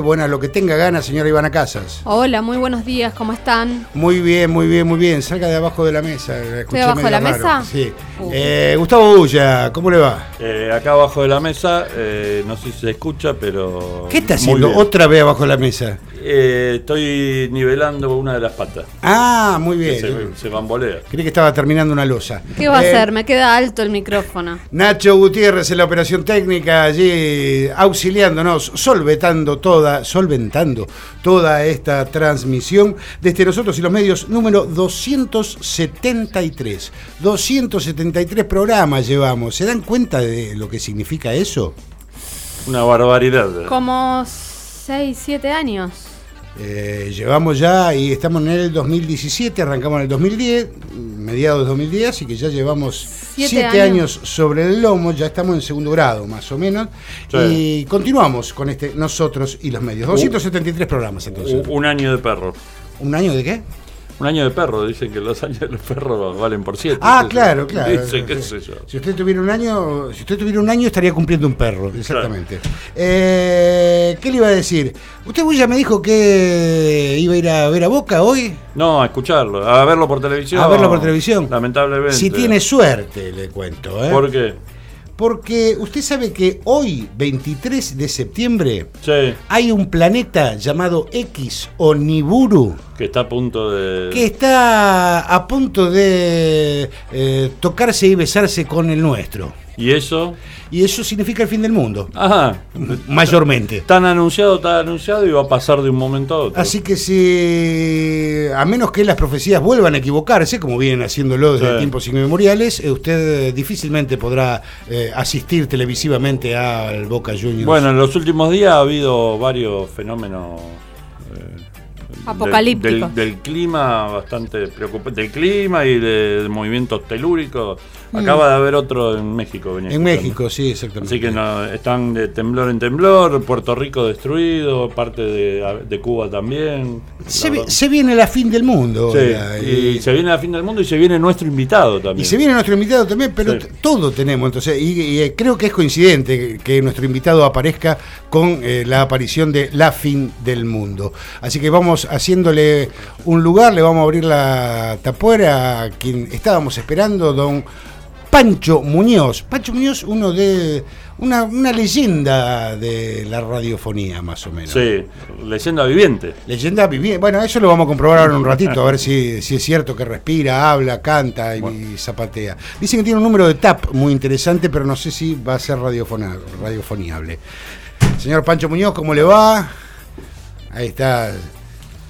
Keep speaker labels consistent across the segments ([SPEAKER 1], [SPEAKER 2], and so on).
[SPEAKER 1] Buenas, lo que tenga ganas, señora Ivana Casas.
[SPEAKER 2] Hola, muy buenos días, ¿cómo están?
[SPEAKER 1] Muy bien, muy bien, muy bien. Salga de abajo de la mesa.
[SPEAKER 2] ¿Estoy abajo de la mesa?
[SPEAKER 1] Sí. Uh. Eh, Gustavo Bulla, ¿cómo le va?
[SPEAKER 3] Eh, acá abajo de la mesa, eh, no sé si se escucha, pero.
[SPEAKER 1] ¿Qué está haciendo otra vez abajo de la mesa?
[SPEAKER 3] Eh, estoy nivelando una de las patas.
[SPEAKER 1] Ah, muy bien.
[SPEAKER 3] Se, se, bambolea.
[SPEAKER 1] Creí que estaba terminando una losa.
[SPEAKER 2] ¿Qué va a hacer? Me queda alto el micrófono.
[SPEAKER 1] Nacho Gutiérrez en la operación técnica, allí auxiliándonos, solventando toda, solventando toda esta transmisión desde nosotros y los medios número 273. 273 programas llevamos. ¿Se dan cuenta de lo que significa eso?
[SPEAKER 3] Una barbaridad.
[SPEAKER 2] Como 6, 7 años.
[SPEAKER 1] Eh, llevamos ya y estamos en el 2017, arrancamos en el 2010, mediados de 2010, así que ya llevamos siete, años. sobre el lomo, ya estamos en segundo grado más o menos, y continuamos con este nosotros y los medios. 273 programas entonces.
[SPEAKER 3] Un año de perro.
[SPEAKER 1] ¿Un año de qué?
[SPEAKER 3] Un año de perro, dicen que los años de los perros valen por siete.
[SPEAKER 1] Ah, claro, claro.
[SPEAKER 3] qué sé yo.
[SPEAKER 1] Si usted tuviera un año, si usted tuviera un año estaría cumpliendo un perro, exactamente. Eh, ¿Qué le iba a decir? Usted ya me dijo que iba a ir a ver a Boca hoy.
[SPEAKER 3] No, a escucharlo, a verlo por televisión.
[SPEAKER 1] A verlo por televisión.
[SPEAKER 3] Lamentablemente.
[SPEAKER 1] Si tiene suerte, le cuento. ¿eh?
[SPEAKER 3] ¿Por qué?
[SPEAKER 1] Porque usted sabe que hoy, 23 de septiembre,
[SPEAKER 3] sí.
[SPEAKER 1] hay un planeta llamado X o Niburu.
[SPEAKER 3] Que está a punto de.
[SPEAKER 1] Que está a punto de eh, tocarse y besarse con el nuestro.
[SPEAKER 3] ¿Y eso?
[SPEAKER 1] Y eso significa el fin del mundo.
[SPEAKER 3] Ajá.
[SPEAKER 1] Mayormente.
[SPEAKER 3] Tan anunciado, tan anunciado y va a pasar de un momento a otro.
[SPEAKER 1] Así que si, a menos que las profecías vuelvan a equivocarse, como vienen haciéndolo desde tiempos inmemoriales, eh, usted difícilmente podrá eh, asistir televisivamente al Boca Juniors.
[SPEAKER 3] Bueno, en los últimos días ha habido varios fenómenos
[SPEAKER 2] apocalípticos
[SPEAKER 3] del, clima bastante preocupante, del clima y de, movimientos telúricos. Acaba de haber otro en México.
[SPEAKER 1] en México, sí, exactamente.
[SPEAKER 3] Así que no, están de temblor en temblor, Puerto Rico destruido, parte de, Cuba también.
[SPEAKER 1] Se, viene la fin del mundo.
[SPEAKER 3] y, se viene la fin del mundo y se viene nuestro invitado también.
[SPEAKER 1] Y se viene nuestro invitado también, pero todo tenemos. entonces y, eh, creo que es coincidente que, nuestro invitado aparezca con eh, la aparición de la fin del mundo. Así que vamos haciéndole un lugar, le vamos a abrir la tapuera a quien estábamos esperando, don Pancho Muñoz. Pancho Muñoz, uno de. Una, leyenda de la radiofonía, más o menos.
[SPEAKER 3] Sí, leyenda viviente.
[SPEAKER 1] Leyenda viviente. Bueno, eso lo vamos a comprobar ahora en un ratito, a ver si, si es cierto que respira, habla, canta y, zapatea. Dicen que tiene un número de TAP muy interesante, pero no sé si va a ser radiofoniable. Señor Pancho Muñoz, ¿cómo le va? Ahí está.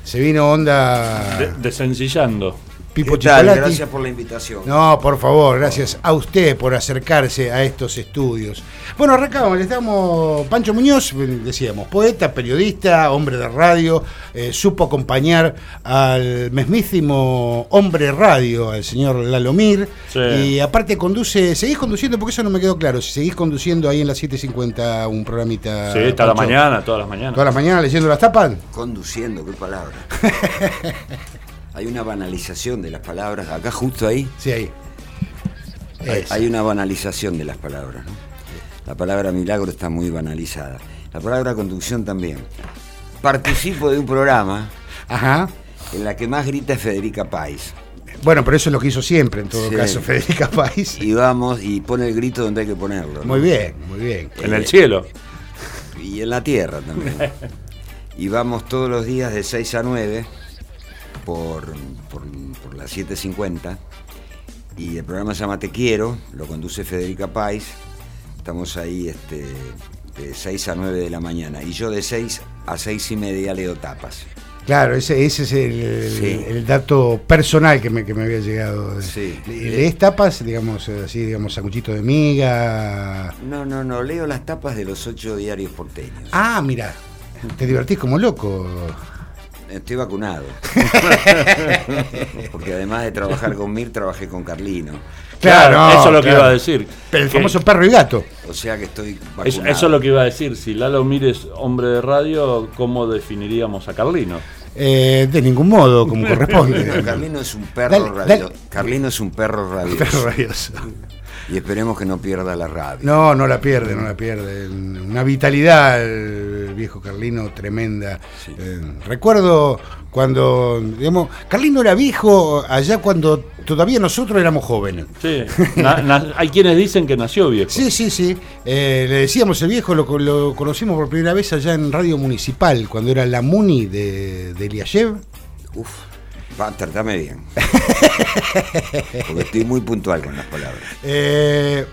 [SPEAKER 1] Se vino onda.
[SPEAKER 3] De, desencillando.
[SPEAKER 4] Pipo Gracias por la invitación.
[SPEAKER 1] No, por favor, gracias a usted por acercarse a estos estudios. Bueno, arrancamos, le estamos. Pancho Muñoz, decíamos, poeta, periodista, hombre de radio, eh, supo acompañar al mismísimo hombre radio, al señor Lalomir. Y aparte conduce, ¿seguís conduciendo? Porque eso no me quedó claro. Si seguís conduciendo ahí en la 750 un programita.
[SPEAKER 3] Sí, está la mañana, todas las mañanas.
[SPEAKER 1] ¿Todas las mañanas leyendo las tapas?
[SPEAKER 4] Conduciendo, qué palabra. hay una banalización de las palabras. Acá justo ahí.
[SPEAKER 1] Sí, ahí.
[SPEAKER 4] Hay, una banalización de las palabras. ¿no? La palabra milagro está muy banalizada. La palabra conducción también. Participo de un programa
[SPEAKER 1] Ajá.
[SPEAKER 4] en la que más grita es Federica Pais.
[SPEAKER 1] Bueno, pero eso es lo que hizo siempre, en todo caso, Federica Pais.
[SPEAKER 4] Y vamos y pone el grito donde hay que ponerlo.
[SPEAKER 1] Muy bien, muy bien.
[SPEAKER 3] En el cielo.
[SPEAKER 4] Y en la tierra también. y vamos todos los días de 6 a 9 por, por, las 7.50 y el programa se llama Te Quiero, lo conduce Federica Pais. Estamos ahí este, de 6 a 9 de la mañana y yo de 6 a 6 y media leo tapas.
[SPEAKER 1] Claro, ese, ese es el, dato personal que me, que me había llegado.
[SPEAKER 4] Sí.
[SPEAKER 1] ¿Lees tapas, digamos, así, digamos, sacuchito de miga?
[SPEAKER 4] No, no, no, leo las tapas de los ocho diarios porteños.
[SPEAKER 1] Ah, mira, te divertís como loco.
[SPEAKER 4] Estoy vacunado. Porque además de trabajar con Mir, trabajé con Carlino.
[SPEAKER 3] Claro, eso es lo que iba a decir.
[SPEAKER 1] Pero el famoso perro y gato.
[SPEAKER 4] O sea que estoy vacunado.
[SPEAKER 3] Eso, es lo que iba a decir. Si Lalo Mir es hombre de radio, ¿cómo definiríamos a Carlino?
[SPEAKER 1] Eh, de ningún modo, como corresponde.
[SPEAKER 4] Carlino es un perro radioso. Carlino es un perro radioso.
[SPEAKER 1] Perro radioso.
[SPEAKER 4] Y esperemos que no pierda la radio.
[SPEAKER 1] No, no la pierde, no la pierde. Una vitalidad el viejo Carlino, tremenda. Eh, recuerdo cuando, digamos, Carlino era viejo allá cuando todavía nosotros éramos jóvenes.
[SPEAKER 3] Sí, na- na- hay quienes dicen que nació viejo.
[SPEAKER 1] Sí, sí, sí. Eh, le decíamos el viejo, lo, lo conocimos por primera vez allá en Radio Municipal, cuando era la Muni de, de Eliashev.
[SPEAKER 4] Uf, va, tratame bien. Porque estoy muy puntual con las palabras.
[SPEAKER 1] Eh,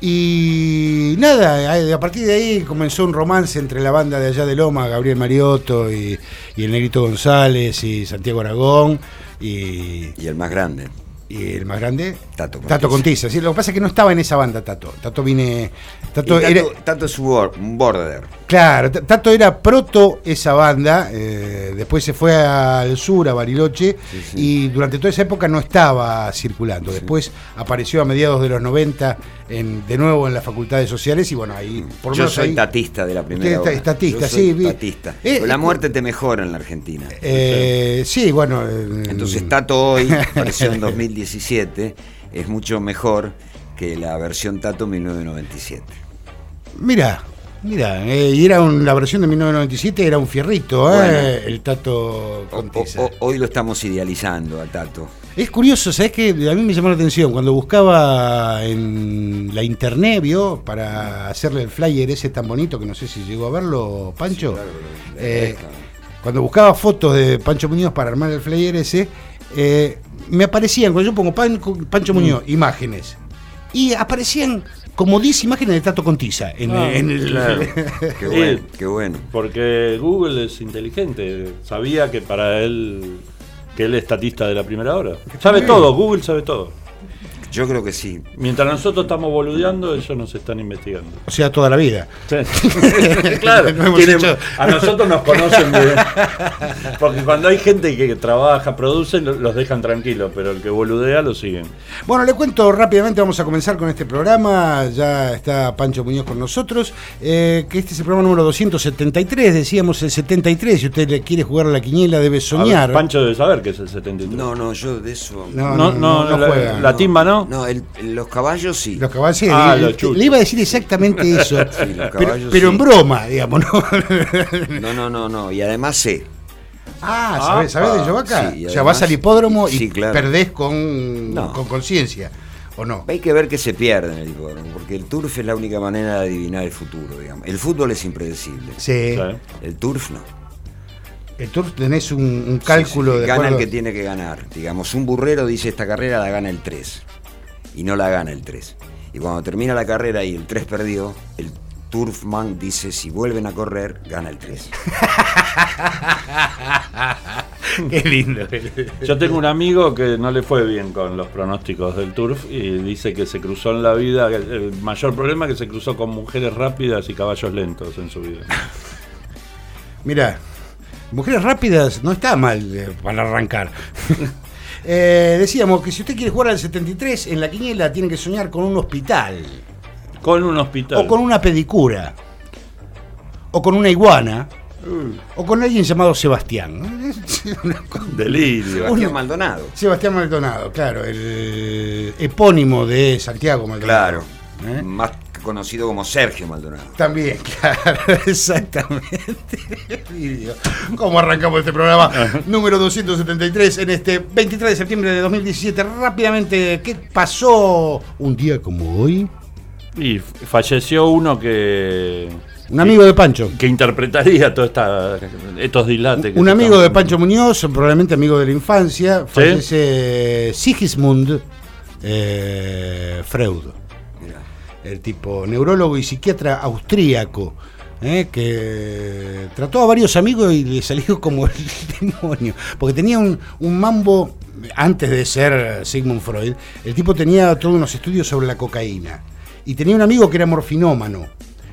[SPEAKER 1] y nada, a a partir de ahí comenzó un romance entre la banda de allá de Loma, Gabriel Mariotto y, y el Negrito González y Santiago Aragón y,
[SPEAKER 4] Y el más grande,
[SPEAKER 1] y el más grande,
[SPEAKER 4] Tato Contiza.
[SPEAKER 1] Tato Contiza. Sí, lo que pasa es que no estaba en esa banda Tato. Tato vine. Tato era-
[SPEAKER 4] Tato, es un bor- un border.
[SPEAKER 1] Claro, Tato era proto esa banda, eh, después se fue al sur, a Bariloche,
[SPEAKER 4] Sí, sí.
[SPEAKER 1] y durante toda esa época no estaba circulando. Después apareció a mediados de los 90 en- de nuevo en las facultades sociales y bueno, ahí por lo
[SPEAKER 4] Yo
[SPEAKER 1] menos
[SPEAKER 4] soy
[SPEAKER 1] ahí-
[SPEAKER 4] tatista de la primera
[SPEAKER 1] Usted
[SPEAKER 4] hora.
[SPEAKER 1] es tatista,
[SPEAKER 4] Yo soy
[SPEAKER 1] sí,
[SPEAKER 4] tatista.
[SPEAKER 1] Eh,
[SPEAKER 4] la
[SPEAKER 1] eh,
[SPEAKER 4] muerte te mejora en la Argentina.
[SPEAKER 1] eh, sí, bueno. eh,
[SPEAKER 4] Entonces Tato hoy, versión 2017, es mucho mejor que la versión Tato 1997.
[SPEAKER 1] Mira, mira, eh, y era un- la versión de 1997, era un fierrito, ¿eh?
[SPEAKER 4] Bueno.
[SPEAKER 1] el Tato
[SPEAKER 4] o- o- hoy lo estamos idealizando a Tato.
[SPEAKER 1] Es curioso, ¿sabes qué? A mí me llamó la atención cuando buscaba en la internet, ¿vio? Para hacerle el flyer ese tan bonito que no sé si llegó a verlo, Pancho. Eh, cuando buscaba fotos de Pancho Muñoz para armar el flyer ese, eh, me aparecían, cuando yo pongo Pan- Pancho Muñoz, imágenes, y aparecían como 10 imágenes de Tato Contiza en,
[SPEAKER 3] Ah,
[SPEAKER 1] en el...
[SPEAKER 3] claro.
[SPEAKER 4] Qué
[SPEAKER 3] Sí.
[SPEAKER 4] bueno, qué bueno.
[SPEAKER 3] Porque Google es inteligente. Sabía que para él, que es estatista de la primera hora. Sabe todo, Google sabe todo.
[SPEAKER 4] Yo creo que sí.
[SPEAKER 3] Mientras nosotros estamos boludeando, ellos nos están investigando.
[SPEAKER 1] O sea, toda la vida.
[SPEAKER 3] Sí. claro,
[SPEAKER 1] No
[SPEAKER 3] tienen- a nosotros nos conocen de- Porque cuando hay gente que trabaja, produce, lo- los dejan tranquilos, pero el que boludea lo siguen.
[SPEAKER 1] Bueno, le cuento rápidamente, vamos a comenzar con este programa, ya está Pancho Muñoz con nosotros, eh, que este es el programa número 273, decíamos el 73, si usted le quiere jugar a la quiniela debe
[SPEAKER 3] ver,
[SPEAKER 1] soñar.
[SPEAKER 3] Pancho debe saber que es el 73.
[SPEAKER 4] No, no, yo de eso.
[SPEAKER 1] No,
[SPEAKER 3] no, no,
[SPEAKER 1] no
[SPEAKER 3] la,
[SPEAKER 1] juega,
[SPEAKER 3] la
[SPEAKER 1] no.
[SPEAKER 3] timba no.
[SPEAKER 4] No, el- los caballos sí.
[SPEAKER 1] Los caballos,
[SPEAKER 3] Ah,
[SPEAKER 1] le,
[SPEAKER 3] los chuchos.
[SPEAKER 1] le iba a decir exactamente eso,
[SPEAKER 4] los
[SPEAKER 1] pero,
[SPEAKER 4] caballos
[SPEAKER 1] pero
[SPEAKER 4] sí.
[SPEAKER 1] en broma, digamos, ¿no?
[SPEAKER 4] No, no, no, no. Y además sé.
[SPEAKER 1] ah,
[SPEAKER 3] Ah,
[SPEAKER 1] ¿sabes sabes de
[SPEAKER 3] ah,
[SPEAKER 1] Yovaca?
[SPEAKER 4] sí,
[SPEAKER 1] o sea, vas al hipódromo y
[SPEAKER 4] sí, claro.
[SPEAKER 1] perdés con
[SPEAKER 4] No.
[SPEAKER 1] conciencia, ¿o no?
[SPEAKER 4] Hay que ver que se pierde en el hipódromo, porque el turf es la única manera de adivinar el futuro, digamos. El fútbol es impredecible.
[SPEAKER 1] Sí.
[SPEAKER 4] El turf no.
[SPEAKER 1] el Tour tenés un, un cálculo
[SPEAKER 4] Sí, sí,
[SPEAKER 1] de
[SPEAKER 4] Gana el que tiene que ganar. Digamos, un burrero dice esta carrera la gana el 3. Y no la gana el 3. Y cuando termina la carrera y el 3 perdió, el turfman dice si vuelven a correr, gana el 3.
[SPEAKER 1] Qué lindo.
[SPEAKER 3] Yo tengo un amigo que no le fue bien con los pronósticos del turf y dice que se cruzó en la vida, el mayor problema es que se cruzó con mujeres rápidas y caballos lentos en su vida.
[SPEAKER 1] Mira, mujeres rápidas no está mal eh, para arrancar. Eh, decíamos que si usted quiere jugar al 73, en la quiniela tiene que soñar con un hospital,
[SPEAKER 3] Con un hospital.
[SPEAKER 1] o con una pedicura, o con una iguana, o con alguien llamado Sebastián.
[SPEAKER 3] Delirio.
[SPEAKER 4] Sebastián Maldonado.
[SPEAKER 1] Sebastián Maldonado, claro, el epónimo de Santiago Maldonado.
[SPEAKER 4] Claro.
[SPEAKER 1] ¿Eh?
[SPEAKER 4] Más conocido como Sergio Maldonado.
[SPEAKER 1] También, claro, exactamente. ¿Cómo arrancamos este programa número 273 en este 23 de septiembre de 2017? Rápidamente, ¿qué pasó un día como hoy?
[SPEAKER 3] Y falleció uno que.
[SPEAKER 1] Un amigo de Pancho.
[SPEAKER 3] que interpretaría todos estos dilates. que
[SPEAKER 1] Un amigo de Pancho Muñoz, probablemente amigo de la infancia, fallece Sigismund eh, Freud. El tipo neurólogo y psiquiatra austríaco, ¿eh? que trató a varios amigos y le salió como el demonio, porque tenía un, un mambo, antes de ser Sigmund Freud, el tipo tenía todos unos estudios sobre la cocaína, y tenía un amigo que era morfinómano.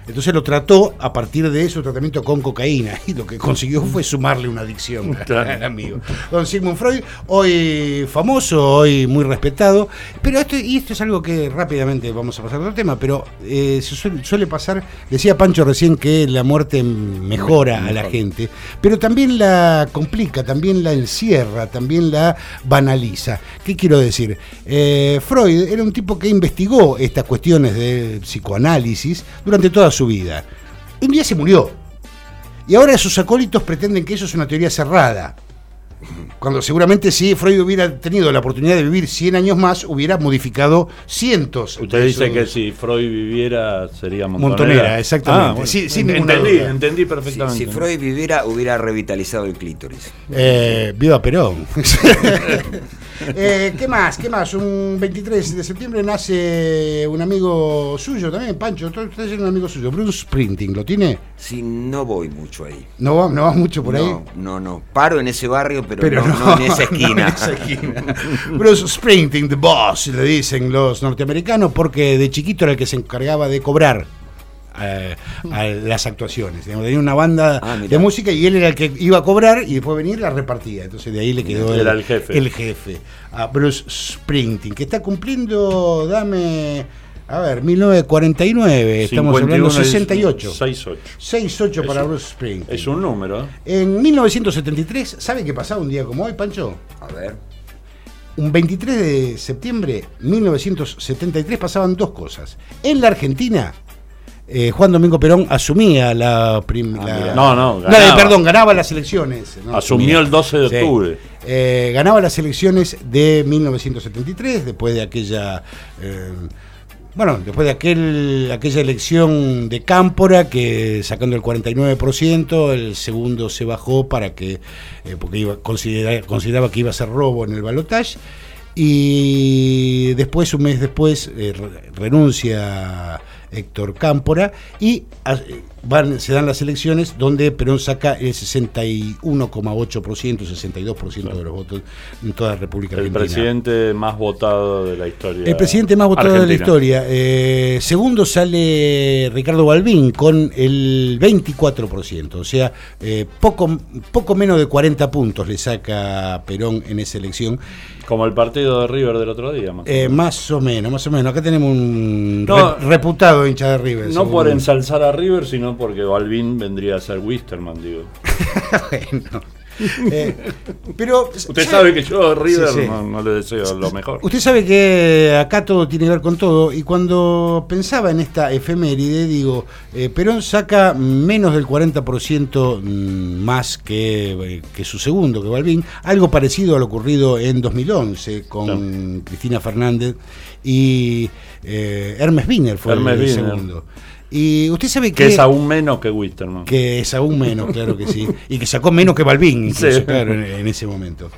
[SPEAKER 1] Entonces lo trató a partir de su tratamiento con cocaína y lo que consiguió fue sumarle una adicción
[SPEAKER 3] Claro.
[SPEAKER 1] al amigo. Don Sigmund Freud, hoy famoso, hoy muy respetado, pero esto, y esto es algo que rápidamente vamos a pasar a otro tema, pero eh, se suele, suele pasar, decía Pancho recién que la muerte mejora a la gente, pero también la complica, también la encierra, también la banaliza. ¿Qué quiero decir? Eh, Freud era un tipo que investigó estas cuestiones de psicoanálisis durante toda su vida. Un día se murió. Y ahora sus acólitos pretenden que eso es una teoría cerrada. Cuando seguramente si Freud hubiera tenido la oportunidad de vivir 100 años más, hubiera modificado cientos.
[SPEAKER 3] Usted dice que si Freud viviera sería Montonera.
[SPEAKER 1] Montonera, exactamente.
[SPEAKER 3] Ah, bueno.
[SPEAKER 1] Sí, sin ninguna
[SPEAKER 3] entendí,
[SPEAKER 1] duda.
[SPEAKER 3] entendí
[SPEAKER 4] Si,
[SPEAKER 3] perfectamente.
[SPEAKER 4] si Freud viviera, hubiera revitalizado el clítoris.
[SPEAKER 1] Eh, viva Perón. Eh, ¿Qué más? ¿Qué más? Un 23 de septiembre nace un amigo suyo también, Pancho. Usted es un amigo suyo, Bruce Sprinting. ¿Lo tiene?
[SPEAKER 4] Si no voy mucho ahí.
[SPEAKER 1] No no va mucho por ahí.
[SPEAKER 4] No, no. Paro en ese barrio, pero,
[SPEAKER 1] Pero
[SPEAKER 4] no, en esa esquina.
[SPEAKER 1] en esa esquina. Bruce Sprinting, the boss, le dicen los norteamericanos, porque de chiquito era el que se encargaba de cobrar a las actuaciones. Tenía una banda
[SPEAKER 4] Ah,
[SPEAKER 1] de música y él era el que iba a cobrar y después venir la repartía. Entonces de ahí le quedó
[SPEAKER 3] Era el jefe.
[SPEAKER 1] el jefe, a Bruce Sprinting, que está cumpliendo, dame, a ver, 1949, estamos
[SPEAKER 3] 51
[SPEAKER 1] hablando
[SPEAKER 3] y
[SPEAKER 1] 68.
[SPEAKER 3] 68.
[SPEAKER 1] 68 para
[SPEAKER 3] un-
[SPEAKER 1] Bruce Sprinting.
[SPEAKER 3] Es un número. ¿eh?
[SPEAKER 1] En 1973, ¿sabe qué pasaba un día como hoy, Pancho?
[SPEAKER 4] A ver.
[SPEAKER 1] Un 23 de septiembre de 1973 pasaban dos cosas. En la Argentina, eh, Juan Domingo Perón asumía la,
[SPEAKER 4] Ah.
[SPEAKER 3] No, no,
[SPEAKER 1] No,
[SPEAKER 3] ganaba.
[SPEAKER 1] perdón, ganaba las elecciones. no,
[SPEAKER 3] Asumió el 12 de
[SPEAKER 1] Sí.
[SPEAKER 3] octubre.
[SPEAKER 1] Eh, ganaba las elecciones de 1973, después de aquella. eh, bueno, después de aquel, aquella elección de Cámpora, que sacando el 49%, el segundo se bajó para que, eh, porque iba, considera- consideraba que iba a ser robo en el balotaje, y después, un mes después, eh, re- renuncia Héctor Cámpora y ah, van, se dan las elecciones donde Perón saca el 61,8%, 62% de los votos en toda la República
[SPEAKER 3] El
[SPEAKER 1] Argentina.
[SPEAKER 3] presidente más votado de la historia.
[SPEAKER 1] El presidente más votado de la historia. Eh, segundo sale Ricardo Balbín con el 24%. O sea, eh, poco, poco menos de 40 puntos le saca Perón en esa elección.
[SPEAKER 3] Como el partido de River del otro día. Más o
[SPEAKER 1] Eh,
[SPEAKER 3] menos.
[SPEAKER 1] más o menos, más o menos. Acá tenemos un
[SPEAKER 3] No,
[SPEAKER 1] re- reputado hincha de River.
[SPEAKER 3] no por ensalzar a River, sino porque Balvin vendría a ser Wisterman, digo.
[SPEAKER 1] Bueno. Eh, pero
[SPEAKER 3] Usted sabe que yo a River
[SPEAKER 1] Sí, sí.
[SPEAKER 3] No, no le deseo lo mejor.
[SPEAKER 1] Usted sabe que acá todo tiene que ver con todo y cuando pensaba en esta efeméride, digo, eh, Perón saca menos del 40% mm, más que, eh, que su segundo, que Balbín, algo parecido a lo ocurrido en 2011 con. Cristina Fernández y eh, Hermes Wiener fue
[SPEAKER 3] Hermes
[SPEAKER 1] el
[SPEAKER 3] Wiener.
[SPEAKER 1] segundo. Y usted sabe
[SPEAKER 3] Que es aún menos que Wisterman.
[SPEAKER 1] que es aún menos, claro que sí. Y que sacó menos que Balbín, incluso,
[SPEAKER 3] Sí.
[SPEAKER 1] claro, en, en ese momento.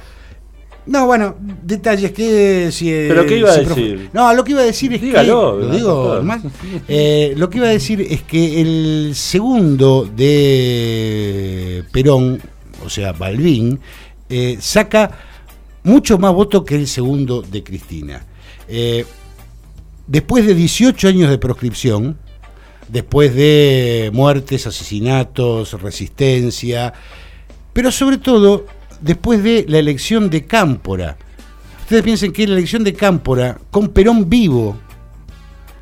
[SPEAKER 1] No, bueno, detalles que si eh,
[SPEAKER 3] ¿Pero qué iba a
[SPEAKER 1] si
[SPEAKER 3] decir?
[SPEAKER 1] No, lo que iba a decir es
[SPEAKER 3] Dígalo,
[SPEAKER 1] que. Lo digo más. Eh, lo que iba a decir es que el segundo de Perón, o sea, Balbín, eh, saca mucho más votos que el segundo de Cristina. Eh, después de 18 años de proscripción, después de muertes, asesinatos, resistencia, pero sobre todo después de la elección de Cámpora. Ustedes piensen que la elección de Cámpora, con Perón vivo,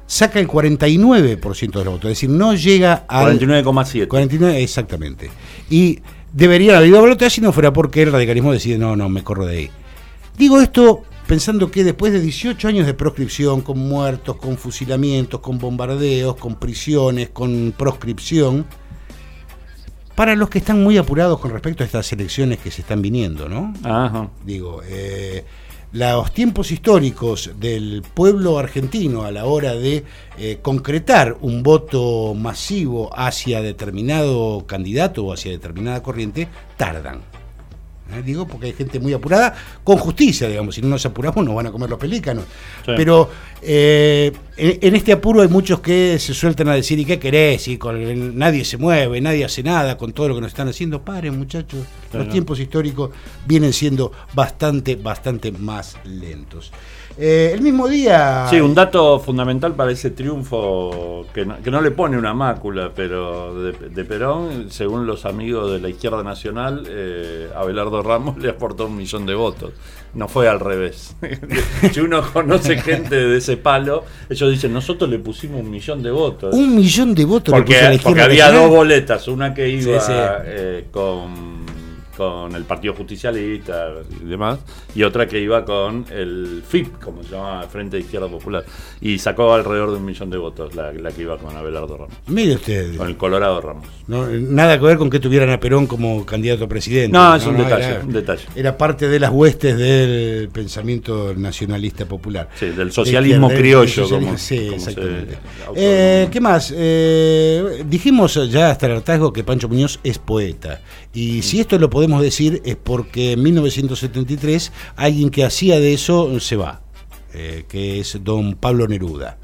[SPEAKER 1] saca el 49% de los votos, es decir, no llega al
[SPEAKER 3] 49,7.
[SPEAKER 1] 49, exactamente. Y debería haber ido a si no fuera porque el radicalismo decide, no, no, me corro de ahí. Digo esto pensando que después de 18 años de proscripción, con muertos, con fusilamientos, con bombardeos, con prisiones, con proscripción, para los que están muy apurados con respecto a estas elecciones que se están viniendo, ¿no?
[SPEAKER 3] Ajá.
[SPEAKER 1] Digo, eh, los tiempos históricos del pueblo argentino a la hora de eh, concretar un voto masivo hacia determinado candidato o hacia determinada corriente tardan. ¿Eh? Digo, porque hay gente muy apurada, con justicia, digamos, si no nos apuramos nos van a comer los pelícanos.
[SPEAKER 3] Sí.
[SPEAKER 1] Pero eh, en, en este apuro hay muchos que se sueltan a decir, ¿y qué querés? Y con el- nadie se mueve, nadie hace nada con todo lo que nos están haciendo. Paren, muchachos, los
[SPEAKER 3] Claro.
[SPEAKER 1] tiempos históricos vienen siendo bastante, bastante más lentos. Eh, el mismo día...
[SPEAKER 3] Sí, un dato fundamental para ese triunfo que no, que no le pone una mácula, pero de, de Perón, según los amigos de la izquierda nacional, eh, Abelardo Ramos le aportó un millón de votos. No fue al revés. si uno conoce gente de ese palo, ellos dicen, nosotros le pusimos un millón de votos.
[SPEAKER 1] Un millón de votos le
[SPEAKER 3] porque,
[SPEAKER 1] la
[SPEAKER 3] había
[SPEAKER 1] nacional.
[SPEAKER 3] dos boletas, una que iba
[SPEAKER 1] Sí, sí.
[SPEAKER 3] eh, con con el Partido Justicialista y demás, y otra que iba con el FIP, como se llama, Frente de Izquierda Popular, y sacó alrededor de un millón de votos la, la que iba con Abelardo Ramos,
[SPEAKER 1] Mire usted.
[SPEAKER 3] con el Colorado Ramos.
[SPEAKER 1] No, nada que ver con que tuvieran a Perón como candidato a presidente.
[SPEAKER 3] No, es un detalle, un detalle.
[SPEAKER 1] Era parte de las huestes del pensamiento nacionalista popular.
[SPEAKER 3] Sí, del socialismo
[SPEAKER 1] De-
[SPEAKER 3] criollo,
[SPEAKER 1] del socialismo,
[SPEAKER 3] como-
[SPEAKER 1] sí,
[SPEAKER 3] como
[SPEAKER 1] exactamente. Eh, ¿Qué más? Eh, dijimos ya hasta el hartazgo que Pancho Muñoz es poeta. Y si esto lo podemos decir es porque en 1973 alguien que hacía de eso se va, eh, que es don Pablo Neruda.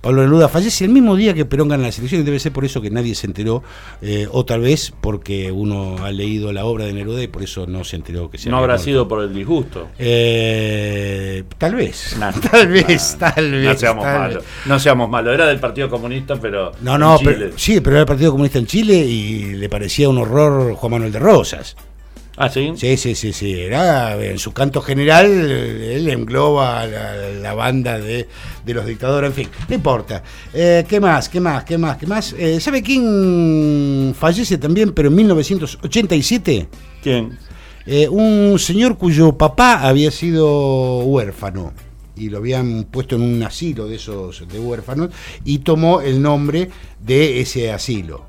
[SPEAKER 1] Pablo Neruda fallece el mismo día que Perón gana las elecciones, debe ser por eso que nadie se enteró, eh, o tal vez porque uno ha leído la obra de Neruda y por eso no se enteró que se
[SPEAKER 3] No habrá
[SPEAKER 1] muerto.
[SPEAKER 3] sido por el disgusto.
[SPEAKER 1] Eh, tal vez.
[SPEAKER 3] Nah.
[SPEAKER 1] tal vez, tal vez.
[SPEAKER 3] No seamos malos. No seamos malos. Era del Partido Comunista, pero.
[SPEAKER 1] No,
[SPEAKER 3] en
[SPEAKER 1] no,
[SPEAKER 3] Chile.
[SPEAKER 1] pero, sí, pero era el Partido Comunista en Chile y le parecía un horror Juan Manuel de Rosas.
[SPEAKER 3] Ah, sí.
[SPEAKER 1] Sí, sí, sí, sí. Era en su canto general, él engloba la, la banda de, de los dictadores, en fin, no importa. Eh, ¿Qué más? ¿Qué más? ¿Qué más? ¿Qué más? Eh, ¿Sabe quién fallece también, pero en 1987?
[SPEAKER 3] ¿Quién?
[SPEAKER 1] Eh, un señor cuyo papá había sido huérfano y lo habían puesto en un asilo de esos de huérfanos y tomó el nombre de ese asilo.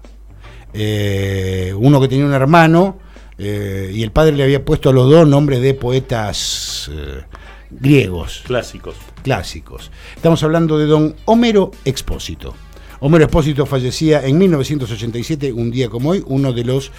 [SPEAKER 1] Uno que tenía un hermano eh, y el padre le había puesto a los dos nombres de poetas eh, griegos
[SPEAKER 3] Clásicos.
[SPEAKER 1] clásicos. Estamos hablando de don Homero Expósito. Homero Expósito fallecía en 1987, un día como hoy, uno de los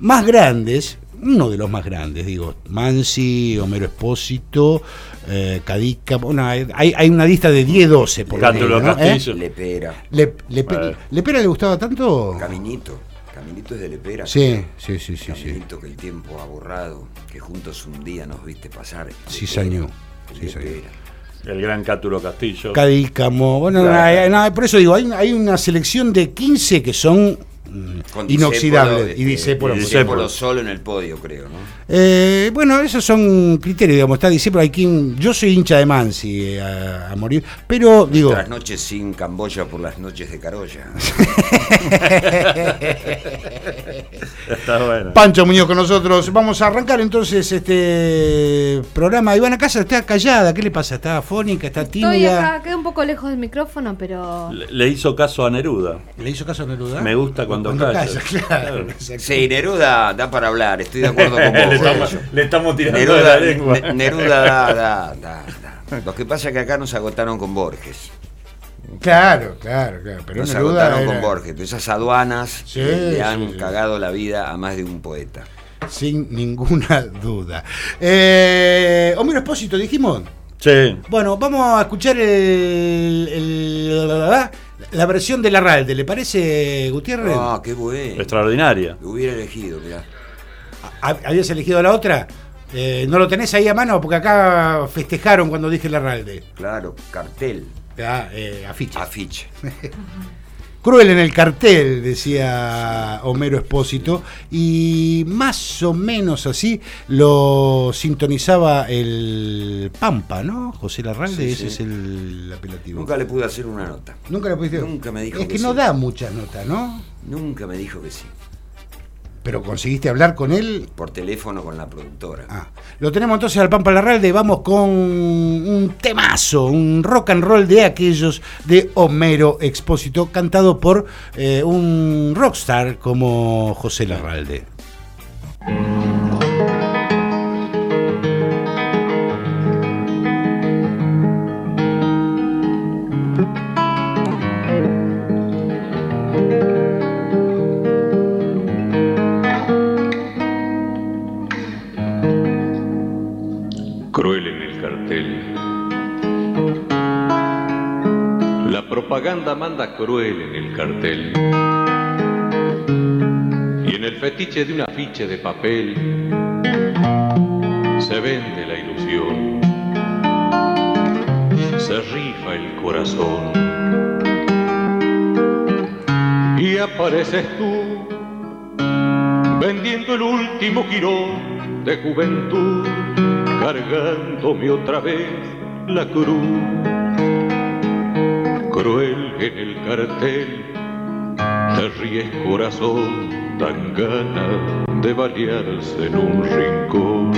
[SPEAKER 1] más grandes, uno de los más grandes, digo, Mansi, Homero Expósito, eh, Cadica, bueno, hay, hay una lista de 10, 12 por lo menos, ¿no? ¿Eh?
[SPEAKER 4] Lepera.
[SPEAKER 1] Le, Lepe-
[SPEAKER 3] Eh.
[SPEAKER 1] ¿Lepera le gustaba tanto?
[SPEAKER 4] Caminito. Caminito es de Lepera.
[SPEAKER 1] Sí, sí, sí, sí, sí.
[SPEAKER 4] Caminito que el tiempo ha borrado, que juntos un día nos viste pasar.
[SPEAKER 1] Sí, señor. Sí, señor.
[SPEAKER 4] Lepera.
[SPEAKER 3] El gran Cátulo Castillo.
[SPEAKER 1] Cadícamo, bueno,
[SPEAKER 4] Claro.
[SPEAKER 1] hay- hay- por eso digo, hay, hay una selección de 15 que son
[SPEAKER 4] Con
[SPEAKER 1] inoxidables.
[SPEAKER 4] Discépolo,
[SPEAKER 1] y Discépolo.
[SPEAKER 3] Discépolo
[SPEAKER 4] solo en el podio, creo, ¿no?
[SPEAKER 1] Eh, bueno, esos son criterios, digamos, está Discépolo, hay quien, yo soy hincha de Mansi eh, a, a morir, pero digo,
[SPEAKER 4] Las noches sin Camboya por las noches de Carolla.
[SPEAKER 3] Está bueno.
[SPEAKER 1] Pancho Muñoz con nosotros, vamos a arrancar entonces este programa. Ivana Casa está callada, ¿qué le pasa? ¿Está afónica? ¿está
[SPEAKER 2] Estoy
[SPEAKER 1] tímida?
[SPEAKER 2] acá, quedé un poco lejos del micrófono, pero.
[SPEAKER 3] Le, le hizo caso a Neruda.
[SPEAKER 1] ¿Le hizo caso a Neruda?
[SPEAKER 3] Me gusta cuando calla.
[SPEAKER 1] claro.
[SPEAKER 4] Sí, Neruda da para hablar, estoy de acuerdo con
[SPEAKER 3] le,
[SPEAKER 4] vos.
[SPEAKER 3] estamos, le estamos tirando de
[SPEAKER 4] Neruda,
[SPEAKER 3] la lengua.
[SPEAKER 4] Ne- Neruda da, da, da, da. Lo que pasa es que acá nos agotaron con Borges.
[SPEAKER 1] Claro, claro, claro. Pero
[SPEAKER 4] Nos
[SPEAKER 1] Neruda
[SPEAKER 4] agotaron
[SPEAKER 1] era-
[SPEAKER 4] con Borges. Esas aduanas
[SPEAKER 1] Sí,
[SPEAKER 4] le han
[SPEAKER 1] sí.
[SPEAKER 4] cagado la vida a más de un poeta.
[SPEAKER 1] Sin ninguna duda. Eh, Homero Espósito, dijimos.
[SPEAKER 3] Sí.
[SPEAKER 1] Bueno, vamos a escuchar el, el- la versión de Larralde. ¿Le parece, Gutiérrez?
[SPEAKER 4] Ah, qué bueno.
[SPEAKER 3] Extraordinaria.
[SPEAKER 4] Lo hubiera elegido, mirá.
[SPEAKER 1] ¿Ha- ¿Habías elegido la otra? Eh, ¿No lo tenés ahí a mano? Porque acá festejaron cuando dije Larralde.
[SPEAKER 4] Claro, cartel,
[SPEAKER 1] Ah, eh, afiche.
[SPEAKER 4] afiche.
[SPEAKER 1] Cruel en el cartel, decía Homero Espósito, y más o menos así lo sintonizaba el Pampa, ¿no? José Larralde,
[SPEAKER 4] Sí,
[SPEAKER 1] ese
[SPEAKER 4] sí.
[SPEAKER 1] es el apelativo.
[SPEAKER 4] Nunca le pude hacer una nota.
[SPEAKER 1] Nunca le pudiste.
[SPEAKER 4] Nunca me dijo
[SPEAKER 1] Es que,
[SPEAKER 4] que
[SPEAKER 1] no
[SPEAKER 4] sí.
[SPEAKER 1] da muchas notas, ¿no?
[SPEAKER 4] Nunca me dijo que sí.
[SPEAKER 1] Pero conseguiste hablar con él.
[SPEAKER 4] Por teléfono con la productora.
[SPEAKER 1] Ah, lo tenemos entonces al Pampa Larralde. Vamos con un temazo, un rock and roll de aquellos de Homero Expósito, cantado por eh, un rockstar como José Larralde.
[SPEAKER 5] Propaganda manda cruel en el cartel. Y en el fetiche de un afiche de papel se vende la ilusión. Se rifa el corazón. Y apareces tú vendiendo el último girón de juventud, cargándome otra vez la cruz. Cruel en el cartel, te ríes corazón, dan ganas de balearse en un rincón.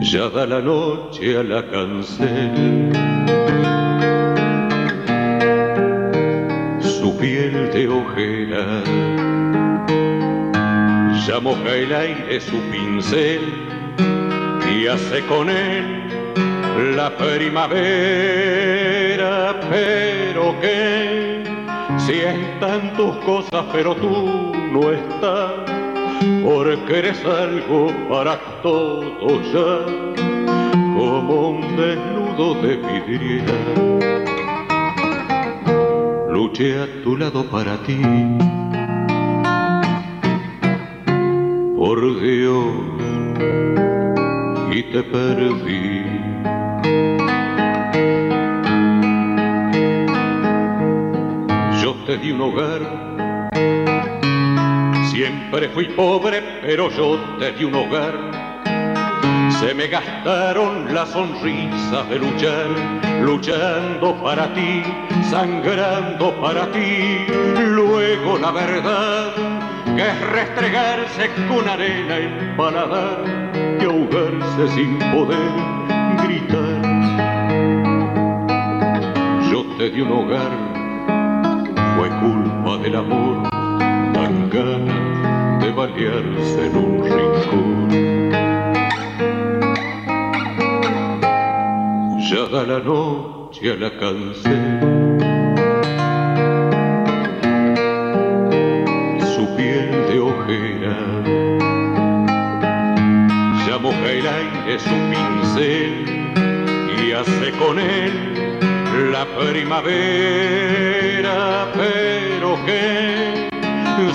[SPEAKER 5] Ya da la noche a la cancel. Su piel de ojera ya moja el aire su pincel y hace con él la primavera, pero que si están tus cosas, pero tú no estás, porque eres algo para todos ya, como un desnudo de vidriera. Luché a tu lado para ti, por Dios, y te perdí. Te di un hogar, siempre fui pobre, pero yo te di un hogar. Se me gastaron las sonrisas de luchar, luchando para ti, sangrando para ti. Luego la verdad, que es restregarse con arena el paladar y ahogarse sin poder gritar. Yo te di un hogar, culpa del amor, tan gana de balearse en un rincón. Ya da la noche a la cancel. Su piel de ojera ya moja el aire su pincel y hace con él la primavera, que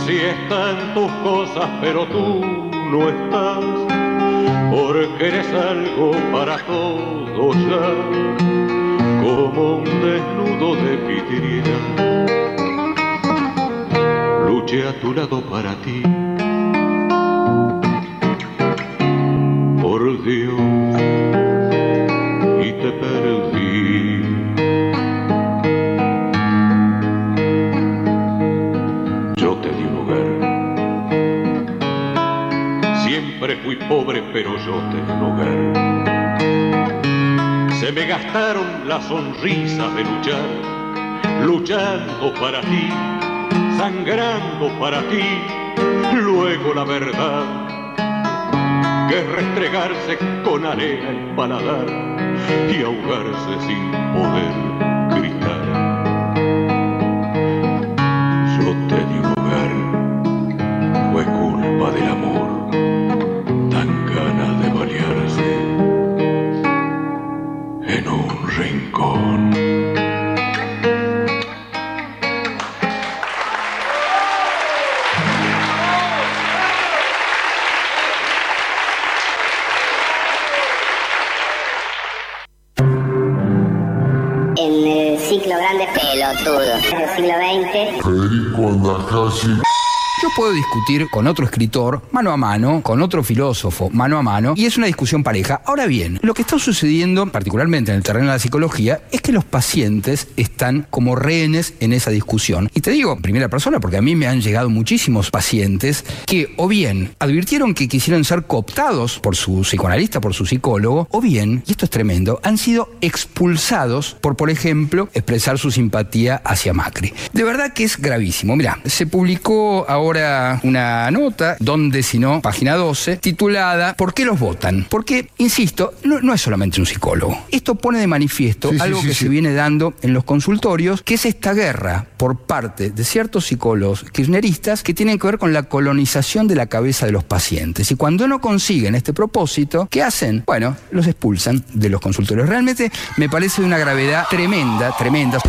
[SPEAKER 5] si están tus cosas, pero tú no estás, porque eres algo para todos ya, como un desnudo de vidriera. Luché a tu lado para ti, por Dios, fui pobre, pero yo te di un hogar. Se me gastaron las sonrisas de luchar, luchando para ti, sangrando para ti. Luego la verdad, que es restregarse con arena el paladar y ahogarse sin poder
[SPEAKER 6] puedo discutir con otro escritor mano a mano, con otro filósofo mano a mano, y es una discusión pareja. Ahora bien, lo que está sucediendo, particularmente en el terreno de la psicología, es que los pacientes están como rehenes en esa discusión. Y te digo en primera persona, porque a mí me han llegado muchísimos pacientes que o bien advirtieron que quisieron ser cooptados por su psicoanalista, por su psicólogo, o bien, y esto es tremendo, han sido expulsados por, por ejemplo, expresar su simpatía hacia Macri. De verdad que es gravísimo. Mira, se publicó ahora una nota, donde si no, página 12, titulada ¿Por qué los votan? Porque, insisto, no, no es solamente un psicólogo. Esto pone de manifiesto
[SPEAKER 1] Sí,
[SPEAKER 6] algo
[SPEAKER 1] sí,
[SPEAKER 6] que
[SPEAKER 1] sí.
[SPEAKER 6] se viene dando en los consultorios, que es esta guerra por parte de ciertos psicólogos kirchneristas que tienen que ver con la colonización de la cabeza de los pacientes. Y cuando no consiguen este propósito, ¿qué hacen? Bueno, los expulsan de los consultorios. Realmente me parece de una gravedad tremenda, tremenda.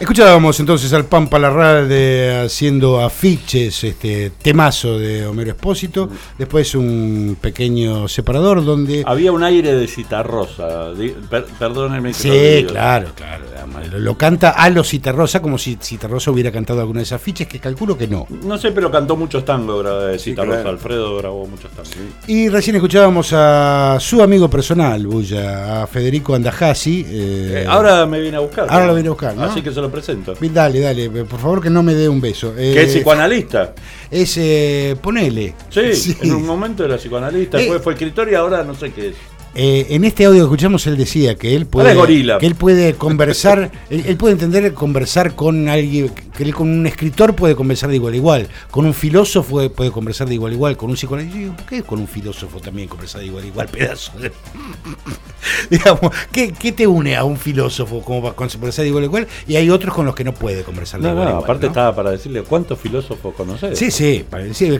[SPEAKER 1] Escuchábamos entonces al Pampa Larralde haciendo afiches, este temazo de Homero Espósito, después un pequeño separador donde...
[SPEAKER 3] Había un aire de Citarrosa, per- perdónenme que lo
[SPEAKER 1] Sí, claro, claro. Lo, lo canta a los Citarrosa como si Citarrosa hubiera cantado alguna de esas afiches, que calculo que no.
[SPEAKER 3] No sé, pero cantó muchos tangos gra- de Citarrosa.
[SPEAKER 4] claro.
[SPEAKER 3] Alfredo grabó muchos tangos.
[SPEAKER 1] Y recién escuchábamos a su amigo personal, Bulla, a Federico Andajasi. eh,
[SPEAKER 3] Eh, ahora me viene a buscar.
[SPEAKER 1] ahora lo viene a buscar, ¿no?
[SPEAKER 3] Así que se lo presento.
[SPEAKER 1] Dale, dale, por favor que no me dé un beso. Eh,
[SPEAKER 3] que es psicoanalista.
[SPEAKER 1] Es, eh, ponele.
[SPEAKER 3] Sí, en un momento era psicoanalista,
[SPEAKER 1] Eh.
[SPEAKER 3] después fue escritor y ahora no sé qué es.
[SPEAKER 1] Eh, en este audio que escuchamos él decía que él puede que él puede conversar, él, él puede entender conversar con alguien, que él con un escritor puede conversar de igual a igual, con un filósofo puede, conversar de igual a igual, con un psicoanalista, ¿por qué con un filósofo también conversar de igual a igual, pedazo de... Digamos, ¿qué, qué te une a un filósofo como para conversar de igual a igual? Y hay otros con los que no puede conversar de
[SPEAKER 3] No,
[SPEAKER 1] igual a igual.
[SPEAKER 3] aparte
[SPEAKER 1] ¿no?
[SPEAKER 3] estaba para decirle cuántos filósofos conoces.
[SPEAKER 1] Sí, sí,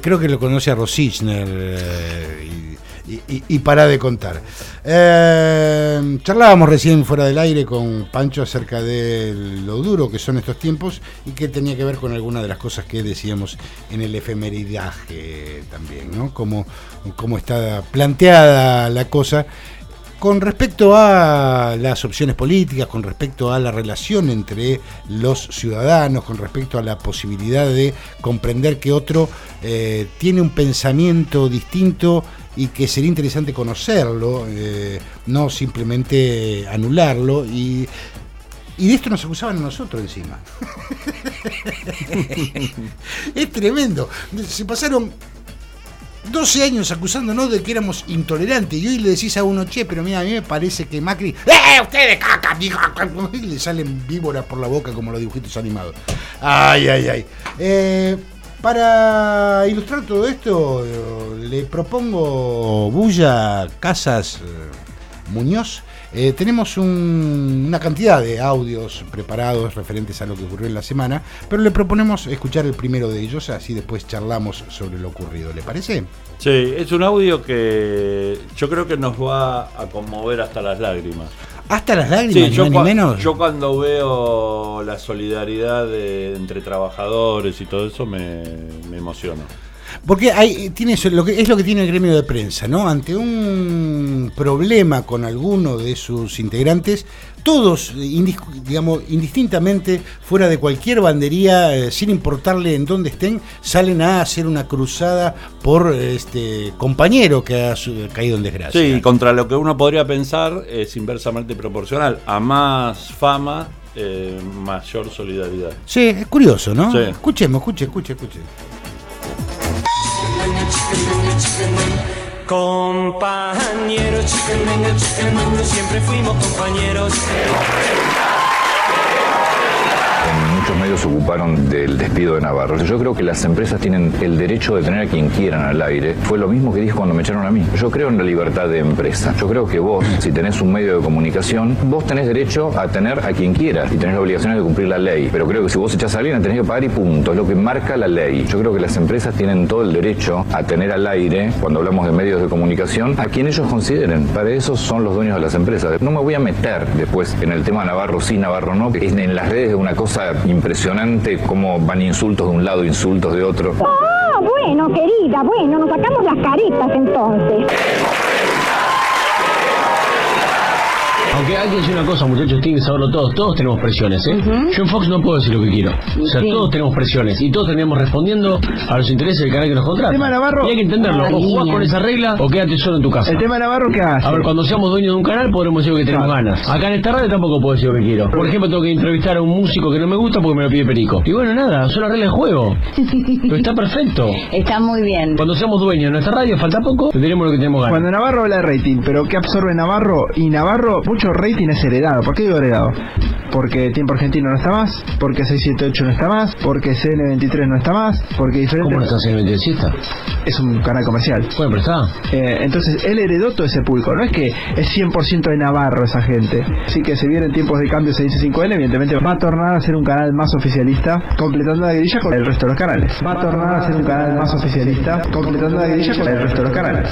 [SPEAKER 1] creo que lo conoce a Rosichner eh, y, y- y- para de contar. Eh, charlábamos recién fuera del aire con Pancho acerca de lo duro que son estos tiempos y que tenía que ver con algunas de las cosas que decíamos en el efemeridaje también, ¿no? Cómo, cómo está planteada la cosa. Con respecto a las opciones políticas, con respecto a la relación entre los ciudadanos, con respecto a la posibilidad de comprender que otro eh, tiene un pensamiento distinto y que sería interesante conocerlo, eh, no simplemente anularlo. Y, y de esto nos acusaban a nosotros encima. es tremendo. Se pasaron 12 años acusándonos de que éramos intolerantes y hoy le decís a uno, che, pero mira, a mí me parece que Macri, ¡eh, ustedes caca! diga, caca", Y le salen víboras por la boca como los dibujitos animados. Ay, ay, ay. Eh, para ilustrar todo esto, eh, le propongo Bulla Casas eh, Muñoz. Eh, tenemos un- una cantidad de audios preparados referentes a lo que ocurrió en la semana, pero le proponemos escuchar el primero de ellos, así después charlamos sobre lo ocurrido. ¿Le parece?
[SPEAKER 3] Sí, es un audio que yo creo que nos va a conmover hasta las lágrimas.
[SPEAKER 1] Hasta las lágrimas,
[SPEAKER 3] Sí, yo,
[SPEAKER 1] ni menos.
[SPEAKER 3] yo cuando veo la solidaridad de- entre trabajadores y todo eso me, me emociono.
[SPEAKER 1] Porque hay, tiene eso, lo que, es lo que tiene el gremio de prensa, ¿no? Ante un problema con alguno de sus integrantes, todos, digamos, indistintamente, fuera de cualquier bandería, eh, sin importarle en dónde estén, salen a hacer una cruzada por este compañero que ha caído en desgracia.
[SPEAKER 3] Sí, contra lo que uno podría pensar es inversamente proporcional. A más fama, eh, mayor solidaridad.
[SPEAKER 1] Sí, es curioso, ¿no?
[SPEAKER 3] Sí.
[SPEAKER 1] Escuchemos, escuche, escuche, escuche.
[SPEAKER 7] Compañeros, chiquemeños, chiquemeños, siempre fuimos compañeros.
[SPEAKER 8] Muchos medios ocuparon del despido de Navarro. Yo creo que las empresas tienen el derecho de tener a quien quieran al aire. Fue lo mismo que dije cuando me echaron a mí. Yo creo en la libertad de empresa. Yo creo que vos, si tenés un medio de comunicación, vos tenés derecho a tener a quien quieras y tenés la obligación de cumplir la ley. Pero creo que si vos echás a alguien, tenés que pagar y punto. Es lo que marca la ley. Yo creo que las empresas tienen todo el derecho a tener al aire, cuando hablamos de medios de comunicación, a quien ellos consideren. Para eso son los dueños de las empresas. No me voy a meter después en el tema Navarro sí, Navarro no, es en las redes una cosa impresionante cómo van insultos de un lado, insultos de otro.
[SPEAKER 9] Ah, bueno, querida, bueno, nos sacamos las caretas entonces.
[SPEAKER 10] Aunque hay que decir una cosa, muchachos, tienen que saberlo todos. Todos tenemos presiones, ¿eh? Yo en Fox no puedo decir lo que quiero. O sea,
[SPEAKER 9] Sí.
[SPEAKER 10] todos tenemos presiones y todos terminamos respondiendo a los intereses del canal que nos contrata.
[SPEAKER 11] El tema Navarro-
[SPEAKER 10] Y hay que entenderlo. O jugás
[SPEAKER 11] niña.
[SPEAKER 10] con esa regla o quédate solo en tu casa.
[SPEAKER 11] El tema de Navarro, ¿qué hace?
[SPEAKER 10] A ver, cuando seamos dueños de un canal podremos decir lo que tenemos ganas. Acá en esta radio tampoco puedo decir lo que quiero. Por ejemplo, tengo que entrevistar a un músico que no me gusta porque me lo pide Perico. Y bueno, nada, son las reglas del juego. Pero está perfecto.
[SPEAKER 9] Está muy bien.
[SPEAKER 10] Cuando seamos dueños de nuestra radio, falta poco, tendremos lo que tenemos ganas.
[SPEAKER 11] Cuando Navarro habla de rating, pero ¿qué absorbe Navarro? Y Navarro, mucho rating es heredado. ¿Por qué digo heredado? Porque Tiempo Argentino no está más, porque 678 no está más, porque CN23 no está más, porque diferente...
[SPEAKER 10] ¿Cómo no está CN23? ¿Sí está?
[SPEAKER 11] Es un canal comercial.
[SPEAKER 10] Bueno, pero está.
[SPEAKER 11] Eh, entonces, él heredó todo ese público. No es que es 100% de Navarro esa gente. Así que si vienen tiempos de cambio se dice 5N, evidentemente va a tornar a ser un canal más oficialista, completando la grilla con el resto de los canales. Va a tornar a ser un canal más oficialista, completando la grilla con el resto de los canales.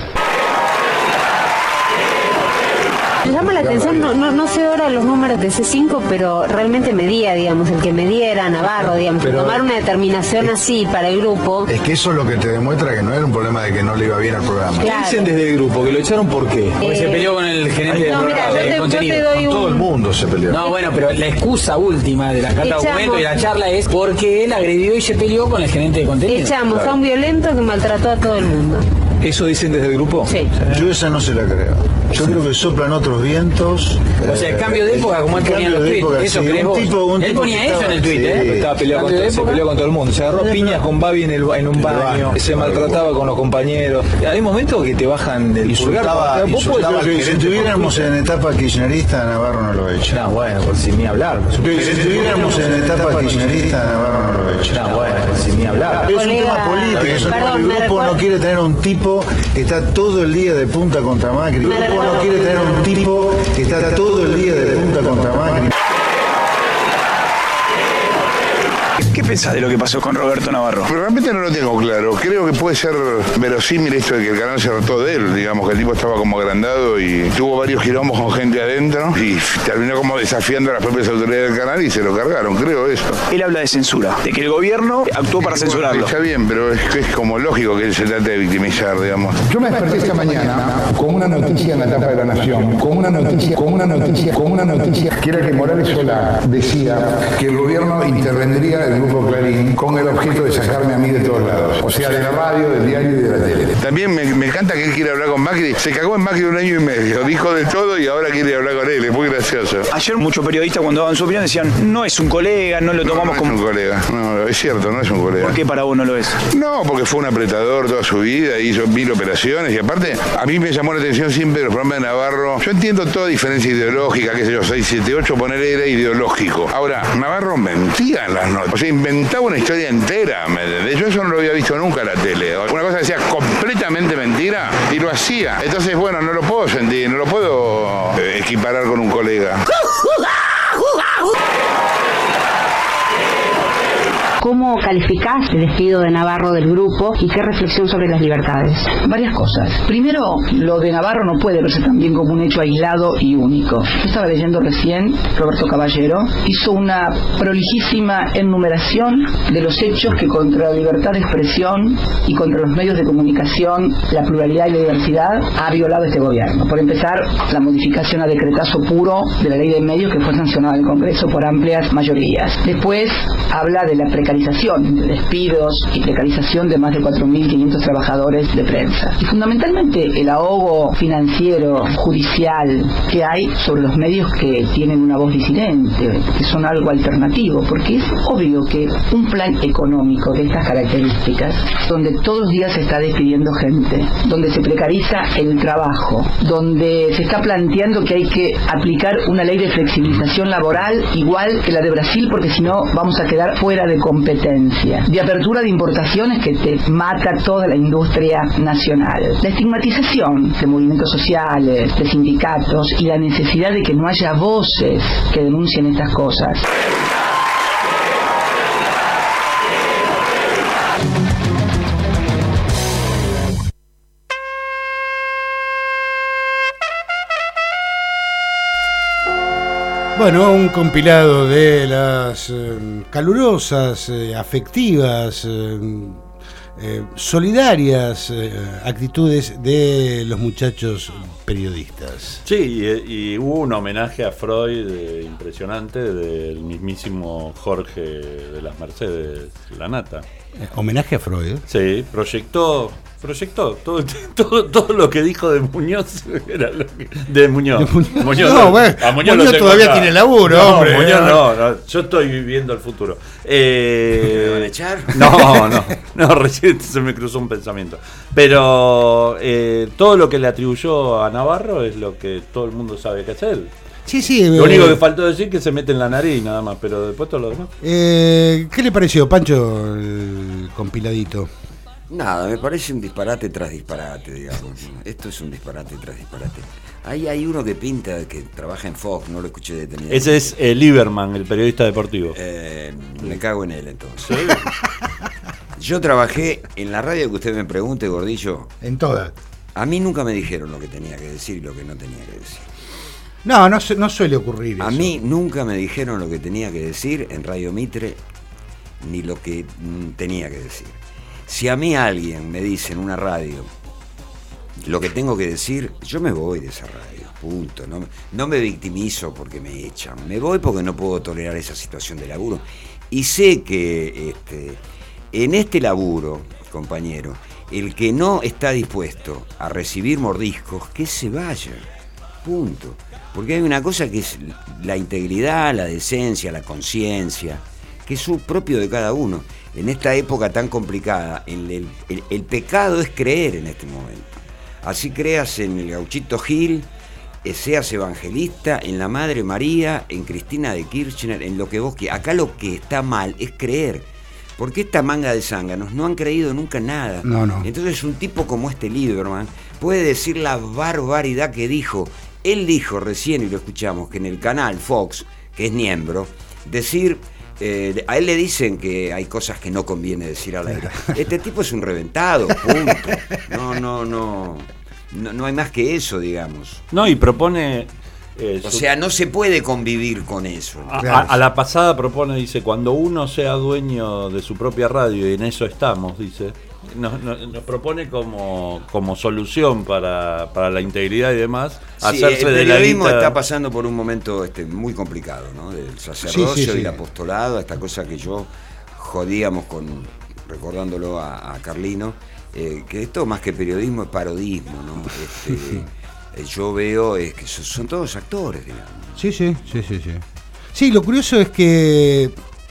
[SPEAKER 12] Me llama la atención, no, no, no sé ahora los números de C5, pero realmente medía, digamos, el que medía era Navarro, digamos,
[SPEAKER 13] Pero-
[SPEAKER 12] tomar una determinación así para el grupo.
[SPEAKER 13] Es que eso es lo que te demuestra que no era un problema de que no le iba bien al programa.
[SPEAKER 12] Claro.
[SPEAKER 14] Dicen desde el grupo que lo echaron por qué. Porque
[SPEAKER 12] Eh,
[SPEAKER 14] se peleó con el gerente de
[SPEAKER 12] no, mira,
[SPEAKER 14] programa, contenido.
[SPEAKER 12] te doy
[SPEAKER 13] Con todo
[SPEAKER 12] un-
[SPEAKER 13] el mundo se peleó.
[SPEAKER 14] No, bueno, pero la excusa última de la carta de documento y la charla es porque él agredió y se peleó con el gerente de contenido.
[SPEAKER 12] Echamos a un violento que maltrató a todo el mundo.
[SPEAKER 14] ¿Eso dicen desde el grupo?
[SPEAKER 12] Sí.
[SPEAKER 13] Yo esa no se la creo. Yo creo que soplan otros vientos.
[SPEAKER 14] O sea, el cambio de época, como él
[SPEAKER 13] el
[SPEAKER 14] ponía en
[SPEAKER 13] cambio
[SPEAKER 14] los
[SPEAKER 13] de
[SPEAKER 14] tweets,
[SPEAKER 13] época,
[SPEAKER 14] eso
[SPEAKER 13] sí, un tipo- un
[SPEAKER 14] él
[SPEAKER 13] tipo
[SPEAKER 14] ponía eso en el tweet,
[SPEAKER 13] sí.
[SPEAKER 14] ¿eh?
[SPEAKER 15] Estaba peleado con,
[SPEAKER 14] de
[SPEAKER 15] se peleó con todo el mundo. Se agarró piñas con Babi en, el, en un baño.
[SPEAKER 13] baño.
[SPEAKER 15] Se maltrataba con los compañeros. Hay momentos que te bajan del
[SPEAKER 13] Insultaba,
[SPEAKER 15] pulgar.
[SPEAKER 13] Insultaba que si estuviéramos en etapa kirchnerista, Navarro no lo ha hecho.
[SPEAKER 15] No, bueno, por si ni hablar.
[SPEAKER 13] Que si estuviéramos en etapa kirchnerista, Navarro no lo ha hecho.
[SPEAKER 15] No, bueno, por si ni hablar.
[SPEAKER 13] Es un tema político, es un tema
[SPEAKER 12] perdón,
[SPEAKER 13] que el grupo no quiere tener un tipo que está todo el día de punta contra Macri. No quiere tener un tipo que está todo el día de punta contra Macri.
[SPEAKER 16] Pensás de lo que pasó con Roberto Navarro?
[SPEAKER 17] Realmente no lo tengo claro. Creo que puede ser verosímil esto de que el canal se trató de él. Digamos que el tipo estaba como agrandado y tuvo varios quilombos con gente adentro y terminó como desafiando a las propias autoridades del canal y se lo cargaron, creo eso.
[SPEAKER 16] Él habla de censura, de que el gobierno actuó para censurarlo.
[SPEAKER 17] Está bien, pero es como lógico que él se trate de victimizar, digamos.
[SPEAKER 18] Yo me desperté esta mañana con una noticia en la tapa de la Nación, con una noticia, con una noticia, con una noticia, que era que Morales Solá decía que el gobierno intervendría el grupo Clarín con el objeto de sacarme a mí de todos lados, o sea, de la radio, del diario y de la tele.
[SPEAKER 17] También me, me encanta que él quiere hablar con Macri. Se cagó en Macri un año y medio, dijo de todo y ahora quiere hablar con él. Es muy gracioso.
[SPEAKER 16] Ayer muchos periodistas cuando daban su opinión decían, no es un colega, no lo
[SPEAKER 17] No,
[SPEAKER 16] tomamos
[SPEAKER 17] no es
[SPEAKER 16] como...
[SPEAKER 17] un colega. No, es cierto, no es un colega.
[SPEAKER 16] ¿Por qué para vos no lo es?
[SPEAKER 17] No, porque fue un apretador toda su vida, hizo mil operaciones y aparte a mí me llamó la atención siempre los programas de Navarro. Yo entiendo toda diferencia ideológica, qué sé yo, 6, 7, 8, poner era ideológico. Ahora, Navarro mentía en las notas, o sea, inventaba una historia entera, ¿me entendés? Yo eso no lo había visto nunca en la tele. Una cosa que decía completamente mentira y lo hacía. Entonces, bueno, no lo puedo sentir, no lo puedo eh, equiparar con un colega.
[SPEAKER 12] ¿Cómo calificás el despido de Navarro del grupo y qué reflexión sobre las libertades?
[SPEAKER 19] Varias cosas. Primero, lo de Navarro no puede verse también como un hecho aislado y único. Yo estaba leyendo recién, Roberto Caballero hizo una prolijísima enumeración de los hechos que contra la libertad de expresión y contra los medios de comunicación, la pluralidad y la diversidad ha violado este gobierno. Por empezar, la modificación a decretazo puro de la ley de medios que fue sancionada en el Congreso por amplias mayorías. Después, habla de la despidos y precarización de más de 4.500 trabajadores de prensa. Y fundamentalmente el ahogo financiero, judicial que hay sobre los medios que tienen una voz disidente, que son algo alternativo, porque es obvio que un plan económico de estas características, donde todos los días se está despidiendo gente, donde se precariza el trabajo, donde se está planteando que hay que aplicar una ley de flexibilización laboral igual que la de Brasil, porque si no vamos a quedar fuera de competencia, de apertura de importaciones que te mata toda la industria nacional, la estigmatización de movimientos sociales, de sindicatos y la necesidad de que no haya voces que denuncien estas cosas.
[SPEAKER 1] Bueno, un compilado de las eh, calurosas, eh, afectivas, eh, solidarias actitudes de los muchachos periodistas.
[SPEAKER 3] Sí, y, y hubo un homenaje a Freud impresionante del mismísimo Jorge de las Mercedes Lanata.
[SPEAKER 1] Homenaje a Freud.
[SPEAKER 3] Sí, proyectó, proyectó todo, todo, todo lo que dijo de Muñoz era lo que- de Muñoz.
[SPEAKER 1] De Muñoz.
[SPEAKER 3] Muñoz
[SPEAKER 1] No, bueno,
[SPEAKER 3] a
[SPEAKER 1] Muñoz
[SPEAKER 3] lo tengo
[SPEAKER 1] todavía
[SPEAKER 3] acá.
[SPEAKER 1] tiene laburo,
[SPEAKER 3] No,
[SPEAKER 1] hombre.
[SPEAKER 3] Muñoz no, no, yo estoy viviendo el futuro. Eh,
[SPEAKER 4] ¿Me van a echar?
[SPEAKER 3] No, no, no, recién se me cruzó un pensamiento. Pero eh, todo lo que le atribuyó a Navarro es lo que todo el mundo sabe que es él.
[SPEAKER 1] Sí, sí.
[SPEAKER 3] Lo
[SPEAKER 1] eh,
[SPEAKER 3] único que faltó decir es que se mete en la nariz nada más, pero después todo lo demás.
[SPEAKER 1] eh, ¿Qué le pareció, Pancho, el compiladito?
[SPEAKER 4] Nada, me parece un disparate tras disparate, digamos. Esto es un disparate tras disparate. Ahí hay uno que pinta, que trabaja en Fox, no lo escuché detenidamente.
[SPEAKER 3] Ese es eh, Lieberman, el periodista deportivo.
[SPEAKER 4] Eh, me cago en él entonces. Yo trabajé en la radio que usted me pregunte, Gordillo.
[SPEAKER 1] En todas.
[SPEAKER 4] A mí nunca me dijeron lo que tenía que decir y lo que no tenía que decir.
[SPEAKER 1] No, no, su- no suele ocurrir
[SPEAKER 4] A
[SPEAKER 1] eso.
[SPEAKER 4] mí nunca me dijeron lo que tenía que decir en Radio Mitre, ni lo que mm, tenía que decir. Si a mí alguien me dice en una radio lo que tengo que decir, yo me voy de esa radio, punto. No, me victimizo porque me echan, me voy porque no puedo tolerar esa situación de laburo. Y sé que este, en este laburo, compañero, el que no está dispuesto a recibir mordiscos, que se vaya. Punto. Porque hay una cosa que es la integridad, la decencia, la conciencia, que es su propio de cada uno. En esta época tan complicada, el, el- el- el pecado es creer en este momento. Así creas en el gauchito Gil, eh, seas evangelista, en la Madre María, en Cristina de Kirchner, en lo que vos quieras. Acá lo que está mal es creer. Porque esta manga de zánganos no han creído nunca nada.
[SPEAKER 1] No, no.
[SPEAKER 4] Entonces un tipo como este Lieberman puede decir la barbaridad que dijo. Él dijo recién, y lo escuchamos, que en el canal Fox, que es miembro, decir... eh, a él le dicen que hay cosas que no conviene decir al aire. Este tipo es un reventado, punto. No, no, no. No, no hay más que eso, digamos.
[SPEAKER 3] No, y propone. eh,
[SPEAKER 4] O
[SPEAKER 3] su-
[SPEAKER 4] sea, no se puede convivir con eso.
[SPEAKER 3] a, a- a la pasada propone, dice, cuando uno sea dueño de su propia radio, y en eso estamos, dice, nos, nos- nos propone como, como solución para, para la integridad y demás,
[SPEAKER 4] Sí,
[SPEAKER 3] hacerse
[SPEAKER 4] el
[SPEAKER 3] de la
[SPEAKER 4] periodismo
[SPEAKER 3] guita-
[SPEAKER 4] está pasando por un momento este, muy complicado, ¿no? Del sacerdocio
[SPEAKER 1] Sí, sí, sí.
[SPEAKER 4] y el apostolado, esta cosa que yo jodíamos con, recordándolo a, a Carlino, eh, que esto más que periodismo es parodismo, ¿no? Este, eh, yo veo es que son, son todos actores, digamos.
[SPEAKER 1] Sí, sí, sí, sí, sí. Sí, lo curioso es que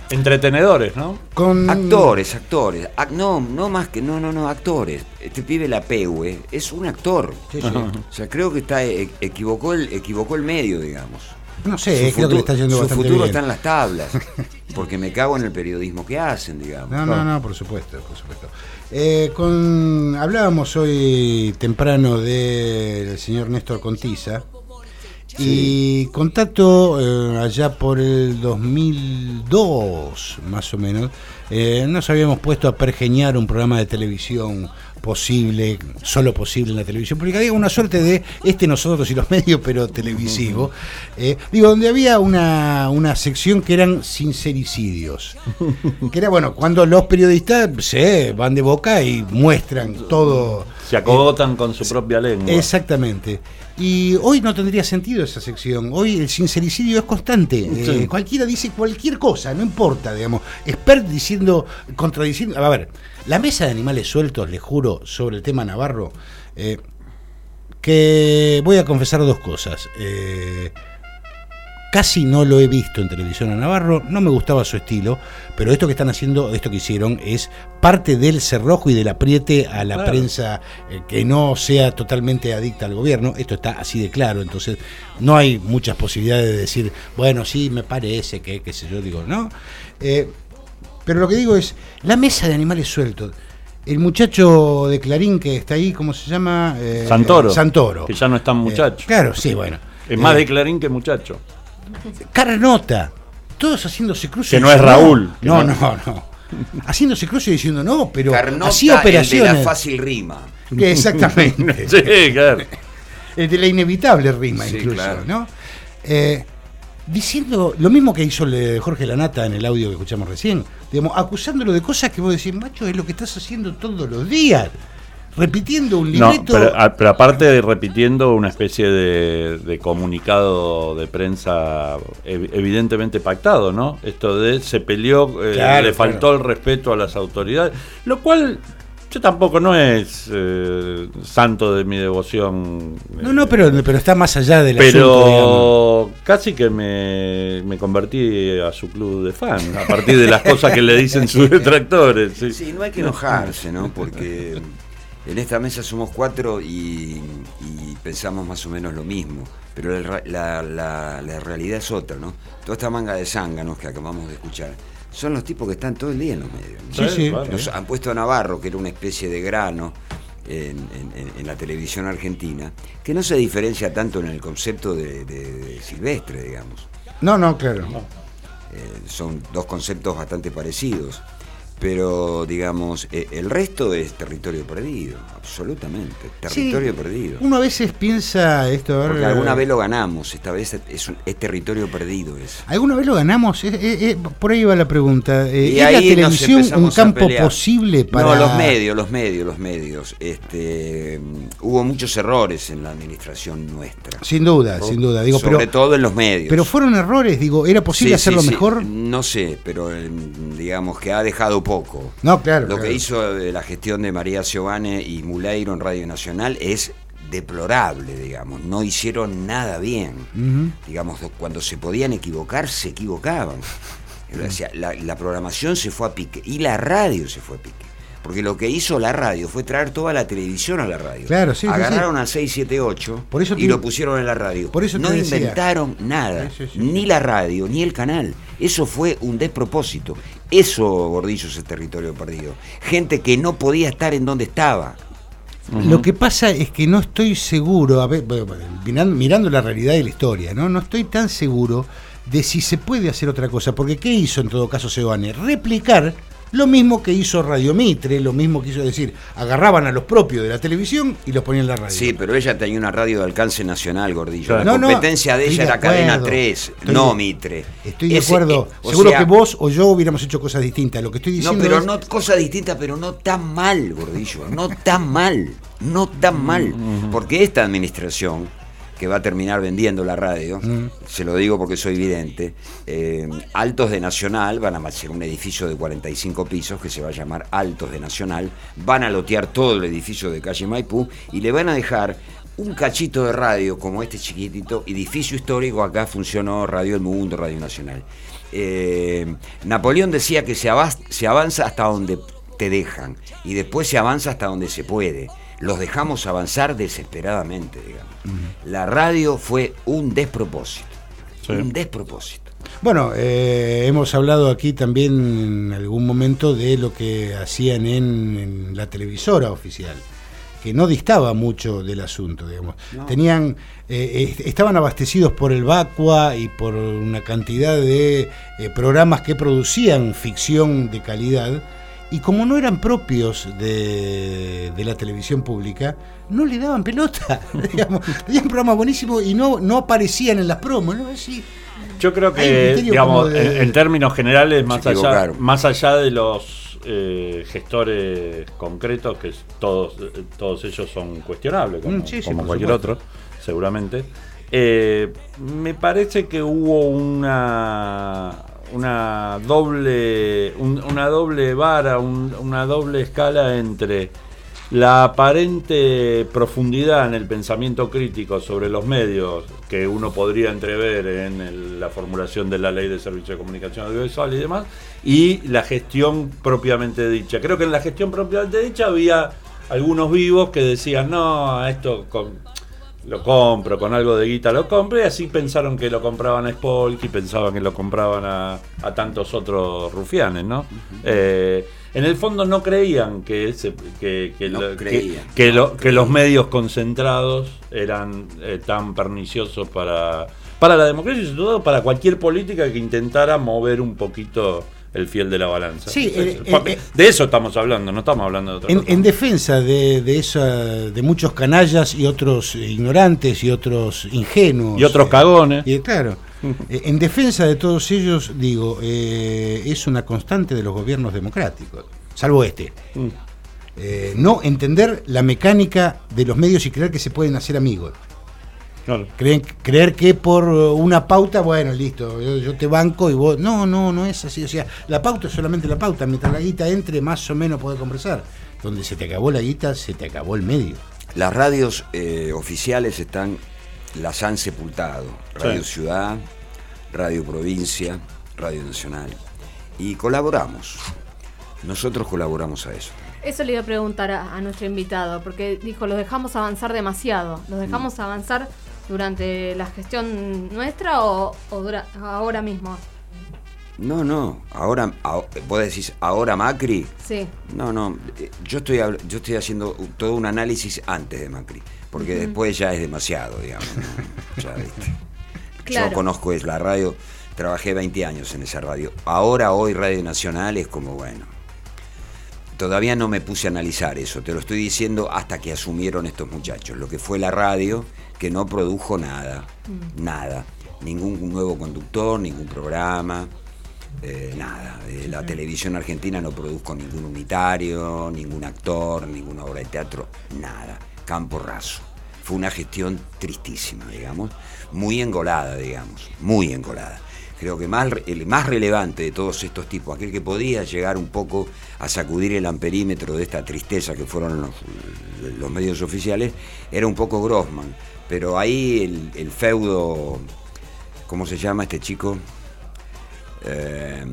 [SPEAKER 3] Entretenedores, ¿no?
[SPEAKER 1] con...
[SPEAKER 4] Actores, actores. Ac- no, no más que, no, no, no, actores. Este pibe la Pegue es un actor.
[SPEAKER 1] Sí, sí.
[SPEAKER 4] O sea, creo que está e- equivocó el, equivocó el medio, digamos.
[SPEAKER 1] No sé, creo que le está yendo
[SPEAKER 4] su
[SPEAKER 1] bastante
[SPEAKER 4] futuro
[SPEAKER 1] bien.
[SPEAKER 4] está en las tablas. Porque me cago en el periodismo que hacen, digamos.
[SPEAKER 1] No, no, no, por supuesto, por supuesto. Eh, con, hablábamos hoy temprano del señor Néstor Contiza y contacto eh, allá por el 2002, más o menos, eh, nos habíamos puesto a pergeñar un programa de televisión posible, solo posible en la televisión pública, digo, una suerte de este nosotros y los medios, pero televisivo. Eh, digo, donde había una, una sección que eran sincericidios. Que era, bueno, cuando los periodistas se van de boca y muestran todo.
[SPEAKER 3] Se acogotan con su propia lengua.
[SPEAKER 1] Exactamente. Y hoy no tendría sentido esa sección. Hoy el sincericidio es constante.
[SPEAKER 3] Sí.
[SPEAKER 1] Eh, cualquiera dice cualquier cosa, no importa, digamos. Expert diciendo, contradiciendo. A ver, la mesa de animales sueltos, les juro, sobre el tema Navarro, eh, que voy a confesar dos cosas. Eh, Casi no lo he visto en televisión a Navarro, no me gustaba su estilo, pero esto que están haciendo, esto que hicieron, es parte del cerrojo y del apriete a la
[SPEAKER 3] Claro.
[SPEAKER 1] prensa eh, que no sea totalmente adicta al gobierno. Esto está así de claro, entonces no hay muchas posibilidades de decir, bueno, sí, me parece que, qué sé yo, digo, no. Eh, pero lo que digo es, la mesa de animales sueltos. El muchacho de Clarín que está ahí, ¿cómo se llama? Eh,
[SPEAKER 3] Santoro.
[SPEAKER 1] Santoro.
[SPEAKER 3] Que ya no es tan
[SPEAKER 1] Eh,
[SPEAKER 3] muchacho.
[SPEAKER 1] claro, sí, bueno.
[SPEAKER 3] Es más
[SPEAKER 1] Eh,
[SPEAKER 3] de Clarín que muchacho.
[SPEAKER 1] Carnota. Todos haciéndose cruces.
[SPEAKER 3] Que no es Raúl,
[SPEAKER 1] No,
[SPEAKER 3] no-
[SPEAKER 1] no, no. Haciéndose cruces diciendo no, pero
[SPEAKER 4] Carnota,
[SPEAKER 1] así
[SPEAKER 4] el de
[SPEAKER 1] operaciones.
[SPEAKER 4] la fácil rima.
[SPEAKER 1] Exactamente.
[SPEAKER 3] sí, claro.
[SPEAKER 1] El de la inevitable rima,
[SPEAKER 4] Sí,
[SPEAKER 1] incluso,
[SPEAKER 4] claro.
[SPEAKER 1] ¿no? Eh, diciendo lo mismo que hizo Jorge Lanata en el audio que escuchamos recién, digamos, acusándolo de cosas que vos decís, macho, es lo que estás haciendo todos los días, repitiendo un
[SPEAKER 3] No,
[SPEAKER 1] libreto.
[SPEAKER 3] pero, a- pero aparte de repitiendo una especie de, de comunicado de prensa ev- evidentemente pactado, ¿no? Esto de se peleó, eh,
[SPEAKER 1] Claro,
[SPEAKER 3] le faltó el respeto a las autoridades, lo cual yo tampoco no es eh, santo de mi devoción.
[SPEAKER 1] no, no, pero, pero está más allá del
[SPEAKER 3] Pero
[SPEAKER 1] asunto, digamos.
[SPEAKER 3] casi que me, me convertí a su club de fan a partir de las cosas que le dicen sus detractores. Sí,
[SPEAKER 4] Sí, no hay que enojarse, ¿no? Porque en esta mesa somos cuatro y, y pensamos más o menos lo mismo. Pero la, la- la- la realidad es otra, ¿no? Toda esta manga de zánganos que acabamos de escuchar son los tipos que están todo el día en los medios. ¿no?
[SPEAKER 1] Sí, sí.
[SPEAKER 4] Nos han puesto a Navarro, que era una especie de grano en, en- en- en la televisión argentina, que no se diferencia tanto en el concepto de, de- de Silvestre, digamos.
[SPEAKER 1] No, no, claro.
[SPEAKER 4] Eh, son dos conceptos bastante parecidos. Pero, digamos, eh, el resto es territorio perdido, absolutamente. Territorio
[SPEAKER 1] Sí,
[SPEAKER 4] perdido.
[SPEAKER 1] Uno a veces piensa esto. ver,
[SPEAKER 4] Porque alguna vez lo ganamos, esta vez es, un- es territorio perdido. Es.
[SPEAKER 1] ¿Alguna vez lo ganamos? Eh, eh, eh, por ahí va la pregunta. Eh, ¿Es la televisión un campo posible para.?
[SPEAKER 4] No, los medios, los medios, los medios. Este, mm, hubo muchos errores en la administración nuestra.
[SPEAKER 1] Sin duda, sin duda. Digo,
[SPEAKER 4] Sobre
[SPEAKER 1] pero,
[SPEAKER 4] todo en los medios.
[SPEAKER 1] pero fueron errores, digo, ¿era posible
[SPEAKER 4] Sí,
[SPEAKER 1] hacerlo
[SPEAKER 4] sí.
[SPEAKER 1] mejor?
[SPEAKER 4] No sé, pero eh, digamos que ha dejado poco.
[SPEAKER 1] No, claro.
[SPEAKER 4] Lo
[SPEAKER 1] claro.
[SPEAKER 4] que hizo eh, la gestión de María Giovane y Muleiro en Radio Nacional es deplorable, digamos. No hicieron nada bien. Digamos, cuando se podían equivocar, se equivocaban. O sea, la, la programación se fue a pique y la radio se fue a pique. Porque lo que hizo la radio fue traer toda la televisión a la radio.
[SPEAKER 1] Claro, sí,
[SPEAKER 4] Agarraron
[SPEAKER 1] sí.
[SPEAKER 4] al 678
[SPEAKER 1] Por eso
[SPEAKER 4] y
[SPEAKER 1] te-
[SPEAKER 4] lo pusieron en la radio.
[SPEAKER 1] por eso
[SPEAKER 4] no inventaron nada,
[SPEAKER 1] sí.
[SPEAKER 4] ni la radio, ni el canal. Eso fue un despropósito. Eso, Gordillo, es el territorio perdido. Gente que no podía estar en donde estaba.
[SPEAKER 1] Lo que pasa es que no estoy seguro, a ver, mirando la realidad de la historia, ¿no? No estoy tan seguro de si se puede hacer otra cosa, porque ¿qué hizo en todo caso Sebane? Replicar lo mismo que hizo Radio Mitre, lo mismo que hizo decir, agarraban a los propios de la televisión y los ponían en la radio.
[SPEAKER 4] Sí, pero ella tenía una radio de alcance nacional, Gordillo.
[SPEAKER 1] Claro.
[SPEAKER 4] La
[SPEAKER 1] No, no,
[SPEAKER 4] competencia de ella
[SPEAKER 1] de
[SPEAKER 4] era Cadena
[SPEAKER 1] acuerdo.
[SPEAKER 4] 3,
[SPEAKER 1] Estoy
[SPEAKER 4] no Mitre.
[SPEAKER 1] Estoy de
[SPEAKER 4] Ese,
[SPEAKER 1] acuerdo.
[SPEAKER 4] eh,
[SPEAKER 1] Seguro
[SPEAKER 4] sea,
[SPEAKER 1] que vos o yo hubiéramos hecho cosas distintas. Lo que estoy
[SPEAKER 4] No,
[SPEAKER 1] diciendo
[SPEAKER 4] pero
[SPEAKER 1] es-
[SPEAKER 4] no cosa distinta, pero no tan mal, Gordillo. No tan mal. No tan mal. Porque esta administración, que va a terminar vendiendo la radio, se lo digo porque soy vidente, eh, Altos de Nacional, van a hacer un edificio de 45 pisos que se va a llamar Altos de Nacional, van a lotear todo el edificio de calle Maipú y le van a dejar un cachito de radio como este chiquitito, edificio histórico, acá funcionó Radio El Mundo, Radio Nacional. Eh, Napoleón decía que se avanza hasta donde te dejan y después se avanza hasta donde se puede. Los dejamos avanzar desesperadamente, digamos. La radio fue un despropósito. Un despropósito.
[SPEAKER 1] Bueno, eh, hemos hablado aquí también en algún momento de lo que hacían en, en la televisora oficial, que no distaba mucho del asunto, digamos.
[SPEAKER 20] No.
[SPEAKER 1] Tenían, eh, est- estaban abastecidos por el Vacua y por una cantidad de eh, programas que producían ficción de calidad. Y como no eran propios de, de la televisión pública, no le daban pelota. digamos. Tenían programas buenísimos y no, no aparecían en las promos. ¿no? Así,
[SPEAKER 3] Yo creo que, digamos,
[SPEAKER 1] de-
[SPEAKER 3] en, en términos generales, más allá, más allá de los eh, gestores concretos, que todos, todos ellos son cuestionables, como,
[SPEAKER 1] Mm, sí, sí,
[SPEAKER 3] como
[SPEAKER 1] por
[SPEAKER 3] cualquier
[SPEAKER 1] supuesto.
[SPEAKER 3] otro, seguramente. eh, me parece que hubo una una doble un- una doble vara, un- una doble escala entre la aparente profundidad en el pensamiento crítico sobre los medios que uno podría entrever en la formulación de la ley de servicio de comunicación audiovisual y demás, y la gestión propiamente dicha. Creo que en la gestión propiamente dicha había algunos vivos que decían, no, esto lo compro, con algo de guita lo compro, y así pensaron que lo compraban a Spolk y pensaban que lo compraban a, a tantos otros rufianes, ¿no? Eh, en el fondo no creían que, ese, que, que
[SPEAKER 4] No
[SPEAKER 3] lo-
[SPEAKER 4] creían,
[SPEAKER 3] que
[SPEAKER 4] no
[SPEAKER 3] lo- que los medios concentrados eran eh, tan perniciosos para, para la democracia y sobre todo para cualquier política que intentara mover un poquito el fiel de la balanza.
[SPEAKER 1] Sí, eh,
[SPEAKER 3] porque
[SPEAKER 1] eh,
[SPEAKER 3] de eso estamos hablando, no estamos hablando de otra
[SPEAKER 1] En,
[SPEAKER 3] cosa.
[SPEAKER 1] en defensa de, de, esa, de muchos canallas y otros ignorantes y otros ingenuos.
[SPEAKER 3] Y otros
[SPEAKER 1] eh,
[SPEAKER 3] cagones.
[SPEAKER 1] y, claro. Eh, en defensa de todos ellos, digo, eh, es una constante de los gobiernos democráticos, salvo este.
[SPEAKER 3] Mm.
[SPEAKER 1] Eh, no entender la mecánica de los medios y creer que se pueden hacer amigos.
[SPEAKER 3] Claro.
[SPEAKER 1] Creen- creer que por una pauta, bueno, listo, yo, yo te banco y vos. No, no, no es así. O sea, la pauta es solamente la pauta. Mientras la guita entre, más o menos podés conversar. Donde se te acabó la guita, se te acabó el medio.
[SPEAKER 4] Las radios eh, oficiales están, las han sepultado. Radio
[SPEAKER 1] Sí.
[SPEAKER 4] Ciudad, Radio Provincia, Radio Nacional. Y colaboramos. Nosotros colaboramos a eso.
[SPEAKER 20] Eso le iba a preguntar a, a nuestro invitado, porque dijo, los dejamos avanzar demasiado. ¿Los dejamos avanzar durante la gestión nuestra o, o dura- ahora mismo?
[SPEAKER 4] No, no, ahora, vos decís, ahora Macri.
[SPEAKER 20] Sí.
[SPEAKER 4] No, no, eh, yo estoy, yo estoy haciendo todo un análisis antes de Macri, porque después ya es demasiado, digamos. ¿no? Ya, ¿viste?
[SPEAKER 20] Claro.
[SPEAKER 4] Yo conozco es la radio, trabajé 20 años en esa radio. Ahora, hoy, Radio Nacional es como, bueno, Todavía no me puse a analizar eso, te lo estoy diciendo hasta que asumieron estos muchachos, lo que fue la radio, que no produjo nada, nada, ningún nuevo conductor, ningún programa, eh, nada. Eh, la televisión argentina no produjo ningún unitario, ningún actor, ninguna obra de teatro, nada, campo raso. Fue una gestión tristísima, digamos, muy engolada, digamos, muy engolada. Creo que más, el más relevante de todos estos tipos, aquel que podía llegar un poco a sacudir el amperímetro de esta tristeza que fueron los, los medios oficiales, era un poco Grossman. Pero ahí el, el feudo, ¿cómo se llama este chico? Eh,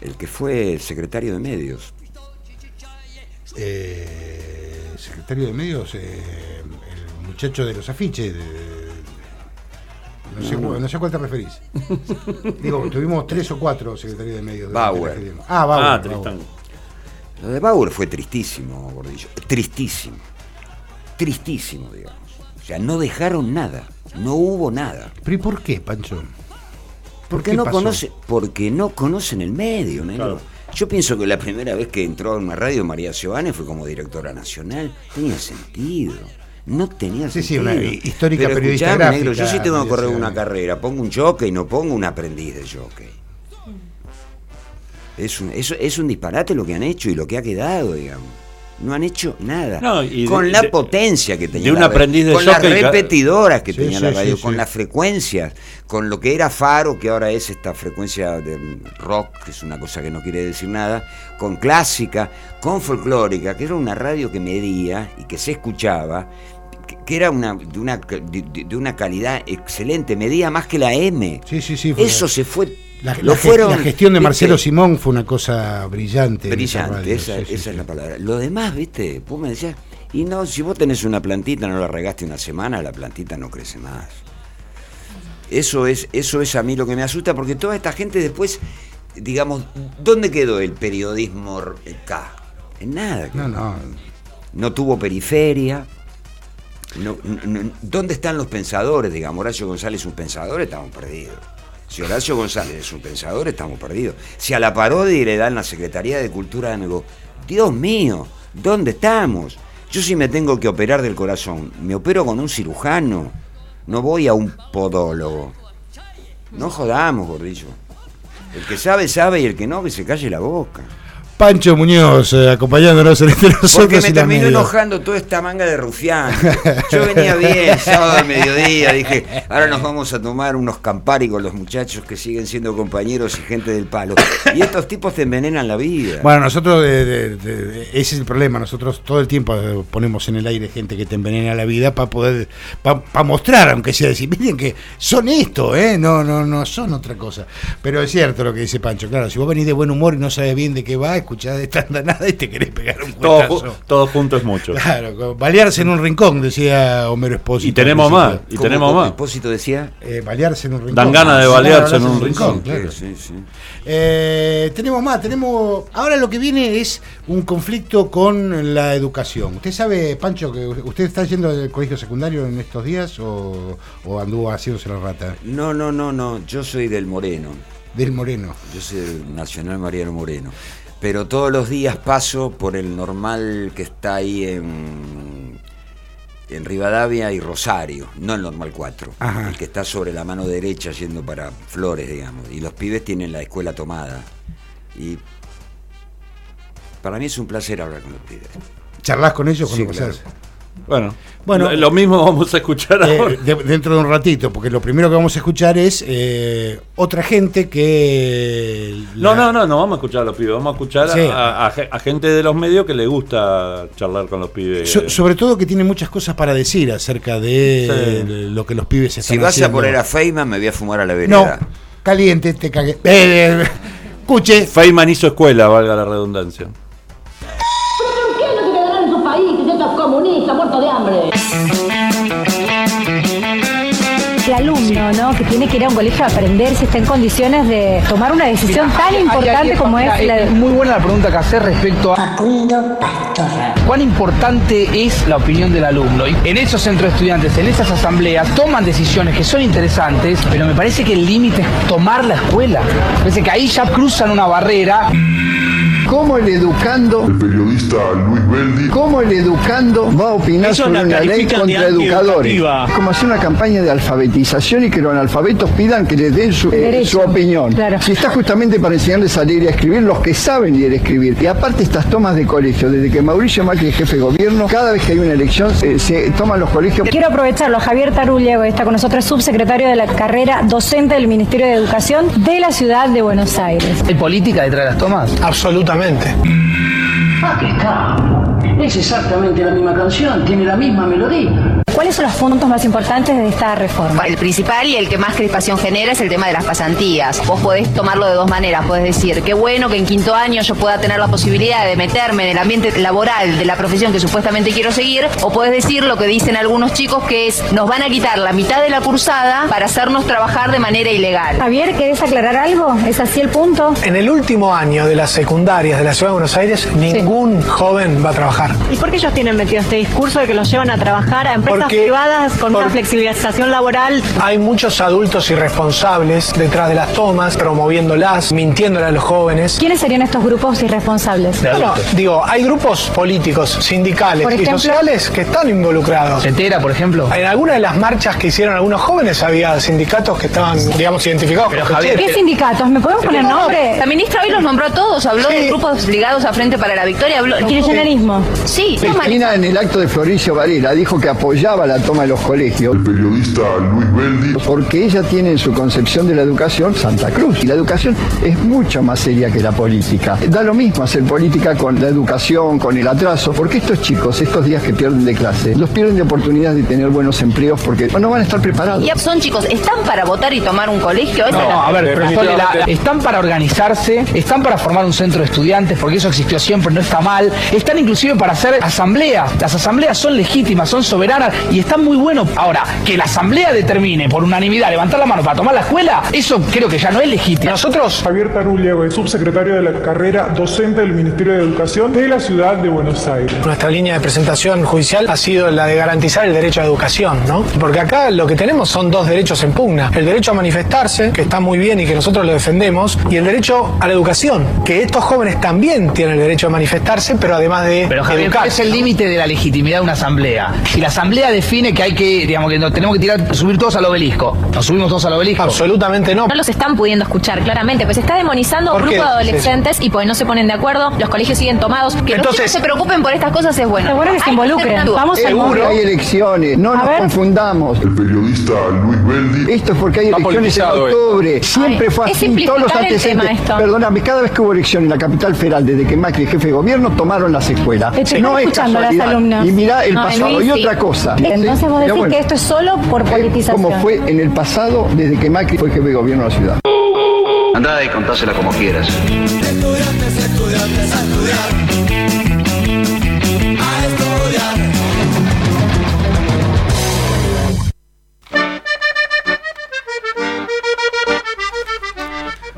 [SPEAKER 4] el que fue secretario de medios.
[SPEAKER 1] Eh, secretario de medios, eh, el muchacho de los afiches. de- no, sé, no sé a cuál te referís. Digo, tuvimos tres o cuatro secretarios de medios.
[SPEAKER 4] Bauer.
[SPEAKER 1] gestión. Ah, Bauer.
[SPEAKER 3] Ah,
[SPEAKER 1] Bauer.
[SPEAKER 4] Lo de Bauer fue tristísimo, Gordillo. Tristísimo. Tristísimo, digamos. O sea, no dejaron nada. No hubo nada.
[SPEAKER 1] ¿Pero y por qué, Pancho? ¿Por
[SPEAKER 4] Porque
[SPEAKER 1] qué
[SPEAKER 4] no,
[SPEAKER 1] pasó?
[SPEAKER 4] conoce, porque no conocen el medio, negro.
[SPEAKER 3] Claro.
[SPEAKER 4] Yo pienso que la primera vez que entró a una radio María Giovanni fue como directora nacional. Tenía sentido. No tenía
[SPEAKER 1] Sí, sí,
[SPEAKER 4] sentido.
[SPEAKER 1] una hi- histórica
[SPEAKER 4] Pero
[SPEAKER 1] periodista
[SPEAKER 4] escuchame,
[SPEAKER 1] gráfica,
[SPEAKER 4] negro, yo sí tengo que correr una carrera. Pongo un jockey, no pongo un aprendiz de jockey. Es un, es, es un disparate lo que han hecho y lo que ha quedado, digamos. No han hecho nada.
[SPEAKER 3] No, y
[SPEAKER 4] con
[SPEAKER 3] de-
[SPEAKER 4] la
[SPEAKER 3] de-
[SPEAKER 4] potencia que tenía
[SPEAKER 3] de un
[SPEAKER 4] la
[SPEAKER 3] aprendiz de
[SPEAKER 4] Con las repetidoras que
[SPEAKER 1] Sí,
[SPEAKER 4] tenía
[SPEAKER 1] sí,
[SPEAKER 4] la radio,
[SPEAKER 1] sí,
[SPEAKER 4] con las frecuencias, con lo que era Faro, que ahora es esta frecuencia de rock, que es una cosa que no quiere decir nada, con clásica, con folclórica, que era una radio que medía y que se escuchaba, que, era una, de, una, de, una calidad excelente, medía más que la M.
[SPEAKER 1] Sí, sí, sí. fue-
[SPEAKER 4] Eso se fue.
[SPEAKER 1] La,
[SPEAKER 4] lo
[SPEAKER 1] la ge-
[SPEAKER 4] fueron,
[SPEAKER 1] la gestión de
[SPEAKER 4] ¿viste?
[SPEAKER 1] Marcelo Simón fue una cosa brillante.
[SPEAKER 4] Brillante, esa,
[SPEAKER 1] sí, sí,
[SPEAKER 4] esa
[SPEAKER 1] sí.
[SPEAKER 4] es la palabra. Lo demás, viste, vos me decías, y no, si vos tenés una plantita, no la regaste una semana, la plantita no crece más. Eso es, eso es a mí lo que me asusta, porque toda esta gente después, digamos, ¿dónde quedó el periodismo acá? En nada.
[SPEAKER 1] No, no.
[SPEAKER 4] No tuvo periferia. No, ¿Dónde están los pensadores? Digamos, Horacio González es un pensador, estamos perdidos. Si Horacio González es un pensador, estamos perdidos. Si a la parodia le dan la Secretaría de Cultura de nuevo, Dios mío, ¿dónde estamos? Yo si me tengo que operar del corazón, me opero con un cirujano, no voy a un podólogo. No jodamos, gordillo. El que sabe, sabe, y el que no, que se calle la boca.
[SPEAKER 1] Pancho Muñoz eh, acompañándonos en este nosotros
[SPEAKER 4] Porque me terminó enojando toda esta manga de rufián. Yo venía bien, sábado al mediodía, dije, ahora nos vamos a tomar unos campari con los muchachos que siguen siendo compañeros y gente del palo. Y estos tipos te envenenan la vida.
[SPEAKER 1] Bueno, nosotros, de- de- de- de- ese es el problema, nosotros todo el tiempo eh, ponemos en el aire gente que te envenena la vida para poder, para mostrar, aunque sea decir, miren que son esto, ¿eh? no, no, no son otra cosa. Pero es cierto lo que dice Pancho, claro, si vos venís de buen humor y no sabes bien de qué va, escuchás de esta andanada y te querés pegar un
[SPEAKER 3] Todo,
[SPEAKER 1] cuetazo.
[SPEAKER 3] ju- todo junto es mucho.
[SPEAKER 1] Claro, balearse en un rincón, decía Homero Espósito.
[SPEAKER 3] Y tenemos más, y tenemos más.
[SPEAKER 4] Espósito decía.
[SPEAKER 1] Eh, balearse en un rincón.
[SPEAKER 3] Dan ganas de
[SPEAKER 1] Ah,
[SPEAKER 3] balearse en un
[SPEAKER 1] rincón,
[SPEAKER 3] rincón.
[SPEAKER 1] claro.
[SPEAKER 4] Sí, sí.
[SPEAKER 1] Eh, tenemos más, tenemos. Ahora lo que viene es un conflicto con la educación. ¿Usted sabe, Pancho, que usted está yendo al colegio secundario en estos días o, o anduvo haciéndose la rata?
[SPEAKER 4] No, no, no, no, yo soy del Moreno.
[SPEAKER 1] Del Moreno.
[SPEAKER 4] Yo soy del Nacional Mariano Moreno. Pero todos los días paso por el normal que está ahí en, en Rivadavia y Rosario, no el normal 4,
[SPEAKER 1] Ajá.
[SPEAKER 4] el que está sobre la mano derecha yendo para Flores, digamos. Y los pibes tienen la escuela tomada. Y para mí es un placer hablar con los pibes.
[SPEAKER 1] ¿Charlas con ellos
[SPEAKER 4] Sí,
[SPEAKER 1] cuando
[SPEAKER 4] claro.
[SPEAKER 3] Bueno,
[SPEAKER 1] Bueno,
[SPEAKER 3] lo, lo mismo vamos a escuchar
[SPEAKER 1] Eh,
[SPEAKER 3] ahora.
[SPEAKER 1] de- dentro de un ratito, porque lo primero que vamos a escuchar es eh, otra gente que.
[SPEAKER 3] No,
[SPEAKER 1] la-
[SPEAKER 3] no, no, no vamos a escuchar a los pibes, vamos a escuchar a-
[SPEAKER 1] Sí.
[SPEAKER 3] a, a ge- a gente de los medios que le gusta charlar con los pibes.
[SPEAKER 1] So- sobre todo que tiene muchas cosas para decir acerca de
[SPEAKER 3] Sí.
[SPEAKER 1] lo que los pibes están
[SPEAKER 4] Si vas
[SPEAKER 1] haciendo.
[SPEAKER 4] a poner a Feynman, me voy a fumar a la
[SPEAKER 1] No,
[SPEAKER 4] vereda.
[SPEAKER 1] caliente, te cagué. Eh, eh, escuche.
[SPEAKER 3] Feynman hizo escuela, valga la redundancia.
[SPEAKER 12] Alumno, ¿no? Que tiene que ir a un colegio a aprender si está en condiciones de tomar una decisión tan importante como es la de...
[SPEAKER 14] Muy buena la pregunta que hacer respecto a...
[SPEAKER 21] Facundo Pastorra.
[SPEAKER 22] cuán importante es la opinión del alumno. Y en esos centros de estudiantes, en esas asambleas, toman decisiones que son interesantes, pero me parece que el límite es tomar la escuela. Me parece que ahí ya cruzan una barrera.
[SPEAKER 13] ¿Cómo el educando,
[SPEAKER 23] El periodista Luis Beldi.
[SPEAKER 13] cómo el educando va a opinar
[SPEAKER 24] Ellos
[SPEAKER 13] sobre una ley contra educadores? Como hacer una campaña de alfabetización y que los analfabetos pidan que les den su, eh, su opinión.
[SPEAKER 25] Claro.
[SPEAKER 13] Si está justamente para enseñarles a leer y a escribir los que saben leer y escribir. Y aparte estas tomas de colegio, desde que Mauricio Macri es jefe de gobierno, cada vez que hay una elección se, se toman los colegios.
[SPEAKER 26] Quiero aprovecharlo. Javier Tarulla, que está con nosotros, subsecretario de la carrera docente del Ministerio de Educación de la ciudad de Buenos Aires.
[SPEAKER 22] ¿Hay política detrás de las tomas?
[SPEAKER 24] Absolutamente.
[SPEAKER 27] Aquí está. Es exactamente la misma canción, tiene la misma melodía.
[SPEAKER 26] ¿Cuáles son los puntos más importantes de esta reforma?
[SPEAKER 28] El principal y el que más crispación genera es el tema de las pasantías. Vos podés tomarlo de dos maneras. Podés decir, qué bueno que en quinto año yo pueda tener la posibilidad de meterme en el ambiente laboral de la profesión que supuestamente quiero seguir. O podés decir lo que dicen algunos chicos, que es, nos van a quitar la mitad de la cursada para hacernos trabajar de manera ilegal.
[SPEAKER 26] Javier, ¿querés aclarar algo? ¿Es así el punto?
[SPEAKER 24] En el último año de las secundarias de la Ciudad de Buenos Aires, ningún joven va a trabajar.
[SPEAKER 26] ¿Y por qué ellos tienen metido este discurso de que los llevan a trabajar a empresas
[SPEAKER 24] Porque-
[SPEAKER 26] privadas con
[SPEAKER 24] por-
[SPEAKER 26] una flexibilización laboral?
[SPEAKER 24] Hay muchos adultos irresponsables detrás de las tomas, promoviéndolas, mintiéndole a los jóvenes.
[SPEAKER 26] ¿Quiénes serían estos grupos irresponsables?
[SPEAKER 24] Bueno, digo, hay grupos políticos, sindicales
[SPEAKER 26] Por
[SPEAKER 24] y
[SPEAKER 26] ejemplo-
[SPEAKER 24] sociales que están involucrados.
[SPEAKER 22] Cetera, por ejemplo.
[SPEAKER 24] En algunas de las marchas que hicieron algunos jóvenes había sindicatos que estaban, digamos, identificados.
[SPEAKER 22] Pero, Javier.
[SPEAKER 26] ¿Qué sindicatos? ¿Me podemos poner nombre?
[SPEAKER 28] La ministra hoy los nombró a todos, habló
[SPEAKER 24] Sí.
[SPEAKER 28] de grupos ligados a Frente para la Victoria, habló...
[SPEAKER 26] Kirchnerismo.
[SPEAKER 28] Sí, no,
[SPEAKER 13] Cristina en el acto de Florencio Varela dijo que apoyaba la toma de los colegios
[SPEAKER 23] El periodista Luis Beldi.
[SPEAKER 13] porque ella tiene en su concepción de la educación Santa Cruz. Y la educación es mucho más seria que la política. Da lo mismo hacer política con la educación, con el atraso, porque estos chicos, estos días que pierden de clase, los pierden de oportunidad de tener buenos empleos porque no van a estar preparados.
[SPEAKER 28] Y son chicos, ¿están para votar y tomar un colegio?
[SPEAKER 22] No,
[SPEAKER 28] la
[SPEAKER 22] a ver. Sole, la- están para organizarse, están para formar un centro de estudiantes, porque eso existió siempre, no está mal. Están inclusive para hacer asambleas. Las asambleas son legítimas, son soberanas y están muy buenos. Ahora, que la asamblea determine por unanimidad levantar la mano para tomar la escuela, eso creo que ya no es legítimo.
[SPEAKER 24] Nosotros
[SPEAKER 29] Javier Taruliago, subsecretario de la carrera docente del Ministerio de Educación de la ciudad de Buenos Aires.
[SPEAKER 24] Nuestra línea de presentación judicial ha sido la de garantizar el derecho a educación, ¿no? Porque acá lo que tenemos son dos derechos en pugna. El derecho a manifestarse, que está muy bien y que nosotros lo defendemos, y el derecho a la educación, que estos jóvenes también tienen el derecho a manifestarse, pero además de
[SPEAKER 22] Pero Javier, ¿cuál
[SPEAKER 24] educarse.
[SPEAKER 22] es el límite de la legitimidad de una asamblea? Si la asamblea define que hay que, digamos, que nos tenemos que tirar, subir todos al obelisco, nos subimos todos al obelisco.
[SPEAKER 24] Absolutamente no.
[SPEAKER 30] No los están pudiendo escuchar, claramente, pues se está demonizando a un grupo de adolescentes y pues no se ponen de acuerdo, los colegios siguen tomados. Que los
[SPEAKER 28] Entonces,
[SPEAKER 30] chicos
[SPEAKER 28] se preocupen por estas cosas es bueno.
[SPEAKER 26] Es bueno que se
[SPEAKER 28] Hay
[SPEAKER 26] involucren. Vamos al
[SPEAKER 13] Seguro hay elecciones, no nos confundamos.
[SPEAKER 23] El periodista Luis Beldi.
[SPEAKER 13] Esto es porque hay
[SPEAKER 23] Está
[SPEAKER 13] elecciones en
[SPEAKER 23] esto.
[SPEAKER 13] octubre. Siempre
[SPEAKER 30] Ay,
[SPEAKER 13] fue
[SPEAKER 30] es
[SPEAKER 13] así. Todos los antecedentes. Perdóname, cada vez que hubo elección en la capital federal, desde que Macri es jefe de gobierno, tomaron las escuelas.
[SPEAKER 26] Te
[SPEAKER 13] no es
[SPEAKER 26] escuchando las
[SPEAKER 13] casualidad.
[SPEAKER 26] alumnas.
[SPEAKER 13] Y mira el
[SPEAKER 26] No,
[SPEAKER 13] pasado. Y otra cosa.
[SPEAKER 26] Entonces vos decís
[SPEAKER 13] bueno,
[SPEAKER 26] que esto es solo por politización.
[SPEAKER 13] como fue en el pasado, desde que Macri fue jefe de gobierno de la ciudad.
[SPEAKER 31] Andá y contásela como quieras.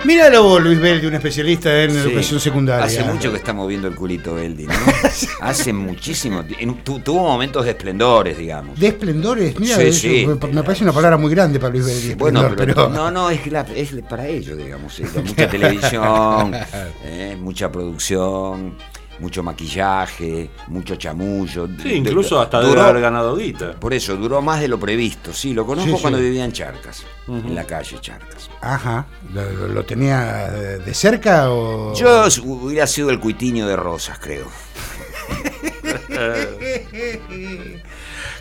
[SPEAKER 1] Míralo vos, Luis Beldi, un especialista en
[SPEAKER 4] Sí.
[SPEAKER 1] educación secundaria.
[SPEAKER 4] Hace mucho que está moviendo el culito Beldi, ¿no? Hace muchísimo. tu- tuvo momentos de esplendores, digamos.
[SPEAKER 1] De esplendores, mira,
[SPEAKER 4] Sí,
[SPEAKER 1] eso
[SPEAKER 4] sí.
[SPEAKER 1] me- me parece una palabra muy grande para Luis Beldi.
[SPEAKER 4] Bueno, pero,
[SPEAKER 1] pero,
[SPEAKER 4] no, no, es, la- es para ellos, digamos. es mucha televisión, eh, mucha producción, mucho maquillaje, mucho chamullo.
[SPEAKER 3] Sí, incluso hasta debe haber ganado guita.
[SPEAKER 4] Por eso, duró más de lo previsto. Sí, lo conozco
[SPEAKER 1] Sí, sí.
[SPEAKER 4] cuando vivía en Charcas, en la calle Charcas.
[SPEAKER 1] Ajá. ¿Lo, lo- lo tenía eh, de cerca o.?
[SPEAKER 4] Yo hubiera sido el cuitiño de Rosas, creo.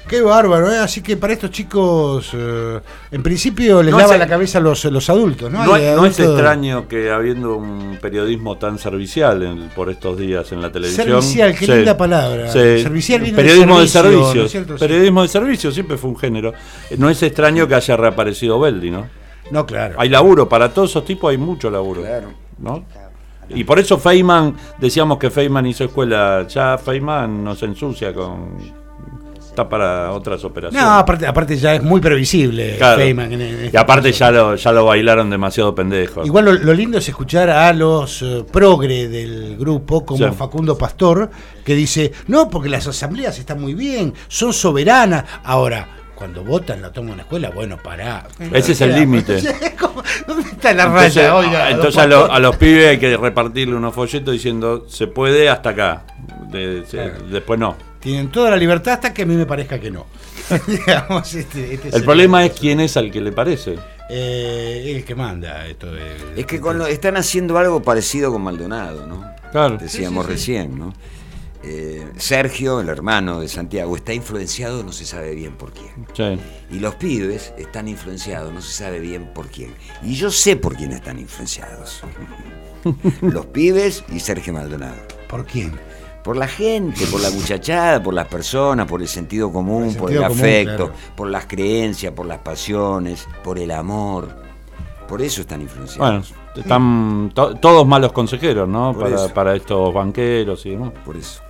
[SPEAKER 1] Qué bárbaro, ¿eh? Así que para estos chicos, eh, en principio les
[SPEAKER 3] No
[SPEAKER 1] lava
[SPEAKER 3] es-
[SPEAKER 1] la cabeza a los, los adultos, ¿no?
[SPEAKER 3] No,
[SPEAKER 1] Hay
[SPEAKER 3] es- no es
[SPEAKER 1] adultos-
[SPEAKER 3] extraño que habiendo un periodismo tan servicial en- por estos días en la televisión.
[SPEAKER 1] Servicial, qué linda palabra. Servicial viene de
[SPEAKER 3] periodismo de,
[SPEAKER 1] servicio, ¿no es
[SPEAKER 3] servicios.
[SPEAKER 1] cierto? Sí.
[SPEAKER 3] periodismo de servicio siempre fue un género. No es extraño que haya reaparecido Beldi, ¿no?
[SPEAKER 1] No, claro.
[SPEAKER 3] Hay laburo, para todos esos tipos hay mucho laburo. ¿no? Y por eso Feynman, decíamos que Feynman hizo escuela, ya Feynman nos ensucia con, está para otras operaciones.
[SPEAKER 1] No, aparte, aparte ya es muy previsible
[SPEAKER 3] Claro.
[SPEAKER 1] Feynman en- en
[SPEAKER 3] y aparte
[SPEAKER 1] caso.
[SPEAKER 3] ya lo, ya lo bailaron demasiado pendejos.
[SPEAKER 1] Igual lo, lo lindo es escuchar a los eh, progre del grupo, como
[SPEAKER 3] Sí.
[SPEAKER 1] Facundo Pastor, que dice, no, porque las asambleas están muy bien, son soberanas. Ahora, cuando votan la toma una escuela, bueno, pará.
[SPEAKER 3] Ese es el límite.
[SPEAKER 1] ¿Dónde está la
[SPEAKER 3] Entonces,
[SPEAKER 1] raya? Oiga,
[SPEAKER 3] entonces
[SPEAKER 1] don
[SPEAKER 3] a, lo-
[SPEAKER 1] Pastor?
[SPEAKER 3] a los pibes hay que repartirle unos folletos diciendo se puede hasta acá. De- se- Después no.
[SPEAKER 1] Tienen toda la libertad hasta que a mí me parezca que no. Digamos, este- este
[SPEAKER 3] El problema es quién es al que le parece.
[SPEAKER 1] Eh, el que manda esto de-
[SPEAKER 4] Es que con lo- están haciendo algo parecido con Maldonado, ¿no?
[SPEAKER 3] Claro.
[SPEAKER 4] Decíamos
[SPEAKER 1] Sí, sí, sí.
[SPEAKER 4] recién, ¿no? Eh, Sergio, el hermano de Santiago, está influenciado, no se sabe bien por quién.
[SPEAKER 3] Sí.
[SPEAKER 4] Y los pibes están influenciados, no se sabe bien por quién. Y yo sé por quién están influenciados. los pibes y Sergio Maldonado.
[SPEAKER 1] ¿Por quién?
[SPEAKER 4] Por la gente, por la muchachada, por las personas, por el sentido común, por el afecto,
[SPEAKER 1] claro.
[SPEAKER 4] por las creencias, por las pasiones, por el amor. Por eso están
[SPEAKER 3] Bueno,
[SPEAKER 4] influenciados.
[SPEAKER 3] están to- todos malos consejeros, ¿no? Para, para estos banqueros y demás.
[SPEAKER 4] Por eso.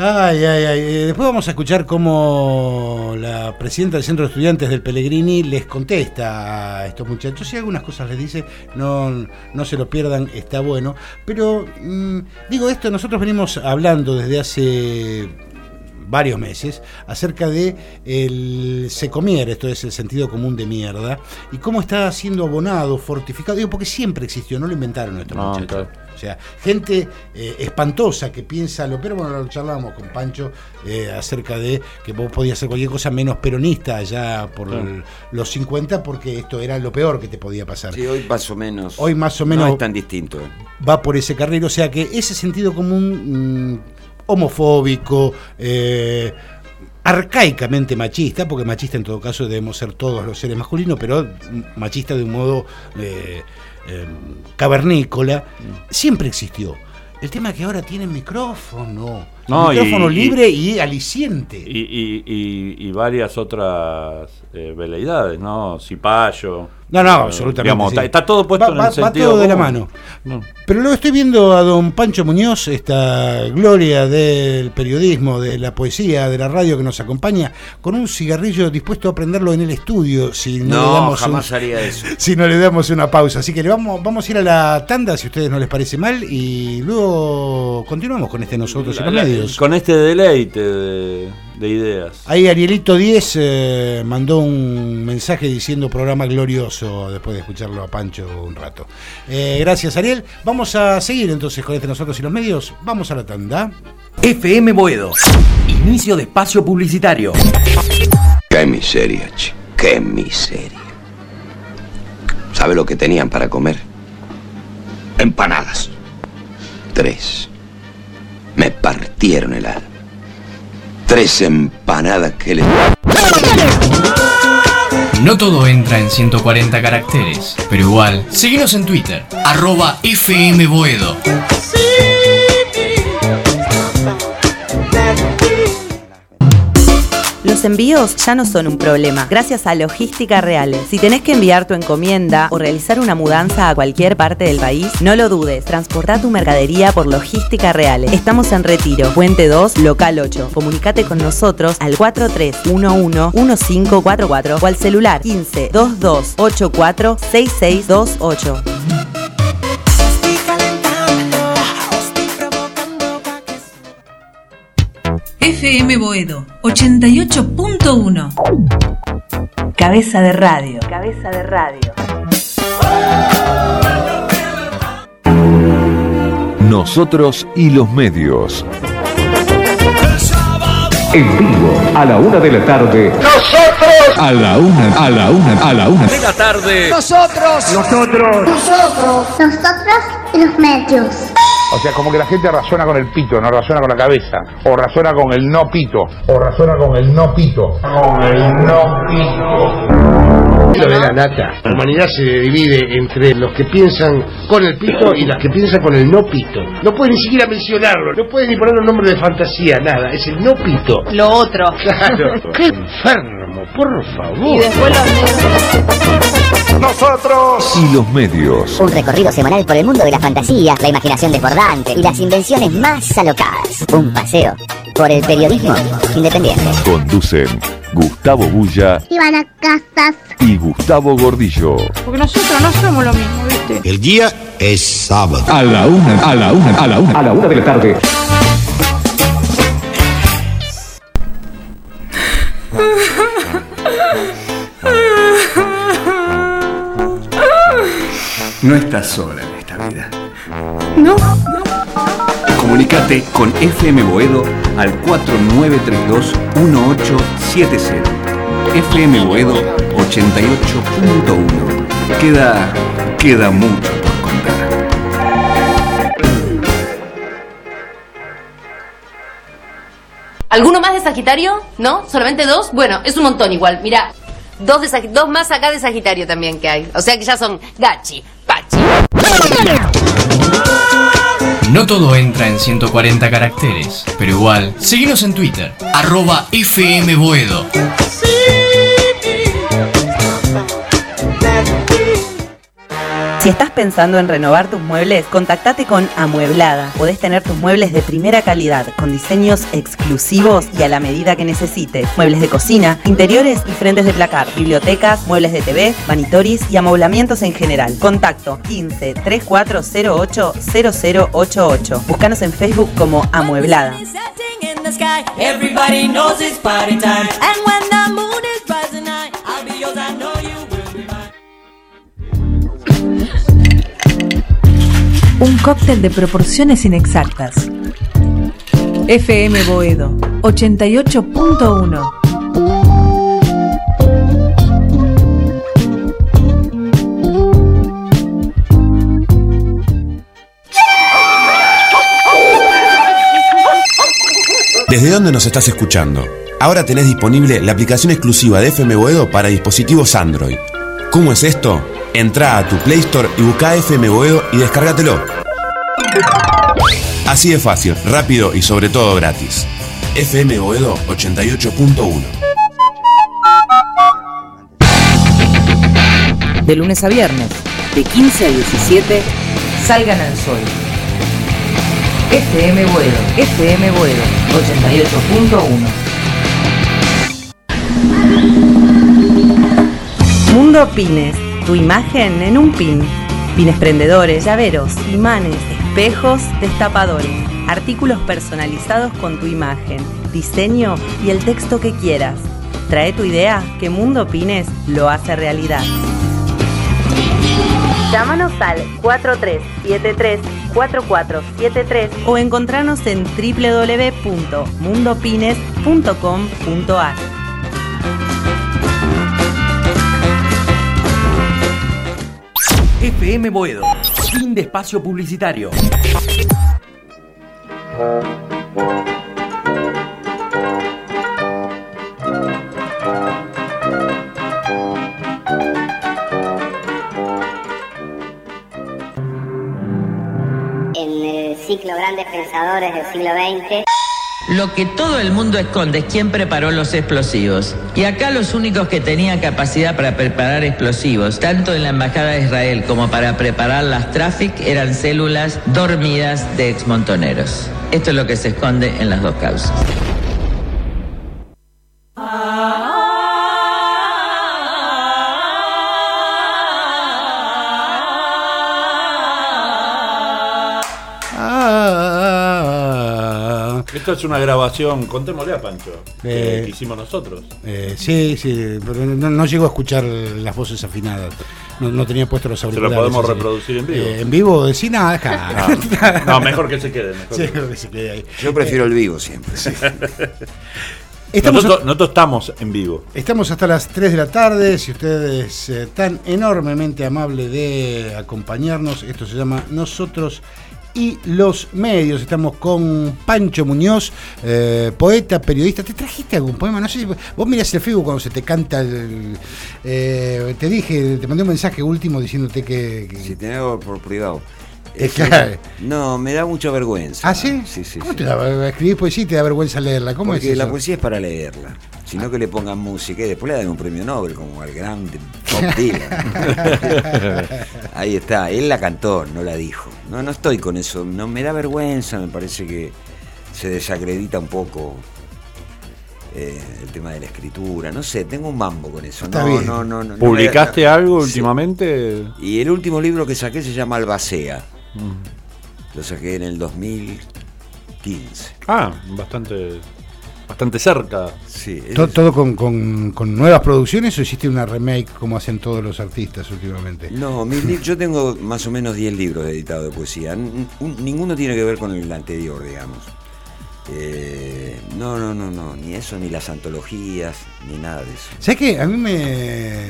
[SPEAKER 1] Ay, ay, ay. Eh, Después vamos a escuchar cómo la presidenta del Centro de Estudiantes del Pellegrini les contesta a estos muchachos y algunas cosas les dice, no, no se lo pierdan, está bueno. Pero mm, digo esto, nosotros venimos hablando desde hace varios meses acerca de el se comiera, esto es el sentido común de mierda, y cómo está siendo abonado, fortificado, digo, porque siempre existió, no lo inventaron estos
[SPEAKER 3] No,
[SPEAKER 1] muchachos. O sea, gente eh, espantosa que piensa lo pero bueno, lo charlábamos con Pancho eh, acerca de que vos podías hacer cualquier cosa menos peronista allá por
[SPEAKER 4] Claro.
[SPEAKER 1] el- los 50 porque esto era lo peor que te podía pasar.
[SPEAKER 4] Sí, hoy más o menos.
[SPEAKER 1] Hoy más o menos
[SPEAKER 4] No es tan distinto. ¿eh?
[SPEAKER 1] va por ese carril, o sea que ese sentido común mm, homofóbico, eh, arcaicamente machista, porque machista en todo caso debemos ser todos los seres masculinos, pero mm, machista de un modo eh, eh, cavernícola, siempre existió. El tema es que ahora tienen micrófono,
[SPEAKER 3] No,
[SPEAKER 1] micrófono
[SPEAKER 3] y-
[SPEAKER 1] libre y, aliciente.
[SPEAKER 3] Y, y- y- y varias otras eh, veleidades, ¿no? Cipayo.
[SPEAKER 1] No, no, absolutamente,
[SPEAKER 3] digamos,
[SPEAKER 1] sí.
[SPEAKER 3] está, está todo puesto
[SPEAKER 1] Va-
[SPEAKER 3] en el
[SPEAKER 1] va
[SPEAKER 3] sentido.
[SPEAKER 1] todo de la mano.
[SPEAKER 3] No.
[SPEAKER 1] Pero luego estoy viendo a don Pancho Muñoz, esta gloria del periodismo, de la poesía, de la radio que nos acompaña, con un cigarrillo dispuesto a prenderlo en el estudio si no, le damos
[SPEAKER 4] jamás
[SPEAKER 1] un-
[SPEAKER 4] haría eso.
[SPEAKER 1] si no le damos una pausa. Así que le vamos, vamos a ir a la tanda si a ustedes no les parece mal y luego continuamos con este nosotros y los
[SPEAKER 3] la-
[SPEAKER 1] medios.
[SPEAKER 3] Con este deleite de, de ideas.
[SPEAKER 1] Ahí Arielito 10 eh, mandó un mensaje diciendo programa glorioso después de escucharlo a Pancho un rato. Eh, gracias Ariel. Vamos a seguir entonces con este nosotros y los medios. Vamos a la tanda.
[SPEAKER 32] FM Boedo. Inicio de espacio publicitario.
[SPEAKER 33] Qué miseria, che. Qué miseria. ¿Sabe lo que tenían para comer? Empanadas. Tres. Me partieron el alma. Tres empanadas que le...
[SPEAKER 34] No todo entra en 140 caracteres, pero igual, seguinos en Twitter, arroba FM Boedo.
[SPEAKER 35] Los envíos ya no son un problema, gracias a Logística Reales. Si tenés que enviar tu encomienda o realizar una mudanza a cualquier parte del país, no lo dudes, transporta tu mercadería por Logística Reales. Estamos en Retiro, Puente 2, Local 8. Comunicate con nosotros al 4311-1544 o al celular 15 2284 6628.
[SPEAKER 36] FM Boedo 88.1.
[SPEAKER 35] Cabeza de radio. Cabeza de radio.
[SPEAKER 31] Nosotros y los medios. En vivo, a la una de la tarde.
[SPEAKER 9] Nosotros.
[SPEAKER 31] A la una, a la una, a la una.
[SPEAKER 9] De la tarde.
[SPEAKER 36] Nosotros.
[SPEAKER 31] Nosotros.
[SPEAKER 21] Nosotros. Nosotros y los medios.
[SPEAKER 17] O sea, como que la gente razona con el pito, no razona con la cabeza. O razona con el no pito. O razona con el no pito. Con el no pito.
[SPEAKER 1] Lo de la nata. La humanidad se divide entre los que piensan con el pito y las que piensan con el no pito. No puedes ni siquiera mencionarlo, no puedes ni poner un nombre de fantasía, nada. Es el no pito.
[SPEAKER 35] Lo otro.
[SPEAKER 1] Claro. Qué enfermo, por favor.
[SPEAKER 35] Y después los
[SPEAKER 17] Nosotros
[SPEAKER 31] Y los medios.
[SPEAKER 21] Un recorrido semanal por el mundo de la fantasía, la imaginación desbordante y las invenciones más alocadas. Un paseo por el periodismo independiente.
[SPEAKER 31] Conducen Gustavo Bulla
[SPEAKER 21] Ivana Casas.
[SPEAKER 31] y Gustavo Gordillo.
[SPEAKER 37] Porque nosotros no somos lo mismo, ¿viste?
[SPEAKER 31] El día es sábado. A la una, a la una, a la una, a la una de la tarde.
[SPEAKER 38] No estás sola en esta vida.
[SPEAKER 37] No.
[SPEAKER 38] Comunicate con FM Boedo al 4932-1870. FM Boedo 88.1. Queda, queda mucho por contar.
[SPEAKER 39] ¿Alguno más de Sagitario? ¿No? ¿Solamente dos? Bueno, es un montón igual. Mira, dos, de dos más acá de Sagitario también que hay. O sea que ya son Gachi.
[SPEAKER 34] No todo entra en 140 caracteres, pero igual, seguinos en Twitter, arroba fmboedo.
[SPEAKER 35] Estás pensando en renovar tus muebles, contactate con Amueblada. Podés tener tus muebles de primera calidad, con diseños exclusivos y a la medida que necesites. Muebles de cocina, interiores y frentes de placar, bibliotecas, muebles de TV, vanitoris y amoblamientos en general. Contacto 15 3408 0088. Búscanos en Facebook como Amueblada.
[SPEAKER 36] Un cóctel de proporciones inexactas. FM Boedo 88.1
[SPEAKER 40] ¿Desde dónde nos estás escuchando? Ahora tenés disponible la aplicación exclusiva de FM Boedo para dispositivos Android. ¿Cómo es esto? Entrá a tu Play Store y busca FM Boedo y descárgatelo. Así de fácil, rápido y sobre todo gratis. FM Boedo 88.1
[SPEAKER 35] De lunes a viernes, de 15 a 17, salgan al sol. FM Boedo, FM Boedo, 88.1. Mundo Pines, tu imagen en un pin. Pines prendedores, llaveros, imanes, espejos, destapadores. Artículos personalizados con tu imagen, diseño y el texto que quieras. Trae tu idea que Mundo Pines lo hace realidad. Llámanos al 4373-4473 o encontrarnos en www.mundopines.com.ar.
[SPEAKER 32] FM Boedo. Fin de espacio publicitario.
[SPEAKER 21] En el ciclo Grandes Pensadores del siglo XX.
[SPEAKER 41] Lo que todo el mundo esconde es quién preparó los explosivos. Y acá los únicos que tenían capacidad para preparar explosivos, tanto en la Embajada de Israel como para preparar las Traffic, eran células dormidas de exmontoneros. Esto es lo que se esconde en las dos causas.
[SPEAKER 3] Esto es una grabación, contémosle a Pancho, que,
[SPEAKER 1] Eh,
[SPEAKER 3] que hicimos nosotros.
[SPEAKER 1] eh, sí, sí, pero no, no llegó a escuchar las voces afinadas. No, no tenía puestos los
[SPEAKER 3] ¿Se lo
[SPEAKER 1] auriculares.
[SPEAKER 3] podemos
[SPEAKER 1] así.
[SPEAKER 3] reproducir en vivo?
[SPEAKER 1] Eh, en vivo, decir nada, deja.
[SPEAKER 3] Ah, no, mejor que se quede, mejor
[SPEAKER 1] Sí,
[SPEAKER 3] que-
[SPEAKER 1] mejor que se quede ahí.
[SPEAKER 4] Yo prefiero el vivo siempre.
[SPEAKER 1] Estamos-
[SPEAKER 3] nosotros, nosotros estamos en vivo.
[SPEAKER 1] Estamos hasta las 3 de la tarde. Si ustedes eh, tan enormemente amable de acompañarnos, esto se llama Nosotros y los medios. Estamos con Pancho Muñoz, eh, poeta, periodista. ¿Te trajiste algún poema? No sé si vos mirás el Facebook cuando se te canta el. eh, te dije, te mandé un mensaje último diciéndote que. que-
[SPEAKER 4] Si tenés algo por privado.
[SPEAKER 1] Es
[SPEAKER 4] Eso-
[SPEAKER 1] que-
[SPEAKER 4] no, me da mucha vergüenza.
[SPEAKER 1] ¿Ah, sí?
[SPEAKER 4] Sí, sí.
[SPEAKER 1] ¿Cómo
[SPEAKER 4] sí.
[SPEAKER 1] te da, escribís poesía y te da vergüenza leerla? ¿Cómo
[SPEAKER 4] Porque
[SPEAKER 1] es
[SPEAKER 4] la
[SPEAKER 1] eso?
[SPEAKER 4] poesía es para leerla. Sino que le pongan música y después le dan un premio Nobel como al grande Bob Dylan. Ahí está, él la cantó, no la dijo. No, no estoy con eso, no me da vergüenza, me parece que se desacredita un poco eh, el tema de la escritura. No sé, tengo un mambo con eso.
[SPEAKER 1] Está
[SPEAKER 4] no,
[SPEAKER 1] bien.
[SPEAKER 4] no, no, no, no
[SPEAKER 3] ¿Publicaste algo
[SPEAKER 4] Sí.
[SPEAKER 3] últimamente?
[SPEAKER 4] Y el último libro que saqué se llama Albacea.
[SPEAKER 3] Mm.
[SPEAKER 4] Lo saqué en el 2015.
[SPEAKER 3] Ah, bastante, bastante cerca.
[SPEAKER 4] Sí,
[SPEAKER 1] To- ¿Todo con, con- con nuevas producciones o hiciste una remake como hacen todos los artistas últimamente?
[SPEAKER 4] No, li- yo tengo más o menos 10 libros editados de poesía. N- un- ninguno tiene que ver con el anterior, digamos. Eh, no, no, no, no. Ni eso, ni las antologías, ni nada de eso.
[SPEAKER 1] ¿Sabes qué? A mí me.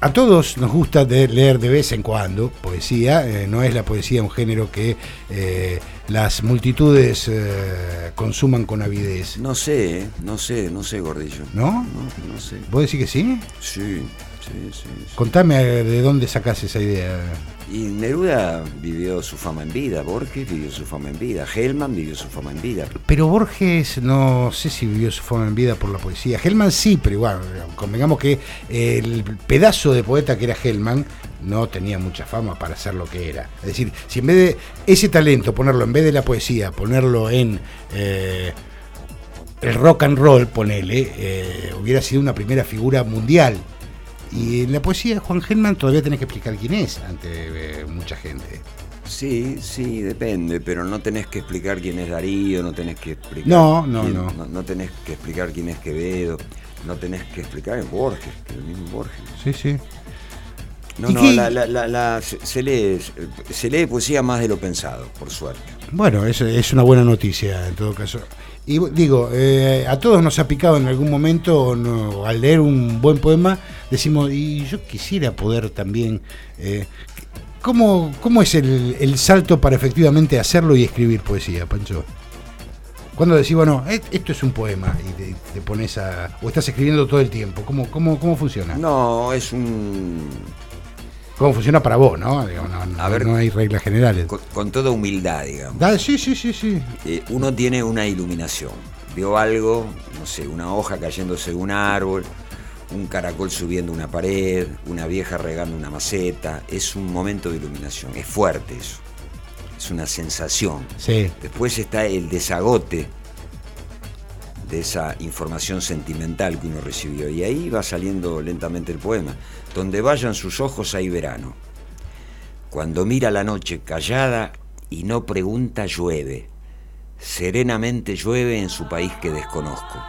[SPEAKER 1] A todos nos gusta de leer de vez en cuando poesía. eh, no es la poesía un género que eh, las multitudes eh, consuman con avidez.
[SPEAKER 4] No sé, ¿eh? no sé, no sé, gordillo.
[SPEAKER 1] ¿No?
[SPEAKER 4] No, no sé.
[SPEAKER 1] ¿Vos decís que sí?
[SPEAKER 4] Sí, sí, sí. sí.
[SPEAKER 1] Contame eh, de dónde sacás esa idea.
[SPEAKER 4] Y Neruda vivió su fama en vida, Borges vivió su fama en vida, Hellman vivió su fama en vida.
[SPEAKER 1] Pero Borges no sé si vivió su forma en vida por la poesía. Hellman sí, pero igual, convengamos que el pedazo de poeta que era Hellman no tenía mucha fama para ser lo que era. Es decir, si en vez de ese talento ponerlo en vez de la poesía, ponerlo en eh, el rock and roll, ponele, eh, hubiera sido una primera figura mundial. Y en la poesía, Juan Hellman todavía tenés que explicar quién es ante eh, mucha gente.
[SPEAKER 4] Sí, sí, depende, pero no tenés que explicar quién es Darío, no tenés que explicar.
[SPEAKER 1] No, no,
[SPEAKER 4] quién-
[SPEAKER 1] no.
[SPEAKER 4] no. tenés que explicar quién es Quevedo, no tenés que explicar en Borges, que el mismo Borges.
[SPEAKER 1] Sí, sí.
[SPEAKER 4] No,
[SPEAKER 1] ¿Y
[SPEAKER 4] no, la, la- la- la- se, se lee, se lee poesía más de lo pensado, por suerte.
[SPEAKER 1] Bueno, es, es una buena noticia en todo caso. Y digo, eh, a todos nos ha picado en algún momento, al leer un buen poema, decimos, y yo quisiera poder también... eh, ¿cómo, ¿Cómo es el, el salto para efectivamente hacerlo y escribir poesía, Pancho? Cuando decís, bueno, e- esto es un poema y te, te pones a... o estás escribiendo todo el tiempo, ¿cómo, cómo, cómo funciona?
[SPEAKER 4] No, es un.
[SPEAKER 1] ¿Cómo funciona para vos, no? Digo, no, no-
[SPEAKER 4] A ver,
[SPEAKER 1] no hay reglas generales.
[SPEAKER 4] Con, con toda humildad, digamos.
[SPEAKER 1] Da- sí, sí, sí, sí.
[SPEAKER 4] Eh, uno tiene una iluminación. Vio algo, no sé, una hoja cayéndose de un árbol, un caracol subiendo una pared, una vieja regando una maceta. Es un momento de iluminación. Es fuerte eso. Es una sensación.
[SPEAKER 1] Sí.
[SPEAKER 4] Después está el desagote de esa información sentimental que uno recibió. Y ahí va saliendo lentamente el poema. Donde vayan sus ojos hay verano. Cuando mira la noche callada y no pregunta llueve. Serenamente llueve en su país que desconozco.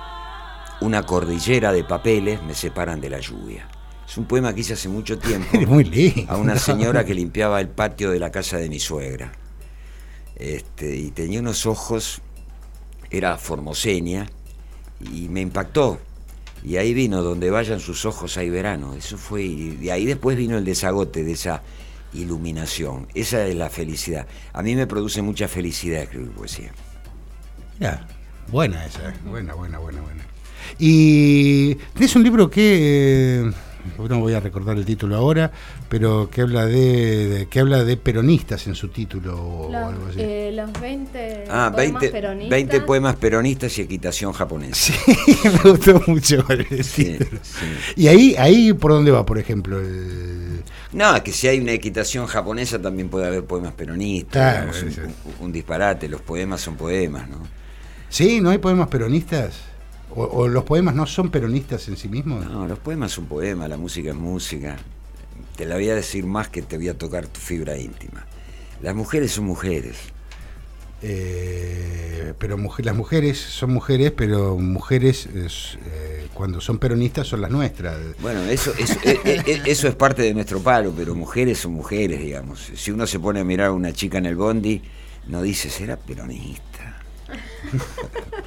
[SPEAKER 4] Una cordillera de papeles me separan de la lluvia. Es un poema que hice hace mucho tiempo
[SPEAKER 1] muy lindo.
[SPEAKER 4] a una señora que limpiaba el patio de la casa de mi suegra. Este, y tenía unos ojos, era formoseña, y me impactó. Y ahí vino, donde vayan sus ojos hay verano. Eso fue, y de ahí después vino el desagote de esa iluminación. Esa es la felicidad. A mí me produce mucha felicidad escribir poesía.
[SPEAKER 1] Mira, buena esa, buena, buena, buena, buena. Y tenés un libro que eh, no voy a recordar el título ahora, pero que habla de, de- que habla de peronistas en su título o
[SPEAKER 42] Los,
[SPEAKER 1] algo así.
[SPEAKER 42] eh, los 20
[SPEAKER 4] Ah,
[SPEAKER 42] poemas
[SPEAKER 4] 20,
[SPEAKER 42] peronistas.
[SPEAKER 4] 20 poemas peronistas y equitación japonesa.
[SPEAKER 1] Me gustó mucho el título. Y ahí, ahí por dónde va, por ejemplo, el,
[SPEAKER 4] No, que si hay una equitación japonesa también puede haber poemas peronistas.
[SPEAKER 1] Claro,
[SPEAKER 4] digamos,
[SPEAKER 1] sí,
[SPEAKER 4] un, un- un disparate, los poemas son poemas, ¿no?
[SPEAKER 1] ¿Sí? ¿No hay poemas peronistas? ¿O, o los poemas no son peronistas en sí mismos?
[SPEAKER 4] No, los poemas son poemas, la música es música. Te la voy a decir más que te voy a tocar tu fibra íntima. Las mujeres son mujeres.
[SPEAKER 1] Eh, pero mujer- las mujeres son mujeres, pero mujeres es, eh, cuando son peronistas son las nuestras.
[SPEAKER 4] Bueno, eso, eso, eh, eso es parte de nuestro palo, pero mujeres son mujeres, digamos. Si uno se pone a mirar a una chica en el bondi, no dice, será peronista.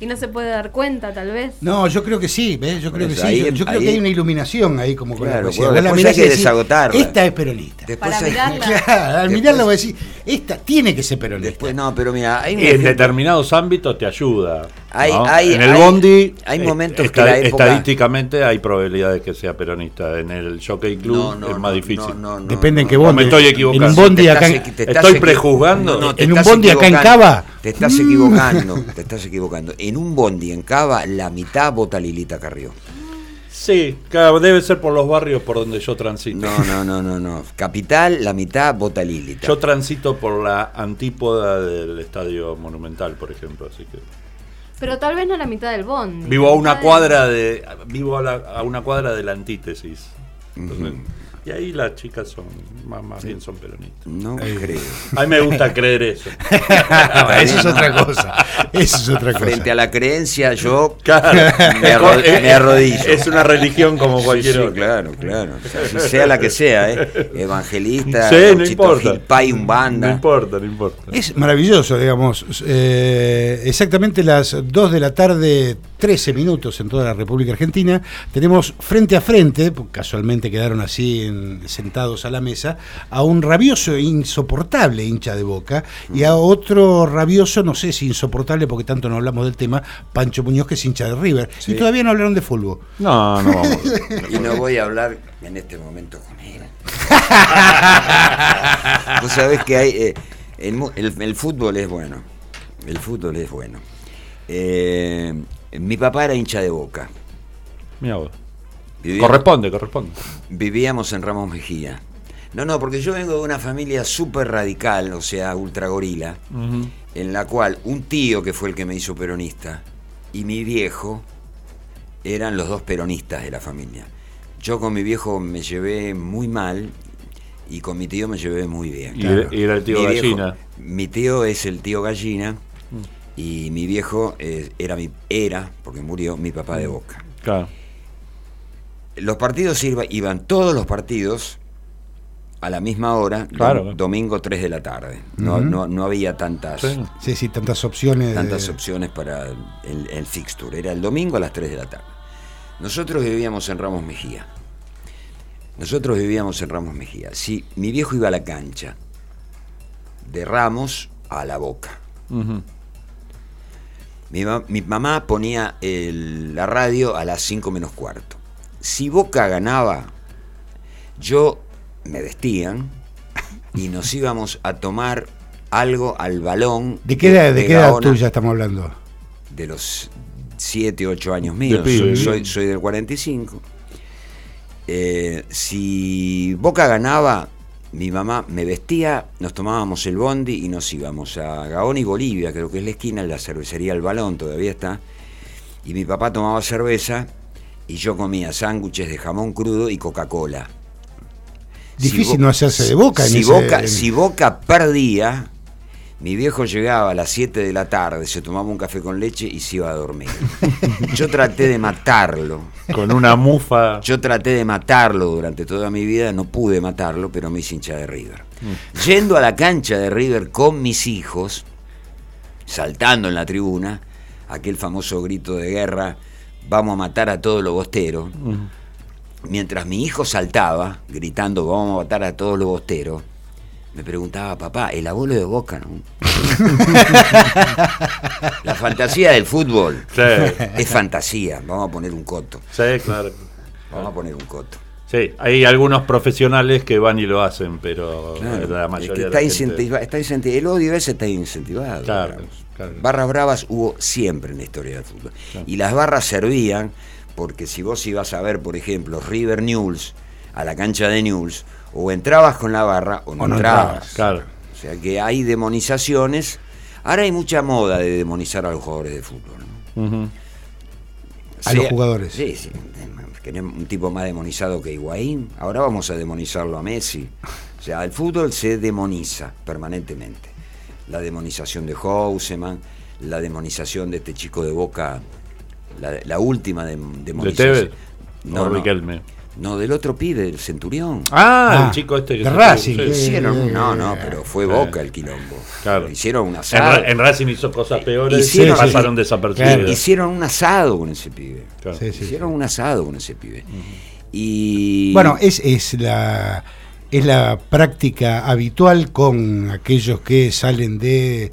[SPEAKER 42] Y no se puede dar cuenta, tal vez.
[SPEAKER 1] No, yo creo que sí, ¿ves? Yo creo que sí.
[SPEAKER 4] ahí-
[SPEAKER 1] yo yo creo que hay una iluminación ahí como con la
[SPEAKER 4] Claro,
[SPEAKER 1] poesía.
[SPEAKER 4] bueno,
[SPEAKER 1] la
[SPEAKER 4] hay que desagotarla.
[SPEAKER 1] Esta es peronista.
[SPEAKER 4] Después
[SPEAKER 42] Para
[SPEAKER 4] hay-
[SPEAKER 42] mirarla.
[SPEAKER 1] Claro, al mirarla vos decís, esta tiene que ser peronista.
[SPEAKER 4] Después, no, pero mira, hay un
[SPEAKER 3] Y en determinados ámbitos te ayuda.
[SPEAKER 4] Hay-
[SPEAKER 3] ¿no?
[SPEAKER 4] hay-
[SPEAKER 3] en el
[SPEAKER 4] hay-
[SPEAKER 3] Bondi,
[SPEAKER 4] hay
[SPEAKER 3] eh,
[SPEAKER 4] momentos
[SPEAKER 3] esta-
[SPEAKER 4] que la época-
[SPEAKER 3] estadísticamente hay probabilidades que sea peronista. En el Jockey Club
[SPEAKER 4] No, no,
[SPEAKER 3] es más
[SPEAKER 4] no,
[SPEAKER 3] difícil.
[SPEAKER 4] no, no, no,
[SPEAKER 1] Depende en qué
[SPEAKER 3] No
[SPEAKER 1] bondi.
[SPEAKER 3] me estoy equivocando.
[SPEAKER 1] En un bondi acá en,
[SPEAKER 3] ¿Estoy prejuzgando?
[SPEAKER 1] En un bondi acá en. Cava.
[SPEAKER 4] Te estás
[SPEAKER 1] Mm.
[SPEAKER 4] equivocando, te estás equivocando. En un bondi en Cava, la mitad vota Lilita Carrió.
[SPEAKER 3] Sí, debe ser por los barrios por donde yo transito.
[SPEAKER 4] No, no, no, no, no. Capital, la mitad, vota Lilita.
[SPEAKER 3] Yo transito por la antípoda del Estadio Monumental, por ejemplo, así que
[SPEAKER 42] Pero tal vez no la mitad del bond.
[SPEAKER 3] vivo a una cuadra de vivo a, la- a una cuadra de la antítesis. Entonces, Y ahí las chicas son más, más bien son peronistas.
[SPEAKER 4] No creo.
[SPEAKER 3] A mí me gusta creer eso.
[SPEAKER 1] Eso es otra cosa. Eso es otra cosa.
[SPEAKER 4] Frente a la creencia, yo
[SPEAKER 3] Claro.
[SPEAKER 4] me, arro-
[SPEAKER 3] Es-
[SPEAKER 4] me arrodillo.
[SPEAKER 3] es una religión como
[SPEAKER 4] Sí,
[SPEAKER 3] cualquier
[SPEAKER 4] sí,
[SPEAKER 3] otra.
[SPEAKER 4] claro, claro. O sea, sea la que sea, ¿eh? Evangelista,
[SPEAKER 3] Sí, no importa.
[SPEAKER 4] Gilpay, Umbanda.
[SPEAKER 3] No importa, no importa.
[SPEAKER 1] Es maravilloso, digamos. eh, exactamente las 2 de la tarde, 13 minutos en toda la República Argentina. Tenemos frente a frente, casualmente quedaron así en- sentados a la mesa, a un rabioso e insoportable hincha de boca y a otro rabioso, no sé si insoportable porque tanto no hablamos del tema, Pancho Muñoz, que es hincha de River.
[SPEAKER 4] Sí.
[SPEAKER 1] Y todavía no hablaron de fútbol.
[SPEAKER 3] No, no vamos.
[SPEAKER 4] Y no voy a hablar en este momento con él. Vos sabés que hay. eh, el, mu- el- el fútbol es bueno. El fútbol es bueno. Eh, mi papá era hincha de boca.
[SPEAKER 3] Mira vos.
[SPEAKER 4] Vivíamos-
[SPEAKER 3] Corresponde, corresponde.
[SPEAKER 4] Vivíamos en Ramos Mejía. No, no, porque yo vengo de una familia súper radical, o sea, ultra gorila,
[SPEAKER 3] Ujú.
[SPEAKER 4] en la cual un tío que fue el que me hizo peronista y mi viejo eran los dos peronistas de la familia. Yo con mi viejo me llevé muy mal y con mi tío me llevé muy bien.
[SPEAKER 3] Y era- el tío
[SPEAKER 4] Mi viejo-
[SPEAKER 3] Gallina.
[SPEAKER 4] mi tío es el tío Gallina y mi viejo eh, era, mi, era, porque murió, mi papá de boca.
[SPEAKER 3] Claro.
[SPEAKER 4] Los partidos iba- iban todos los partidos a la misma hora,
[SPEAKER 3] Claro.
[SPEAKER 4] domingo 3 de la tarde. No,
[SPEAKER 1] Ujú.
[SPEAKER 4] no, no había tantas,
[SPEAKER 1] Sí, sí, sí, tantas opciones.
[SPEAKER 4] tantas
[SPEAKER 1] de-
[SPEAKER 4] opciones para el, el fixture. Era el domingo a las 3 de la tarde. Nosotros vivíamos en Ramos Mejía. Nosotros vivíamos en Ramos Mejía. Si mi viejo iba a la cancha, de Ramos a la boca. Mi, ma- mi mamá ponía el- la radio a las 5 menos cuarto. Si Boca ganaba, yo me vestían y nos íbamos a tomar algo al balón.
[SPEAKER 1] ¿De qué edad, de qué edad tuya estamos hablando?
[SPEAKER 4] De los 7, 8 años míos.
[SPEAKER 3] pibe,
[SPEAKER 4] soy, soy, del 45. Eh, si Boca ganaba, mi mamá me vestía, nos tomábamos el bondi y nos íbamos a Gaona y Bolivia, creo que es la esquina, la cervecería El Balón todavía está. Y mi papá tomaba cerveza y yo comía sándwiches de jamón crudo y Coca-Cola.
[SPEAKER 1] Difícil no hacerse de Boca en
[SPEAKER 4] Si,
[SPEAKER 1] ese-
[SPEAKER 4] Boca, si Boca perdía, mi viejo llegaba a las 7 de la tarde, se tomaba un café con leche y se iba a dormir. Yo traté de matarlo.
[SPEAKER 3] Con una mufa.
[SPEAKER 4] Yo traté de matarlo durante toda mi vida, no pude matarlo, pero me hice hincha de River. Yendo a la cancha de River con mis hijos, saltando en la tribuna, aquel famoso grito de guerra, vamos a matar a todos los bosteros. Mientras mi hijo saltaba, gritando, vamos a matar a todos los bosteros, me preguntaba, papá, el abuelo de Boca, ¿no? La fantasía del fútbol
[SPEAKER 3] Sí.
[SPEAKER 4] es fantasía. Vamos a poner un coto.
[SPEAKER 3] Sí, claro.
[SPEAKER 4] Vamos a poner un coto.
[SPEAKER 3] Sí, hay algunos profesionales que van y lo hacen, pero
[SPEAKER 4] Claro,
[SPEAKER 3] la
[SPEAKER 4] es
[SPEAKER 3] mayoría
[SPEAKER 4] que
[SPEAKER 3] de
[SPEAKER 4] está,
[SPEAKER 3] la gente-
[SPEAKER 4] incentiva- está incentivado. El odio ese está incentivado.
[SPEAKER 3] Claro,
[SPEAKER 4] digamos.
[SPEAKER 3] Claro.
[SPEAKER 4] Barras bravas hubo siempre en la historia del fútbol. Y las barras servían porque si vos ibas a ver, por ejemplo, River News a la cancha de News, o entrabas con la barra o no,
[SPEAKER 1] O no
[SPEAKER 4] entrabas.
[SPEAKER 1] entrabas,
[SPEAKER 3] Claro.
[SPEAKER 4] O sea que hay demonizaciones. Ahora hay mucha moda de demonizar a los jugadores de fútbol.
[SPEAKER 1] A los jugadores.
[SPEAKER 4] Sí, un tipo más demonizado que Higuaín. Ahora vamos a demonizarlo a Messi. O sea, el fútbol se demoniza permanentemente. La demonización de Houseman, la demonización de este chico de Boca, la, la última
[SPEAKER 3] ¿De
[SPEAKER 4] demonización.
[SPEAKER 3] Tevez?
[SPEAKER 4] No,
[SPEAKER 3] ¿O
[SPEAKER 4] no.
[SPEAKER 3] Riquelme?
[SPEAKER 4] No, del otro pibe, del Centurión.
[SPEAKER 3] Ah,
[SPEAKER 1] Ah,
[SPEAKER 3] el chico este que
[SPEAKER 1] de Racing,
[SPEAKER 4] Hicieron, no, no, pero fue. Boca el quilombo.
[SPEAKER 3] Claro.
[SPEAKER 4] Hicieron un asado.
[SPEAKER 3] En Racing hizo cosas peores
[SPEAKER 4] Hicieron-
[SPEAKER 3] y pasaron desapercibidas.
[SPEAKER 1] Claro.
[SPEAKER 4] Hicieron un asado con ese pibe.
[SPEAKER 3] Claro.
[SPEAKER 1] Sí, sí,
[SPEAKER 4] Hicieron un asado con ese pibe. Y.
[SPEAKER 1] Bueno, es, es la es la práctica habitual con aquellos que salen de,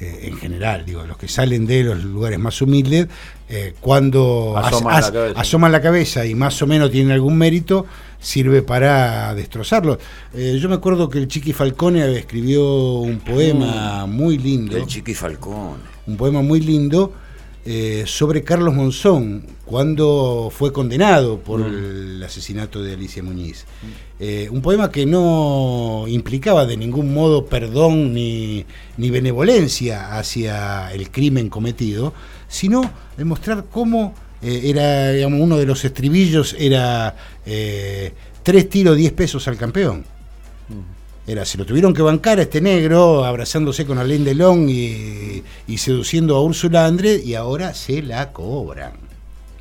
[SPEAKER 1] eh, en general, digo, los que salen de los lugares más humildes, eh, cuando
[SPEAKER 3] Asoman
[SPEAKER 1] as-
[SPEAKER 3] la cabeza.
[SPEAKER 1] asoman la cabeza y más o menos tienen algún mérito, sirve para destrozarlo. Eh, yo me acuerdo que el Chiqui Falcone escribió un poema muy lindo
[SPEAKER 4] el Chiqui Falcón.
[SPEAKER 1] un poema muy lindo eh, sobre Carlos Monzón cuando fue condenado por el asesinato de Alicia Muñiz. Eh, un poema que no implicaba de ningún modo perdón ni, ni benevolencia hacia el crimen cometido, sino demostrar cómo eh, era, digamos, uno de los estribillos era tres tiros, diez pesos al campeón. Era, se lo tuvieron que bancar a este negro, abrazándose con Alain Delon y, y seduciendo a Úrsula André, y ahora se la cobran.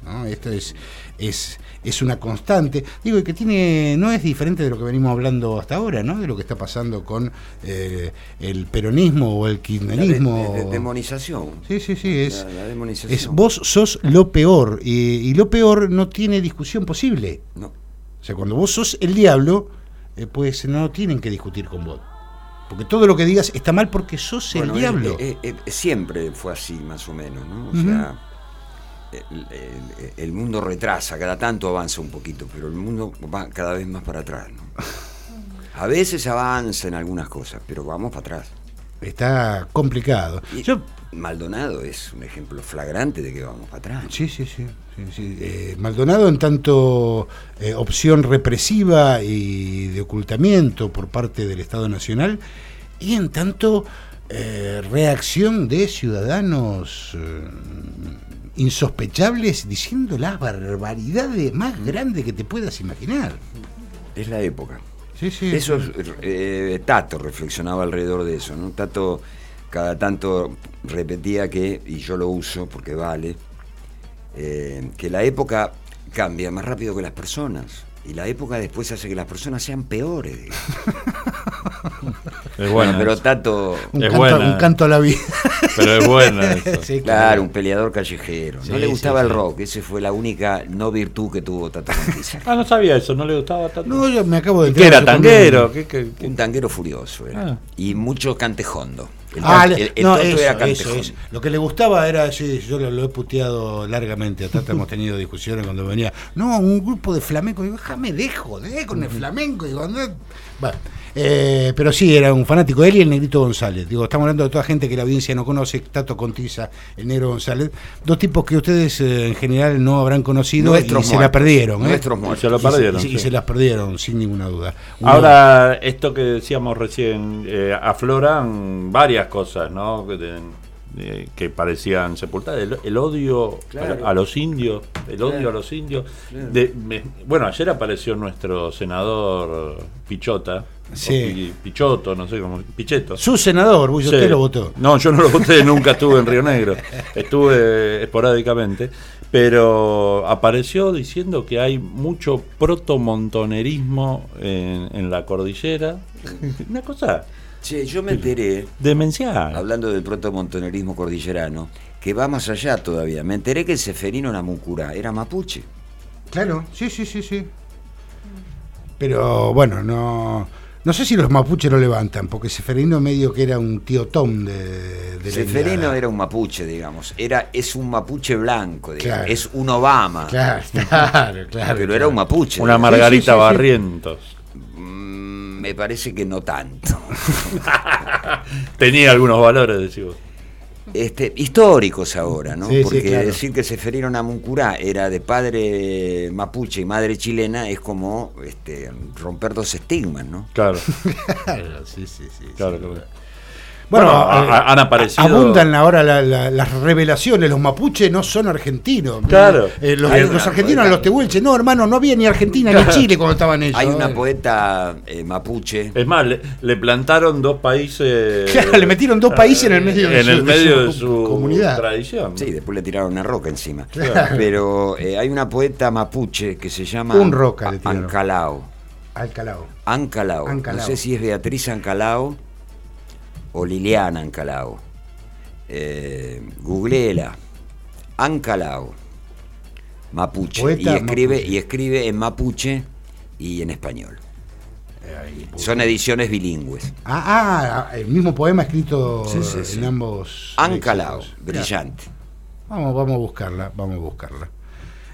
[SPEAKER 1] ¿no? Esto es, es, es una constante. Digo, y que tiene, no es diferente de lo que venimos hablando hasta ahora, ¿no? De lo que está pasando con eh, el peronismo o el kirchnerismo.
[SPEAKER 4] La de- de- demonización.
[SPEAKER 1] Sí, sí, sí. Es,
[SPEAKER 4] La- la demonización.
[SPEAKER 1] es vos sos lo peor. Y, y lo peor no tiene discusión posible.
[SPEAKER 4] No.
[SPEAKER 1] O sea, cuando vos sos el diablo, eh, pues no tienen que discutir con vos. Porque todo lo que digas está mal porque sos el diablo.
[SPEAKER 4] eh, eh, siempre fue así, más o menos, ¿no? O sea, el, el- el mundo retrasa, cada tanto avanza un poquito, pero el mundo va cada vez más para atrás, ¿no? A veces avanza en algunas cosas, pero vamos para atrás.
[SPEAKER 1] Está complicado.
[SPEAKER 4] Y Maldonado es un ejemplo flagrante de que vamos para atrás.
[SPEAKER 1] Sí, sí, sí. sí, sí. Eh, Maldonado en tanto eh, opción represiva y de ocultamiento por parte del Estado Nacional y en tanto eh, reacción de ciudadanos insospechables diciendo las barbaridades más grandes que te puedas imaginar.
[SPEAKER 4] Es la época.
[SPEAKER 1] Sí, sí.
[SPEAKER 4] Eso, es, Tato reflexionaba alrededor de eso, ¿no? Tato cada tanto repetía que, y yo lo uso porque vale, eh, que la época cambia más rápido que las personas. Y la época después hace que las personas sean peores.
[SPEAKER 3] Es buena
[SPEAKER 4] pero. Tato.
[SPEAKER 1] Un,
[SPEAKER 3] Es
[SPEAKER 1] canto,
[SPEAKER 3] buena.
[SPEAKER 1] un canto a la vida.
[SPEAKER 3] Pero es buena eso.
[SPEAKER 1] Sí,
[SPEAKER 4] Claro, un peleador callejero.
[SPEAKER 1] Sí,
[SPEAKER 4] no le gustaba
[SPEAKER 1] sí.
[SPEAKER 4] el rock, esa fue la única no virtud que tuvo Tato Conquista.
[SPEAKER 3] Ah, no sabía eso, no le gustaba tanto.
[SPEAKER 1] No, yo me acabo de
[SPEAKER 3] ¿Y qué era tanguero? ¿Qué, qué- qué?
[SPEAKER 4] Un tanguero furioso era.
[SPEAKER 3] Ah.
[SPEAKER 4] Y mucho cantejondo. El,
[SPEAKER 1] Ah,
[SPEAKER 4] el- el
[SPEAKER 1] no,
[SPEAKER 4] tonto
[SPEAKER 1] eso,
[SPEAKER 4] era
[SPEAKER 1] eso,
[SPEAKER 4] cantejondo.
[SPEAKER 1] eso. Lo que le gustaba era, sí, yo lo, lo he puteado largamente, hasta hemos tenido discusiones cuando venía, no, un grupo de flamenco, digo, déjame de joder con el flamenco, digo, no, bueno, eh, pero sí, era un fanático, él y el Negrito González, digo, estamos hablando de toda gente que la audiencia no conoce, Tato Contiza, el Negro González, dos tipos que ustedes eh, en general no habrán conocido
[SPEAKER 4] Nuestros
[SPEAKER 1] y se la perdieron, ¿eh?
[SPEAKER 4] nuestros
[SPEAKER 3] Y
[SPEAKER 4] muertos.
[SPEAKER 3] se
[SPEAKER 1] se-
[SPEAKER 3] perdieron.
[SPEAKER 1] y se- y
[SPEAKER 3] sí.
[SPEAKER 1] se las perdieron, sin ninguna duda. Uno-
[SPEAKER 3] Ahora, esto que decíamos recién, eh, afloran varias cosas, ¿no? Que, de- de- que parecían sepultadas. El, el odio
[SPEAKER 4] Claro.
[SPEAKER 3] a, a los indios, el odio a los indios.
[SPEAKER 4] Claro.
[SPEAKER 3] De- me- bueno, ayer apareció nuestro senador Pichota,
[SPEAKER 1] Sí.
[SPEAKER 3] Pichoto, no sé cómo, Pichetto.
[SPEAKER 1] Su senador, Bullo,
[SPEAKER 3] Sí.
[SPEAKER 1] usted lo votó.
[SPEAKER 3] No, yo no lo voté, nunca estuve en Río Negro. Estuve esporádicamente. Pero apareció diciendo que hay mucho protomontonerismo en, en la cordillera. Una cosa
[SPEAKER 4] Che, yo me enteré,
[SPEAKER 3] demencial.
[SPEAKER 4] hablando del protomontonerismo cordillerano, que va más allá todavía. Me enteré que el Seferino Namucurá era mapuche.
[SPEAKER 1] Claro, sí, sí, sí, sí. Pero bueno, no. No sé si los mapuches lo levantan, porque Seferino medio que era un tío Tom de,
[SPEAKER 4] Seferino era un mapuche, digamos. Era, es un mapuche blanco, digamos.
[SPEAKER 1] Claro.
[SPEAKER 4] Es un Obama.
[SPEAKER 1] Claro, claro, claro.
[SPEAKER 4] Pero era un mapuche.
[SPEAKER 3] Una
[SPEAKER 4] digamos.
[SPEAKER 3] Margarita
[SPEAKER 1] Sí, sí, sí, sí.
[SPEAKER 3] Barrientos.
[SPEAKER 4] Mm, Me parece que no tanto.
[SPEAKER 3] Tenía algunos valores, decimos.
[SPEAKER 4] Este, históricos ahora, ¿no?
[SPEAKER 1] Sí, sí,
[SPEAKER 4] Porque
[SPEAKER 1] claro.
[SPEAKER 4] decir que Seferino Namuncurá era de padre mapuche y madre chilena es como este, romper dos estigmas, ¿no?
[SPEAKER 3] Claro,
[SPEAKER 1] Claro, sí, sí, sí.
[SPEAKER 3] claro.
[SPEAKER 1] sí.
[SPEAKER 3] claro.
[SPEAKER 1] Bueno,
[SPEAKER 3] Bueno, a-
[SPEAKER 1] eh,
[SPEAKER 3] han aparecido-
[SPEAKER 1] Abundan ahora la- la- las revelaciones. Los mapuches no son argentinos.
[SPEAKER 3] Claro.
[SPEAKER 1] Eh, los,
[SPEAKER 4] Hay
[SPEAKER 1] los
[SPEAKER 4] una
[SPEAKER 1] argentinos, los tehuelches. No, hermano, no había ni Argentina ni Chile cuando estaban ellos.
[SPEAKER 4] Hay una
[SPEAKER 1] eh.
[SPEAKER 4] poeta eh, mapuche.
[SPEAKER 3] Es más, le, le plantaron dos países.
[SPEAKER 1] Claro, le metieron dos países en el medio de
[SPEAKER 3] en
[SPEAKER 1] su-
[SPEAKER 3] el
[SPEAKER 1] de
[SPEAKER 3] medio
[SPEAKER 1] su
[SPEAKER 3] de su
[SPEAKER 1] comunidad.
[SPEAKER 3] tradición.
[SPEAKER 4] Sí, después le tiraron una roca encima.
[SPEAKER 1] Claro.
[SPEAKER 4] Pero eh, hay una poeta mapuche que se llama
[SPEAKER 1] Un roca le.
[SPEAKER 4] Ancalao.
[SPEAKER 1] Alcalao.
[SPEAKER 4] Ancalao.
[SPEAKER 1] Ancalao.
[SPEAKER 4] No sé si es Beatriz Ancalao o Liliana Ancalao. Eh, googleela. Ancalao. Mapuche.
[SPEAKER 1] Poeta
[SPEAKER 4] y, escribe,
[SPEAKER 1] mapuche.
[SPEAKER 4] y escribe en mapuche y en español. Son ediciones bilingües.
[SPEAKER 1] Ah, ah, el mismo poema escrito
[SPEAKER 4] Sí, sí, sí.
[SPEAKER 1] en ambos.
[SPEAKER 4] Ancalao, brillante.
[SPEAKER 1] Vamos, vamos a buscarla, vamos a buscarla.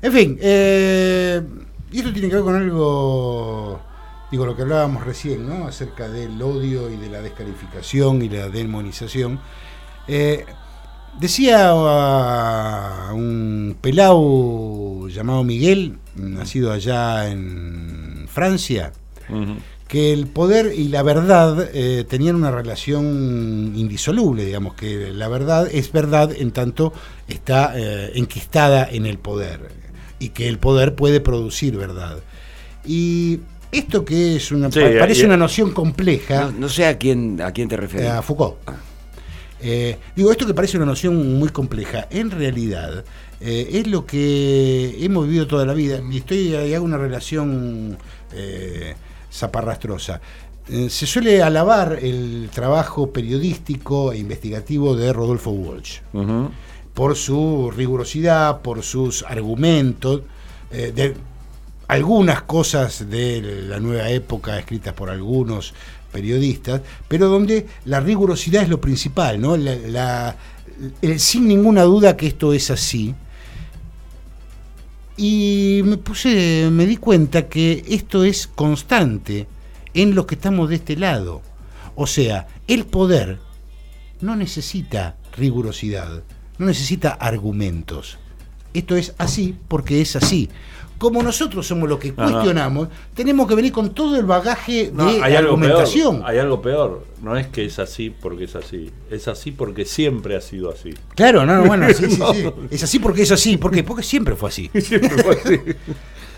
[SPEAKER 1] En fin, eh, y esto tiene que ver con algo, digo, lo que hablábamos recién, ¿no? Acerca del odio y de la descalificación y la demonización. Eh, Decía uh, un pelao llamado Miguel, nacido allá en Francia, que el poder y la verdad eh, tenían una relación indisoluble, digamos, que la verdad es verdad en tanto está eh, enquistada en el poder y que el poder puede producir verdad. Y esto que es una
[SPEAKER 4] Sí,
[SPEAKER 1] pa- parece
[SPEAKER 4] y-
[SPEAKER 1] una noción compleja.
[SPEAKER 4] No, no sé a quién, a quién te refieres.
[SPEAKER 1] A Foucault. Eh, digo, esto que parece una noción muy compleja, en realidad eh, es lo que hemos vivido toda la vida. Y estoy y hago una relación eh, zaparrastrosa. Eh, se suele alabar el trabajo periodístico e investigativo de Rodolfo Walsh por su rigurosidad, por sus argumentos, eh, de algunas cosas de la nueva época escritas por algunos periodistas, pero donde la rigurosidad es lo principal, ¿no? La- el- sin ninguna duda que esto es así. Y me puse, me di cuenta que esto es constante en los que estamos de este lado. O sea, el poder no necesita rigurosidad, no necesita argumentos. Esto es así porque es así. Como nosotros somos los que
[SPEAKER 3] No, no.
[SPEAKER 1] cuestionamos, tenemos que venir con todo el bagaje
[SPEAKER 3] No,
[SPEAKER 1] de
[SPEAKER 3] hay algo
[SPEAKER 1] argumentación.
[SPEAKER 3] peor. Hay algo peor. No es que es así porque es así. Es así porque siempre ha sido así.
[SPEAKER 1] Claro, no, no, bueno, sí, sí. Es así porque es así. ¿Por qué? Porque siempre fue así.
[SPEAKER 3] Siempre fue así.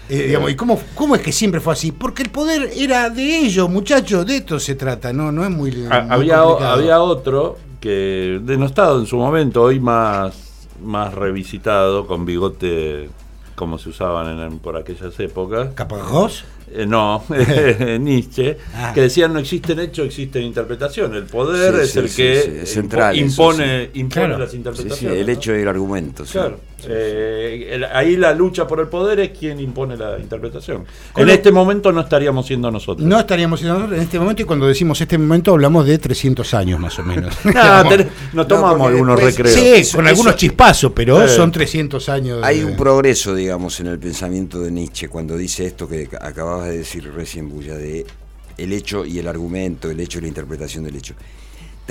[SPEAKER 1] Eh, digamos, ¿Y cómo, cómo es que siempre fue así? Porque el poder era de ellos, muchachos, de esto se trata, no, no es muy,
[SPEAKER 3] Ha-
[SPEAKER 1] muy
[SPEAKER 3] había, o- había otro que denostado en su momento, hoy más, más revisitado, con bigote como se usaban en- por aquellas épocas.
[SPEAKER 1] ¿Capagos?
[SPEAKER 3] Eh, no, Nietzsche,
[SPEAKER 1] Ah.
[SPEAKER 3] que decían no existen hechos, existen interpretación. El poder
[SPEAKER 4] Sí,
[SPEAKER 3] es
[SPEAKER 4] sí,
[SPEAKER 3] el
[SPEAKER 4] sí,
[SPEAKER 3] que
[SPEAKER 4] sí, es
[SPEAKER 3] impo-
[SPEAKER 4] central eso,
[SPEAKER 3] impone,
[SPEAKER 4] sí.
[SPEAKER 3] impone
[SPEAKER 4] Claro.
[SPEAKER 3] las
[SPEAKER 4] Sí, sí,
[SPEAKER 3] interpretaciones.
[SPEAKER 4] el
[SPEAKER 3] ¿no?
[SPEAKER 4] hecho y el argumento. Sí.
[SPEAKER 3] Eh, el- ahí la lucha por el poder es quien impone la interpretación.
[SPEAKER 1] Con
[SPEAKER 3] en
[SPEAKER 1] lo-
[SPEAKER 3] este momento no estaríamos siendo nosotros.
[SPEAKER 1] No estaríamos siendo nosotros en este momento y cuando decimos este momento hablamos de 300 años más o menos.
[SPEAKER 3] No, ten- no tomamos
[SPEAKER 1] porque
[SPEAKER 3] algunos
[SPEAKER 1] después-
[SPEAKER 3] recreos.
[SPEAKER 1] Sí,
[SPEAKER 3] Eso-
[SPEAKER 1] con algunos chispazos, pero
[SPEAKER 3] Sí.
[SPEAKER 1] son 300 años. de-
[SPEAKER 4] Hay un progreso, digamos, en el pensamiento de Nietzsche cuando dice esto que ac- acababas de decir recién, Bulla, de el hecho y el argumento, el hecho y la interpretación del hecho.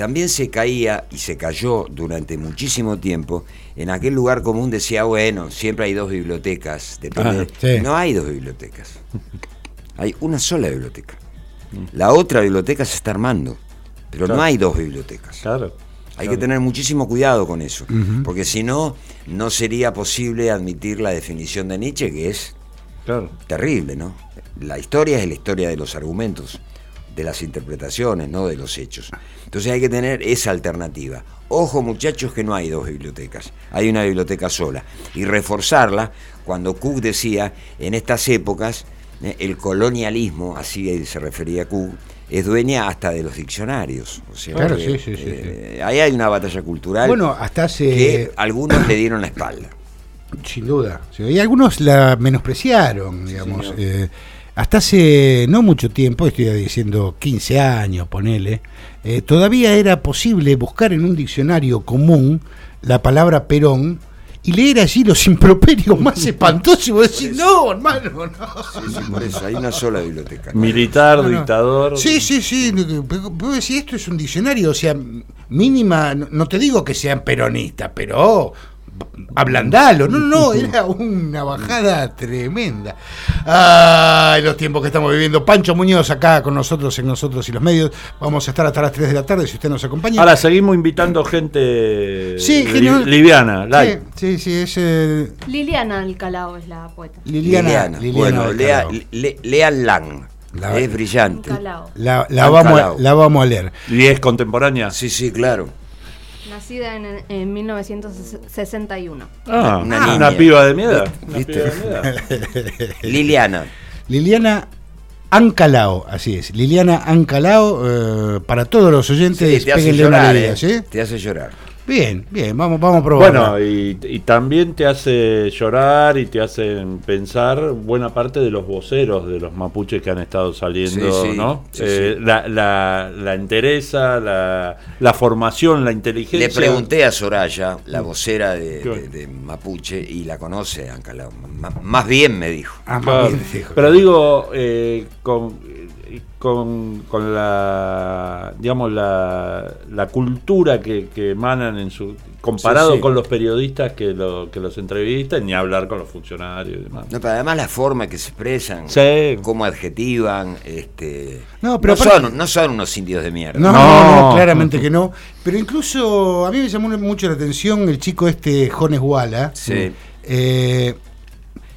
[SPEAKER 4] También se caía y se cayó durante muchísimo tiempo en aquel lugar común decía, bueno, siempre hay dos bibliotecas. depende-
[SPEAKER 1] Ah, sí.
[SPEAKER 4] No hay dos bibliotecas. Hay una sola biblioteca. La otra biblioteca se está armando, pero no hay dos bibliotecas.
[SPEAKER 3] Claro.
[SPEAKER 4] Hay
[SPEAKER 3] Claro.
[SPEAKER 4] que tener muchísimo cuidado con eso, porque si no, no sería posible admitir la definición de Nietzsche, que es terrible, ¿no? La historia es la historia de los argumentos, de las interpretaciones, no de los hechos. Entonces hay que tener esa alternativa. Ojo muchachos que no hay dos bibliotecas, hay una biblioteca sola. Y reforzarla cuando Cook decía, en estas épocas, eh, el colonialismo, así se refería a Cook, es dueña hasta de los diccionarios. O sea,
[SPEAKER 1] Claro,
[SPEAKER 4] que,
[SPEAKER 1] sí, sí, sí,
[SPEAKER 4] eh, Ahí hay una batalla cultural
[SPEAKER 1] Bueno, hasta hace-
[SPEAKER 4] que algunos le dieron la espalda.
[SPEAKER 1] Sin duda. Sí, Y algunos la menospreciaron, digamos. Eh, hasta hace no mucho tiempo, estoy diciendo 15 años, ponele, eh, todavía era posible buscar en un diccionario común la palabra Perón y leer allí los improperios más espantosos y vos decís, no, hermano, no.
[SPEAKER 4] Sí, sí, por eso hay una sola biblioteca.
[SPEAKER 3] Militar,
[SPEAKER 1] No, no.
[SPEAKER 3] dictador.
[SPEAKER 1] Sí, sí, sí. Pero Vos decís, esto es un diccionario, o sea, mínima, no, no te digo que sean peronistas, pero ablandalo. No, no, era una bajada tremenda. Ay, los tiempos que estamos viviendo. Pancho Muñoz acá con nosotros en Nosotros y los Medios. Vamos a estar hasta las 3 de la tarde si usted nos acompaña.
[SPEAKER 3] Ahora seguimos invitando gente
[SPEAKER 1] Sí,
[SPEAKER 3] li-
[SPEAKER 1] genial.
[SPEAKER 3] liviana.
[SPEAKER 1] Sí,
[SPEAKER 3] light.
[SPEAKER 1] sí, sí, es eh,
[SPEAKER 42] Liliana Alcalao es la poeta.
[SPEAKER 1] Liliana. Liliana
[SPEAKER 4] bueno,
[SPEAKER 1] Alcalao.
[SPEAKER 4] lea, le- lean Lang.
[SPEAKER 1] La-
[SPEAKER 4] es brillante.
[SPEAKER 1] La, la vamos, a, la vamos a leer.
[SPEAKER 3] ¿Y es contemporánea?
[SPEAKER 4] Sí, sí, claro.
[SPEAKER 42] Nacida en, en 1961.
[SPEAKER 3] Ah,
[SPEAKER 4] Una
[SPEAKER 3] una,
[SPEAKER 4] niña.
[SPEAKER 3] piba de mi edad. Una
[SPEAKER 4] ¿Viste?
[SPEAKER 3] piba de.
[SPEAKER 4] Liliana.
[SPEAKER 1] Liliana Ancalao, así es. Liliana Ancalao, eh, para todos los oyentes,
[SPEAKER 4] Sí, te hace
[SPEAKER 1] péguenle una
[SPEAKER 4] llorar,
[SPEAKER 1] leída,
[SPEAKER 4] eh.
[SPEAKER 1] ¿sí?
[SPEAKER 4] Te hace llorar.
[SPEAKER 1] Bien, bien, vamos, vamos a probar.
[SPEAKER 3] Bueno, y, y también te hace llorar y te hacen pensar buena parte de los voceros de los mapuches que han estado saliendo,
[SPEAKER 4] Sí, sí,
[SPEAKER 3] ¿no?
[SPEAKER 4] sí,
[SPEAKER 3] Eh,
[SPEAKER 4] sí.
[SPEAKER 3] La, la, la entereza, la, la formación, la inteligencia.
[SPEAKER 4] Le pregunté a Soraya, la vocera de,
[SPEAKER 3] Qué
[SPEAKER 4] de- de Mapuche, y la conoce, Ancalao. Más bien me dijo.
[SPEAKER 1] Ah,
[SPEAKER 3] Claro. Pero digo, eh, con- con, con la digamos la, la cultura que, que emanan en su comparado
[SPEAKER 4] Sí, sí.
[SPEAKER 3] con los periodistas que, lo, que los entrevistan ni hablar con los funcionarios y demás.
[SPEAKER 4] No, pero además la forma que se expresan,
[SPEAKER 3] Sí.
[SPEAKER 4] cómo adjetivan, este,
[SPEAKER 1] No, pero
[SPEAKER 4] no,
[SPEAKER 1] aparte-
[SPEAKER 4] son, no son unos indios de mierda.
[SPEAKER 1] No, no, no, claramente que no. Pero incluso a mí me llamó mucho la atención el chico este, Jones Walla,
[SPEAKER 4] Sí.
[SPEAKER 1] eh,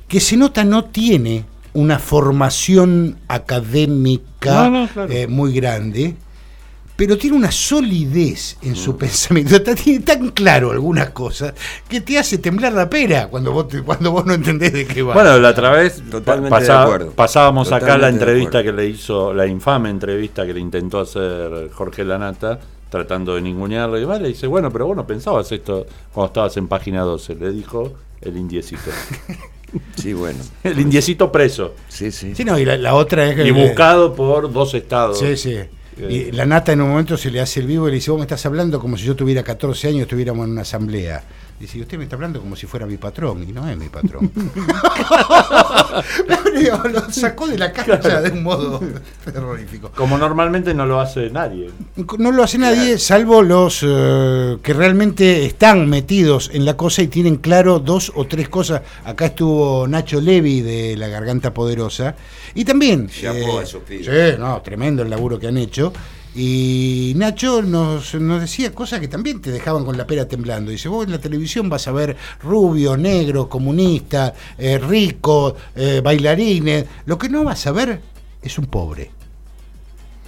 [SPEAKER 1] que se nota no tiene una formación académica
[SPEAKER 3] No, no, claro.
[SPEAKER 1] eh, muy grande, pero tiene una solidez en su pensamiento. Está- Tiene tan claro algunas cosas que te hace temblar la pera cuando vos, te- cuando vos no entendés de qué va.
[SPEAKER 3] Bueno, la otra vez
[SPEAKER 4] Totalmente
[SPEAKER 3] pasá-
[SPEAKER 4] de acuerdo.
[SPEAKER 3] pasábamos acá la entrevista que le hizo, la infame entrevista que le intentó hacer Jorge Lanata, tratando de ningunearlo. Y vale, dice, bueno, pero vos no pensabas esto cuando estabas en página 12, le dijo el indiecito.
[SPEAKER 4] Sí, bueno.
[SPEAKER 3] el indiecito preso.
[SPEAKER 4] Sí, sí.
[SPEAKER 1] Sí, no, y la, la otra es que...
[SPEAKER 3] Y buscado por dos estados.
[SPEAKER 1] Sí, sí. Y la nata en un momento se le hace el vivo y le dice, vos me estás hablando como si yo tuviera 14 años y estuviéramos en una asamblea. Dice, usted me está hablando como si fuera mi patrón, y no es mi patrón. Lo sacó de la cancha de un modo terrorífico.
[SPEAKER 3] Como normalmente no lo hace nadie.
[SPEAKER 1] No lo hace nadie, salvo los eh, que realmente están metidos en la cosa y tienen claro dos o tres cosas. Acá estuvo Nacho Levi de La Garganta Poderosa. Y también. Eh,
[SPEAKER 4] a.
[SPEAKER 1] Sí, no, tremendo el laburo que han hecho. Y Nacho nos, nos decía cosas que también te dejaban con la pera temblando. Dice, vos en la televisión vas a ver rubio, negro, comunista, eh, rico, eh, bailarines. Lo que no vas a ver es un pobre.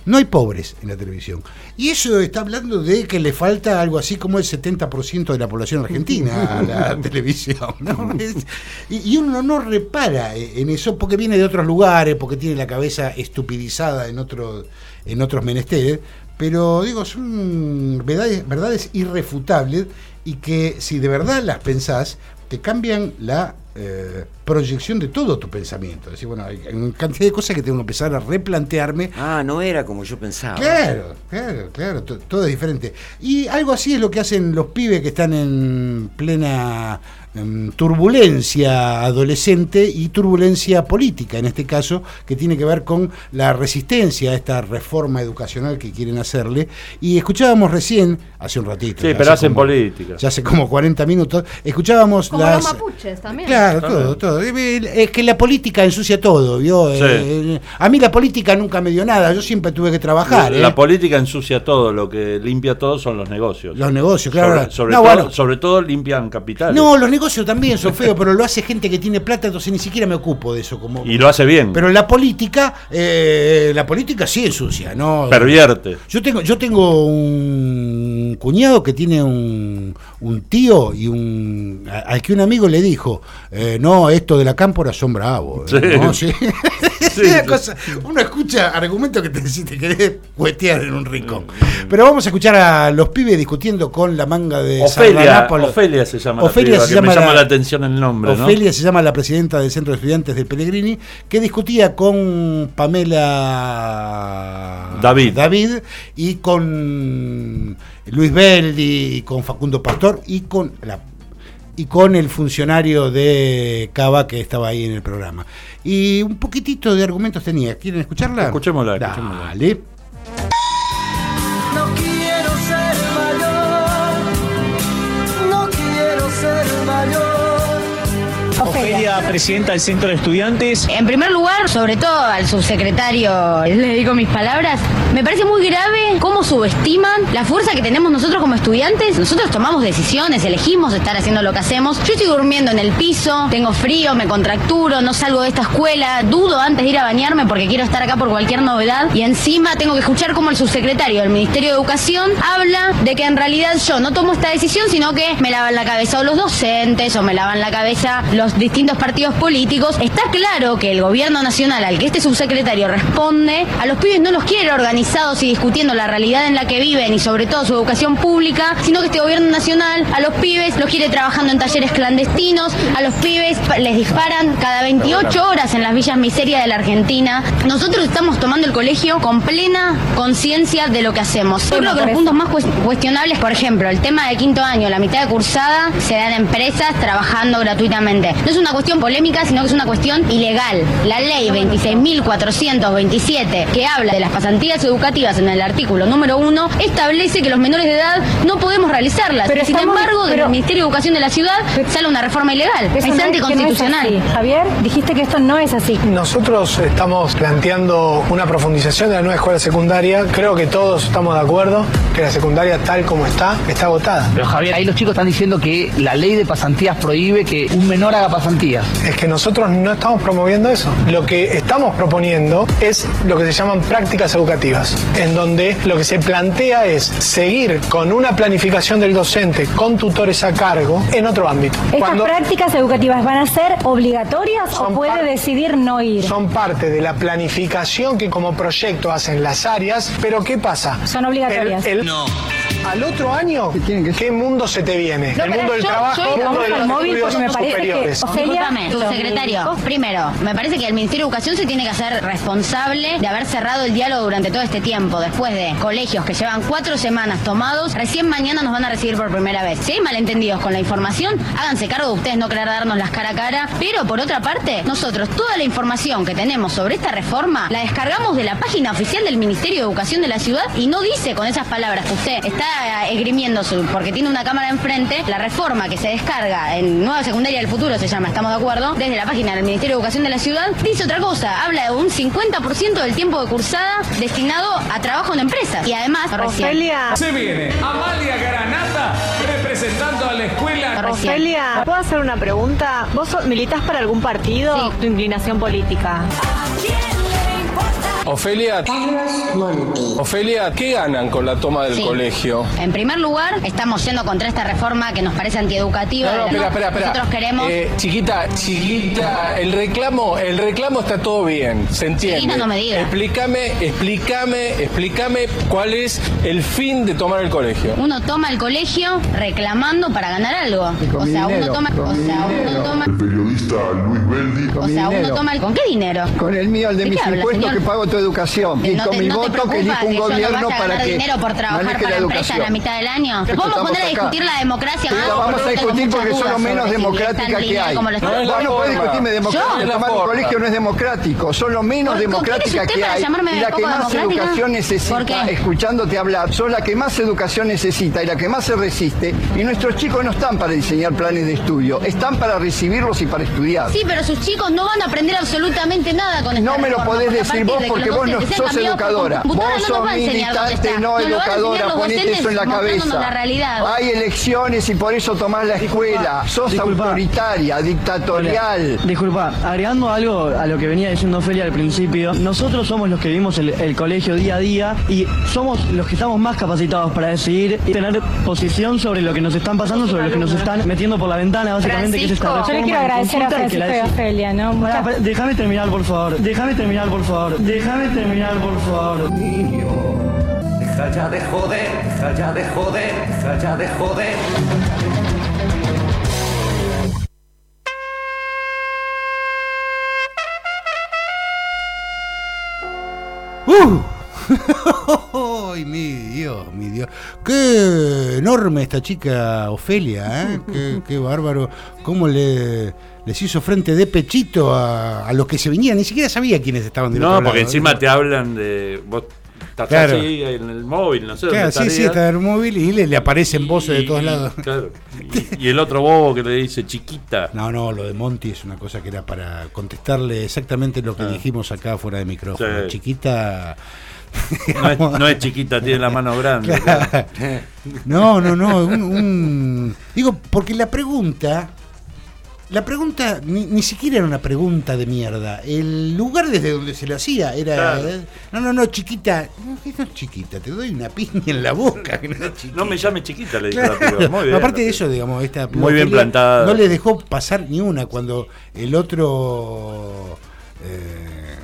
[SPEAKER 1] No hay pobres en la televisión. Y eso está hablando de que le falta algo así como el 70% de la población argentina a la televisión. ¿no? Es- y, uno no repara en eso porque viene de otros lugares, porque tiene la cabeza estupidizada en, otro, en otros menesteres. Pero digo, son verdades, verdades irrefutables y que si de verdad las pensás, te cambian la eh, proyección de todo tu pensamiento. Es decir, bueno, hay una cantidad de cosas que tengo que empezar a replantearme
[SPEAKER 4] Ah, no era como yo pensaba.
[SPEAKER 1] Claro, claro, claro, to- todo es diferente. Y algo así es lo que hacen los pibes que están en plena turbulencia adolescente y turbulencia política, en este caso, que tiene que ver con la resistencia a esta reforma educacional que quieren hacerle. Y escuchábamos recién, hace un ratito.
[SPEAKER 3] Sí,
[SPEAKER 1] ya
[SPEAKER 3] pero
[SPEAKER 1] hace
[SPEAKER 3] hacen
[SPEAKER 1] como-
[SPEAKER 3] política.
[SPEAKER 1] Ya hace como 40 minutos, escuchábamos
[SPEAKER 42] Como
[SPEAKER 1] las...
[SPEAKER 42] los mapuches también.
[SPEAKER 1] Claro, todo, todo. Es que la política ensucia todo, ¿vio?
[SPEAKER 3] Sí.
[SPEAKER 1] Eh, a mí la política nunca me dio nada, yo siempre tuve que trabajar.
[SPEAKER 3] La
[SPEAKER 1] ¿eh?
[SPEAKER 3] política ensucia todo, lo que limpia todo son los negocios.
[SPEAKER 1] Los negocios, claro.
[SPEAKER 3] Sobre, sobre
[SPEAKER 1] No,
[SPEAKER 3] todo,
[SPEAKER 1] bueno.
[SPEAKER 3] sobre todo limpian capitales.
[SPEAKER 1] No, los negocios también son feos, pero lo hace gente que tiene plata, entonces ni siquiera me ocupo de eso. Como,
[SPEAKER 3] Y lo hace bien.
[SPEAKER 1] Pero la política, eh, la política sí ensucia, ¿no?
[SPEAKER 3] Pervierte.
[SPEAKER 1] Yo tengo, yo tengo un cuñado que tiene un, un tío y un al que un amigo le dijo, eh, no, esto de la cámpora son bravos.
[SPEAKER 3] Sí.
[SPEAKER 1] ¿no? Sí.
[SPEAKER 3] Sí,
[SPEAKER 1] Una cosa- uno escucha argumentos que te, si te querés cuetear en un rincón. Pero vamos a escuchar a los pibes discutiendo con la manga de
[SPEAKER 3] Ofelia. Ofelia se llama la
[SPEAKER 1] Ofelia
[SPEAKER 3] piba,
[SPEAKER 1] se
[SPEAKER 3] que
[SPEAKER 1] llama
[SPEAKER 3] me llama
[SPEAKER 1] la-
[SPEAKER 3] la atención el nombre, ¿no?
[SPEAKER 1] Ofelia se llama la presidenta del Centro de Estudiantes del Pellegrini, que discutía con Pamela
[SPEAKER 3] David.
[SPEAKER 1] David y con Luis Beldi y con Facundo Pastor y con la y con el funcionario de Cava que estaba ahí en el programa. Y un poquitito de argumentos tenía. ¿Quieren escucharla?
[SPEAKER 3] Escuchémosla, escuchémosla.
[SPEAKER 1] Dale.
[SPEAKER 43] No
[SPEAKER 44] Presidenta del Centro de Estudiantes.
[SPEAKER 45] En primer lugar, sobre todo al subsecretario, le digo mis palabras, me parece muy grave cómo subestiman la fuerza que tenemos nosotros como estudiantes. Nosotros tomamos decisiones, elegimos estar haciendo lo que hacemos. Yo estoy durmiendo en el piso, tengo frío, me contracturo, no salgo de esta escuela, dudo antes de ir a bañarme porque quiero estar acá por cualquier novedad. Y encima tengo que escuchar cómo el subsecretario del Ministerio de Educación habla de que en realidad yo no tomo esta decisión, sino que me lavan la cabeza o los docentes o me lavan la cabeza los distintos partidos políticos. Está claro que el gobierno nacional al que este subsecretario responde, a los pibes no los quiere organizados y discutiendo la realidad en la que viven y sobre todo su educación pública, sino que este gobierno nacional a los pibes los quiere trabajando en talleres clandestinos, a los pibes les disparan cada 28 horas en las villas miseria de la Argentina. Nosotros estamos tomando el colegio con plena conciencia de lo que hacemos. Yo creo que los puntos más cues- cuestionables, por ejemplo, el tema de quinto año, la mitad de cursada, se dan empresas trabajando gratuitamente. No es una cuestión cuestión polémica, sino que es una cuestión ilegal. La ley 26.427, que habla de las pasantías educativas en el artículo número 1, establece que los menores de edad no podemos realizarlas.
[SPEAKER 46] Pero
[SPEAKER 45] Sin
[SPEAKER 46] estamos-
[SPEAKER 45] embargo,
[SPEAKER 46] pero-
[SPEAKER 45] del Ministerio de Educación de la ciudad sale una reforma ilegal. Es
[SPEAKER 46] no es- que no es
[SPEAKER 45] anticonstitucional.
[SPEAKER 46] Javier, dijiste que esto no es así.
[SPEAKER 24] Nosotros estamos planteando una profundización de la nueva escuela secundaria. Creo que todos estamos de acuerdo que la secundaria tal como está, está agotada.
[SPEAKER 47] Pero Javier, ahí los chicos están diciendo que la ley de pasantías prohíbe que un menor haga pasantías.
[SPEAKER 24] Es que nosotros no estamos promoviendo eso. Lo que estamos proponiendo es lo que se llaman prácticas educativas, en donde lo que se plantea es seguir con una planificación del docente con tutores a cargo en otro ámbito.
[SPEAKER 46] ¿Estas prácticas educativas van a ser obligatorias o puede decidir no ir?
[SPEAKER 24] Son parte de la planificación que como proyecto hacen las áreas, pero ¿qué pasa?
[SPEAKER 46] Son obligatorias.
[SPEAKER 24] El- el- Al otro año, ¿qué mundo se te viene?
[SPEAKER 45] No,
[SPEAKER 24] el mundo del
[SPEAKER 45] yo-
[SPEAKER 24] trabajo,
[SPEAKER 45] yo
[SPEAKER 24] el mundo de los
[SPEAKER 45] móvil porque me parece que-
[SPEAKER 24] superiores.
[SPEAKER 45] Discúlpame, tu secretario. Primero, me parece que el Ministerio de Educación se tiene que hacer responsable de haber cerrado el diálogo durante todo este tiempo, después de colegios que llevan cuatro semanas tomados, recién mañana nos van a recibir por primera vez. Si hay malentendidos con la información, háganse cargo de ustedes no querer darnos las cara a cara, pero por otra parte, nosotros toda la información que tenemos sobre esta reforma la descargamos de la página oficial del Ministerio de Educación de la ciudad y no dice con esas palabras que usted está esgrimiendo su, porque tiene una cámara enfrente, la reforma que se descarga en Nueva Secundaria del Futuro se llama, estamos de acuerdo, desde la página del Ministerio de Educación de la ciudad, dice otra cosa, habla de un 50% del tiempo de cursada destinado a trabajo en empresas. Y además, recién-
[SPEAKER 23] Se viene Amalia Granata representando a la escuela.
[SPEAKER 46] Ofelia, ¿puedo hacer una pregunta? ¿Vos militás para algún partido? ¿Tu inclinación política?
[SPEAKER 23] Ofelia, Ofelia, ¿qué ganan con la toma del
[SPEAKER 45] Sí.
[SPEAKER 23] colegio?
[SPEAKER 45] En primer lugar, estamos yendo contra esta reforma que nos parece antieducativa.
[SPEAKER 23] No, no, espera, espera, espera.
[SPEAKER 45] Nosotros queremos...
[SPEAKER 23] Eh, chiquita, chiquita, el reclamo, el reclamo está todo bien, se entiende.
[SPEAKER 45] Chiquita, no me diga.
[SPEAKER 23] Explícame, explícame, explícame cuál es el fin de tomar el colegio.
[SPEAKER 45] Uno toma el colegio reclamando para ganar algo. O sea, uno toma, o sea, uno toma,
[SPEAKER 48] El periodista Luis Beldi.
[SPEAKER 45] o sea, uno toma el, ¿con qué dinero?
[SPEAKER 49] Con el mío, el de,
[SPEAKER 45] ¿De
[SPEAKER 49] mis
[SPEAKER 45] habla,
[SPEAKER 49] impuestos que educación. Y
[SPEAKER 45] ¿No
[SPEAKER 49] con
[SPEAKER 45] te,
[SPEAKER 49] mi
[SPEAKER 45] no
[SPEAKER 49] voto que elijo un
[SPEAKER 45] no
[SPEAKER 49] gobierno
[SPEAKER 45] a
[SPEAKER 49] para que
[SPEAKER 45] dinero por trabajar para
[SPEAKER 49] la
[SPEAKER 45] empresas en la
[SPEAKER 49] educación.
[SPEAKER 45] mitad del año? Vamos a poner a discutir la democracia.
[SPEAKER 49] Sí, la
[SPEAKER 45] ¿no?
[SPEAKER 49] vamos a
[SPEAKER 45] Porque
[SPEAKER 49] discutir porque son lo menos democrática que hay. Vos no podés discutirme democracia. Tomar un colegio no es democrático. Son lo menos
[SPEAKER 45] ¿Por- con quién es
[SPEAKER 49] democrática que
[SPEAKER 45] para
[SPEAKER 49] hay.
[SPEAKER 45] llamarme
[SPEAKER 49] Y la que más educación
[SPEAKER 45] ¿Por
[SPEAKER 49] necesita, escuchándote hablar, sos la que más educación necesita y la que más se resiste. Y nuestros chicos no están para diseñar planes de estudio, están para recibirlos y para estudiar.
[SPEAKER 45] Sí, pero sus chicos no van a aprender absolutamente nada con esta
[SPEAKER 49] No me lo
[SPEAKER 45] reforma,
[SPEAKER 49] podés
[SPEAKER 45] porque
[SPEAKER 49] decir vos
[SPEAKER 45] de que
[SPEAKER 49] porque vos no sos educadora. Vos sos militante, no educadora. Ponete eso en la cabeza. Hay elecciones y por eso tomás la escuela. Sos autoritaria, dictatorial.
[SPEAKER 47] Disculpa, agregando algo a lo que venía diciendo Ofelia al principio, nosotros somos los que vivimos el, el colegio día a día y somos los que estamos más capacitados para decidir y tener posición sobre lo que nos están pasando, sobre lo que nos están metiendo por la ventana, básicamente, que es esta
[SPEAKER 46] Francisco,
[SPEAKER 47] reforma.
[SPEAKER 46] yo le quiero
[SPEAKER 47] de
[SPEAKER 46] agradecer a
[SPEAKER 47] consulta que la
[SPEAKER 46] Francisco y a Ofelia, ¿no?
[SPEAKER 47] Déjame terminar, por favor. Déjame terminar, por favor. Déjame terminar, por favor.
[SPEAKER 32] Deja ya de joder, deja ya de joder, deja ya de joder.
[SPEAKER 1] ¡Uh! ¡Ay, mi Dios, mi Dios! ¡Qué enorme esta chica Ofelia! ¿eh? Qué, qué bárbaro! ¿Cómo le, les hizo frente de pechito a, a los que se venían? Ni siquiera sabía quiénes estaban del
[SPEAKER 3] No,
[SPEAKER 1] otro
[SPEAKER 3] porque
[SPEAKER 1] lado,
[SPEAKER 3] encima te hablan de. Vos estás
[SPEAKER 1] Claro.
[SPEAKER 3] así en el móvil, no sé
[SPEAKER 1] Claro, sí, sí, está en el móvil y le, le aparecen voces de todos lados.
[SPEAKER 3] Claro. Y, y el otro bobo que le dice chiquita.
[SPEAKER 1] No, no, lo de Monty es una cosa que era para contestarle exactamente lo que
[SPEAKER 3] Ah.
[SPEAKER 1] dijimos acá fuera de micrófono.
[SPEAKER 3] Sí.
[SPEAKER 1] Chiquita.
[SPEAKER 3] No es, no es chiquita, tiene la mano grande.
[SPEAKER 1] Claro. No, no, no. un- un- Digo, porque la pregunta. La pregunta ni, ni siquiera era una pregunta de mierda. El lugar desde donde se lo hacía era.
[SPEAKER 3] Claro.
[SPEAKER 1] eh, No, no, no, chiquita. No, no es chiquita, te doy una piña en la boca. que no.
[SPEAKER 3] No me llame chiquita, le dijo
[SPEAKER 1] Claro.
[SPEAKER 3] la piba. Muy bien.
[SPEAKER 1] Aparte de eso, digamos, esta
[SPEAKER 3] Muy bien plantada.
[SPEAKER 1] No le dejó pasar ni una cuando el otro eh,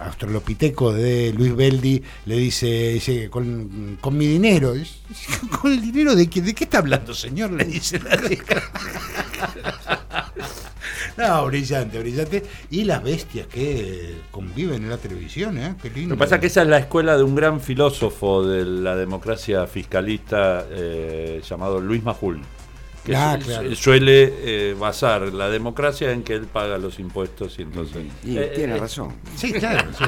[SPEAKER 1] astrolopiteco de Luis Beldi le dice, dice con, con mi dinero. ¿Con el dinero de qué, de qué está hablando, señor? Le dice la chica. No, brillante, brillante. Y las bestias que conviven en la televisión, ¿eh? Qué lindo.
[SPEAKER 3] Lo que pasa es que esa es la escuela de un gran filósofo de la democracia fiscalista eh, llamado Luis Majul, que
[SPEAKER 1] Ah,
[SPEAKER 3] su-
[SPEAKER 1] claro.
[SPEAKER 3] suele eh, basar la democracia en que él paga los impuestos y entonces...
[SPEAKER 4] Y
[SPEAKER 3] Eh,
[SPEAKER 4] tiene
[SPEAKER 3] eh,
[SPEAKER 4] razón.
[SPEAKER 1] Sí, claro. sí.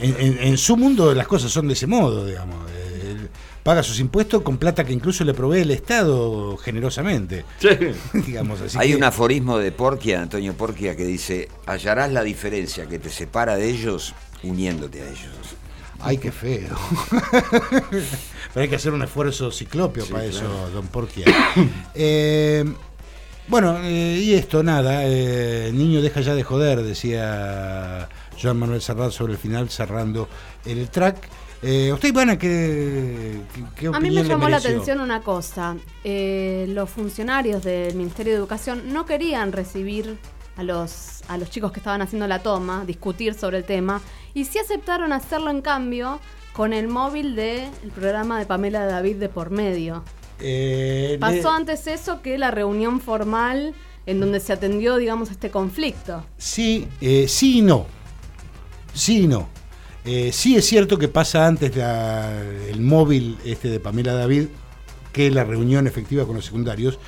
[SPEAKER 1] En, en- en su mundo las cosas son de ese modo, digamos. Él paga sus impuestos con plata que incluso le provee el Estado generosamente. digamos así.
[SPEAKER 4] Hay
[SPEAKER 1] que-
[SPEAKER 4] un aforismo de Porquia, Antonio Porquia, que dice, hallarás la diferencia que te separa de ellos uniéndote a ellos.
[SPEAKER 1] Ay, qué feo. Pero hay que hacer un esfuerzo ciclopio
[SPEAKER 4] Sí,
[SPEAKER 1] para eso, don Porquia. Eh, bueno, eh, y esto, nada. eh, niño, deja ya de joder, decía Joan Manuel Serrat sobre el final, cerrando el track. Eh, ¿Usted, Ivana, qué, qué, qué
[SPEAKER 42] A mí me llamó la atención una cosa. Eh, los funcionarios del Ministerio de Educación no querían recibir a los, a los chicos que estaban haciendo la toma, discutir sobre el tema, y sí aceptaron hacerlo en cambio con el móvil del programa de Pamela David de por medio.
[SPEAKER 1] Eh,
[SPEAKER 42] Pasó antes eso que la reunión formal en donde se atendió, digamos, este conflicto.
[SPEAKER 1] Sí, eh, sí y no. Sí y no. Eh, sí es cierto que pasa antes la- el móvil este de Pamela David que la reunión efectiva con los secundarios,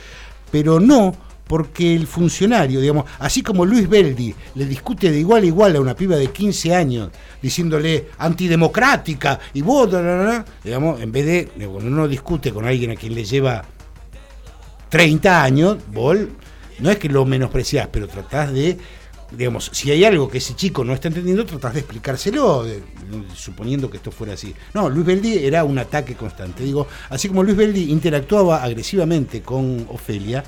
[SPEAKER 1] pero no porque el funcionario, digamos, así como Luis Beldi le discute de igual a igual a una piba de 15 años, diciéndole antidemocrática y vos, digamos, en vez de, cuando uno discute con alguien a quien le lleva 30 años, vos no es que lo menospreciás, pero tratás de, digamos, si hay algo que ese chico no está entendiendo, tratás de explicárselo, suponiendo que esto fuera así. No, Luis Beldi era un ataque constante. Digo, así como Luis Beldi interactuaba agresivamente con Ofelia,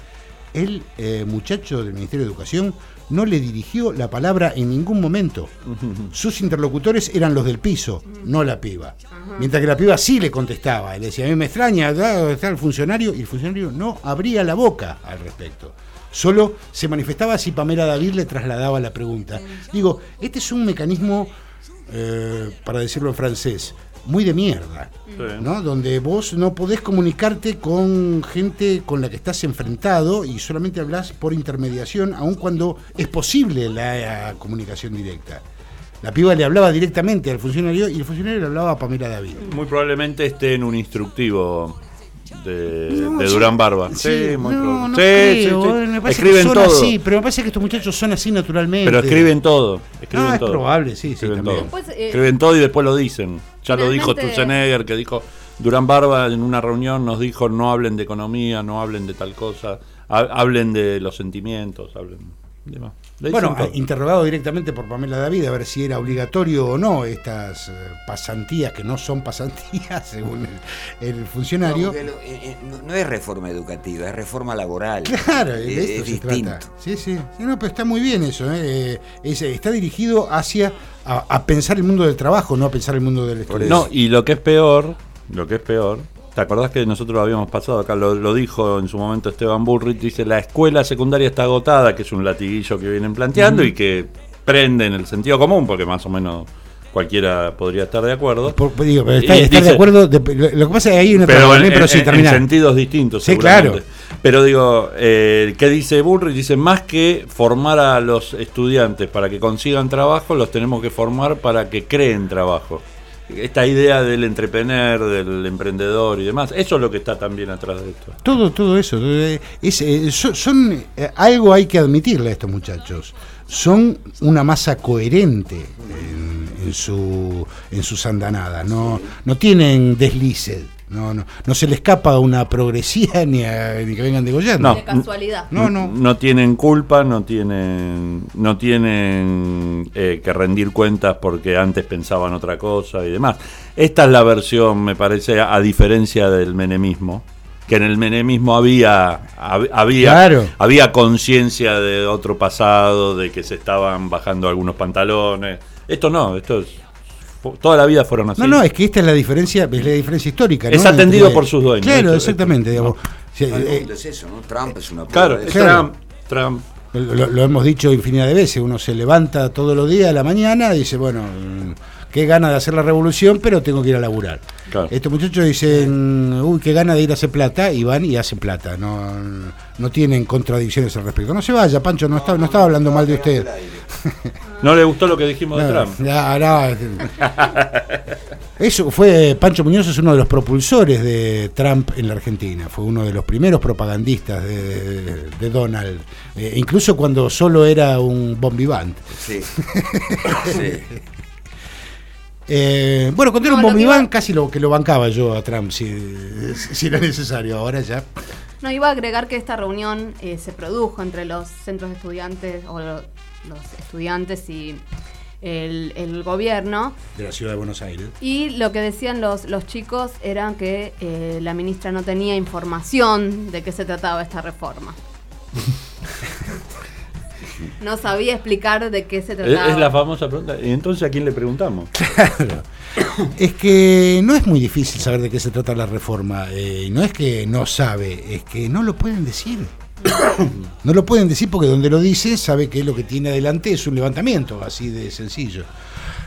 [SPEAKER 1] el eh, muchacho del Ministerio de Educación no le dirigió la palabra en ningún momento. Sus interlocutores eran los del piso, no la piba. Mientras que la piba sí le contestaba. Y le decía, a mí me extraña, ¿dónde está el funcionario? Y el funcionario no abría la boca al respecto. Solo se manifestaba si Pamela David le trasladaba la pregunta. Digo, este es un mecanismo, eh, para decirlo en francés, muy de mierda. ¿no? Donde vos no podés comunicarte con gente con la que estás enfrentado y solamente hablas por intermediación, aun cuando es posible la, eh, comunicación directa. La piba le hablaba directamente al funcionario y el funcionario le hablaba a Pamela David.
[SPEAKER 3] Muy probablemente esté en un instructivo de,
[SPEAKER 1] No,
[SPEAKER 3] de
[SPEAKER 1] sí,
[SPEAKER 3] Durán Barba.
[SPEAKER 1] sí,
[SPEAKER 3] muy
[SPEAKER 1] no,
[SPEAKER 3] probable.
[SPEAKER 1] no
[SPEAKER 3] Sí,
[SPEAKER 1] creo,
[SPEAKER 3] sí, sí.
[SPEAKER 1] me parece
[SPEAKER 3] Escriben
[SPEAKER 1] que son
[SPEAKER 3] todo.
[SPEAKER 1] así, pero me parece que estos muchachos son así naturalmente.
[SPEAKER 3] Pero escriben todo. Escriben
[SPEAKER 1] Ah, es
[SPEAKER 3] todo.
[SPEAKER 1] probable, sí, sí,
[SPEAKER 3] Escriben
[SPEAKER 1] también.
[SPEAKER 3] todo.
[SPEAKER 42] Después, eh,
[SPEAKER 3] escriben todo y después lo dicen. Ya lo dijo Sturzenegger, que dijo Durán Barba en una reunión nos dijo no hablen de economía, no hablen de tal cosa, ha- hablen de los sentimientos, hablen de demás.
[SPEAKER 1] Bueno,
[SPEAKER 3] todo.
[SPEAKER 1] interrogado directamente por Pamela David a ver si era obligatorio o no estas eh, pasantías, que no son pasantías según el, el funcionario.
[SPEAKER 4] lo- eh, eh, no- no es reforma educativa, es reforma laboral.
[SPEAKER 1] Claro, de
[SPEAKER 4] es,
[SPEAKER 1] esto
[SPEAKER 4] es
[SPEAKER 1] se
[SPEAKER 4] distinto.
[SPEAKER 1] trata. Sí, sí. Sí, no, pero está muy bien eso. ¿eh? Es- está dirigido hacia a, a pensar el mundo del trabajo, no a pensar el mundo del estudio.
[SPEAKER 3] No, y lo que es peor, lo que es peor, ¿te acordás que nosotros lo habíamos pasado acá? Lo, lo dijo en su momento Esteban Bullrich, dice la escuela secundaria está agotada, que es un latiguillo que vienen planteando y que prende en el sentido común, porque más o menos cualquiera podría estar de acuerdo.
[SPEAKER 1] Por- digo, pero está,
[SPEAKER 3] Y
[SPEAKER 1] está de acuerdo. de- lo, que pasa es que hay una
[SPEAKER 3] pero, en,
[SPEAKER 1] pero sí,
[SPEAKER 3] en- sentidos distintos.
[SPEAKER 1] Sí, claro.
[SPEAKER 3] Pero digo, eh, ¿qué dice Bullrich? Dice, más que formar a los estudiantes para que consigan trabajo, los tenemos que formar para que creen trabajo. Esta idea del entrepreneur, del emprendedor y demás, eso es lo que está también atrás de esto.
[SPEAKER 1] Todo, todo eso. eh, es, eh, son, son, eh, algo hay que admitirle a estos muchachos. Son una masa coherente en, en su, en sus andanadas. No, no tienen deslices. No, no, no se le escapa una progresía ni, a- ni que vengan degollando.
[SPEAKER 3] No.
[SPEAKER 42] De casualidad.
[SPEAKER 1] No, no.
[SPEAKER 3] No tienen culpa, no tienen, no tienen eh, que rendir cuentas porque antes pensaban otra cosa y demás. Esta es la versión, me parece, a, a diferencia del menemismo, que en el menemismo había, hab- había,
[SPEAKER 1] Claro.
[SPEAKER 3] había conciencia de otro pasado, de que se estaban bajando algunos pantalones. Esto no, esto es, toda la vida fueron así.
[SPEAKER 1] No, no, es que esta es la diferencia, es la diferencia histórica. ¿no?
[SPEAKER 3] Es atendido
[SPEAKER 1] Entre-
[SPEAKER 3] por sus dueños.
[SPEAKER 1] Claro,
[SPEAKER 3] Esto-
[SPEAKER 1] exactamente. digamos. Sí,
[SPEAKER 4] No, el
[SPEAKER 1] eh,
[SPEAKER 4] mundo es eso, ¿no? Trump es una
[SPEAKER 3] Claro, es. Trump, Trump.
[SPEAKER 1] Lo, lo hemos dicho infinidad de veces, uno se levanta todos los días a la mañana y dice, bueno, qué gana de hacer la revolución, pero tengo que ir a laburar.
[SPEAKER 3] Claro.
[SPEAKER 1] Estos muchachos dicen, uy, qué gana de ir a hacer plata, y van y hacen plata. No, no tienen contradicciones al respecto. No se vaya, Pancho, no, estaba, no estaba hablando mal de usted.
[SPEAKER 3] ¿No le gustó lo que dijimos de
[SPEAKER 1] No,
[SPEAKER 3] Trump?
[SPEAKER 1] no, no, Eso fue, Pancho Muñoz es uno de los propulsores de Trump en la Argentina, fue uno de los primeros propagandistas de, de- de Donald, Eh, incluso cuando solo era un bombivant.
[SPEAKER 4] Sí. sí.
[SPEAKER 1] Eh, bueno, cuando era
[SPEAKER 42] No,
[SPEAKER 1] un
[SPEAKER 42] iba-
[SPEAKER 1] casi lo que lo bancaba yo a Trump, si, si era necesario, ahora ya.
[SPEAKER 42] No, iba a agregar que esta reunión eh, se produjo entre los centros de estudiantes o lo- los estudiantes y el, el gobierno.
[SPEAKER 1] De la ciudad de Buenos Aires.
[SPEAKER 42] Y lo que decían los, los chicos era que eh, la ministra no tenía información de qué se trataba esta reforma. No sabía explicar de qué se trataba.
[SPEAKER 3] es la famosa pregunta. ¿Y entonces a quién le preguntamos?
[SPEAKER 1] Es que no es muy difícil saber de qué se trata la reforma. eh, no es que no sabe, es que no lo pueden decir. No lo pueden decir porque donde lo dice sabe que lo que tiene adelante es un levantamiento, así de sencillo.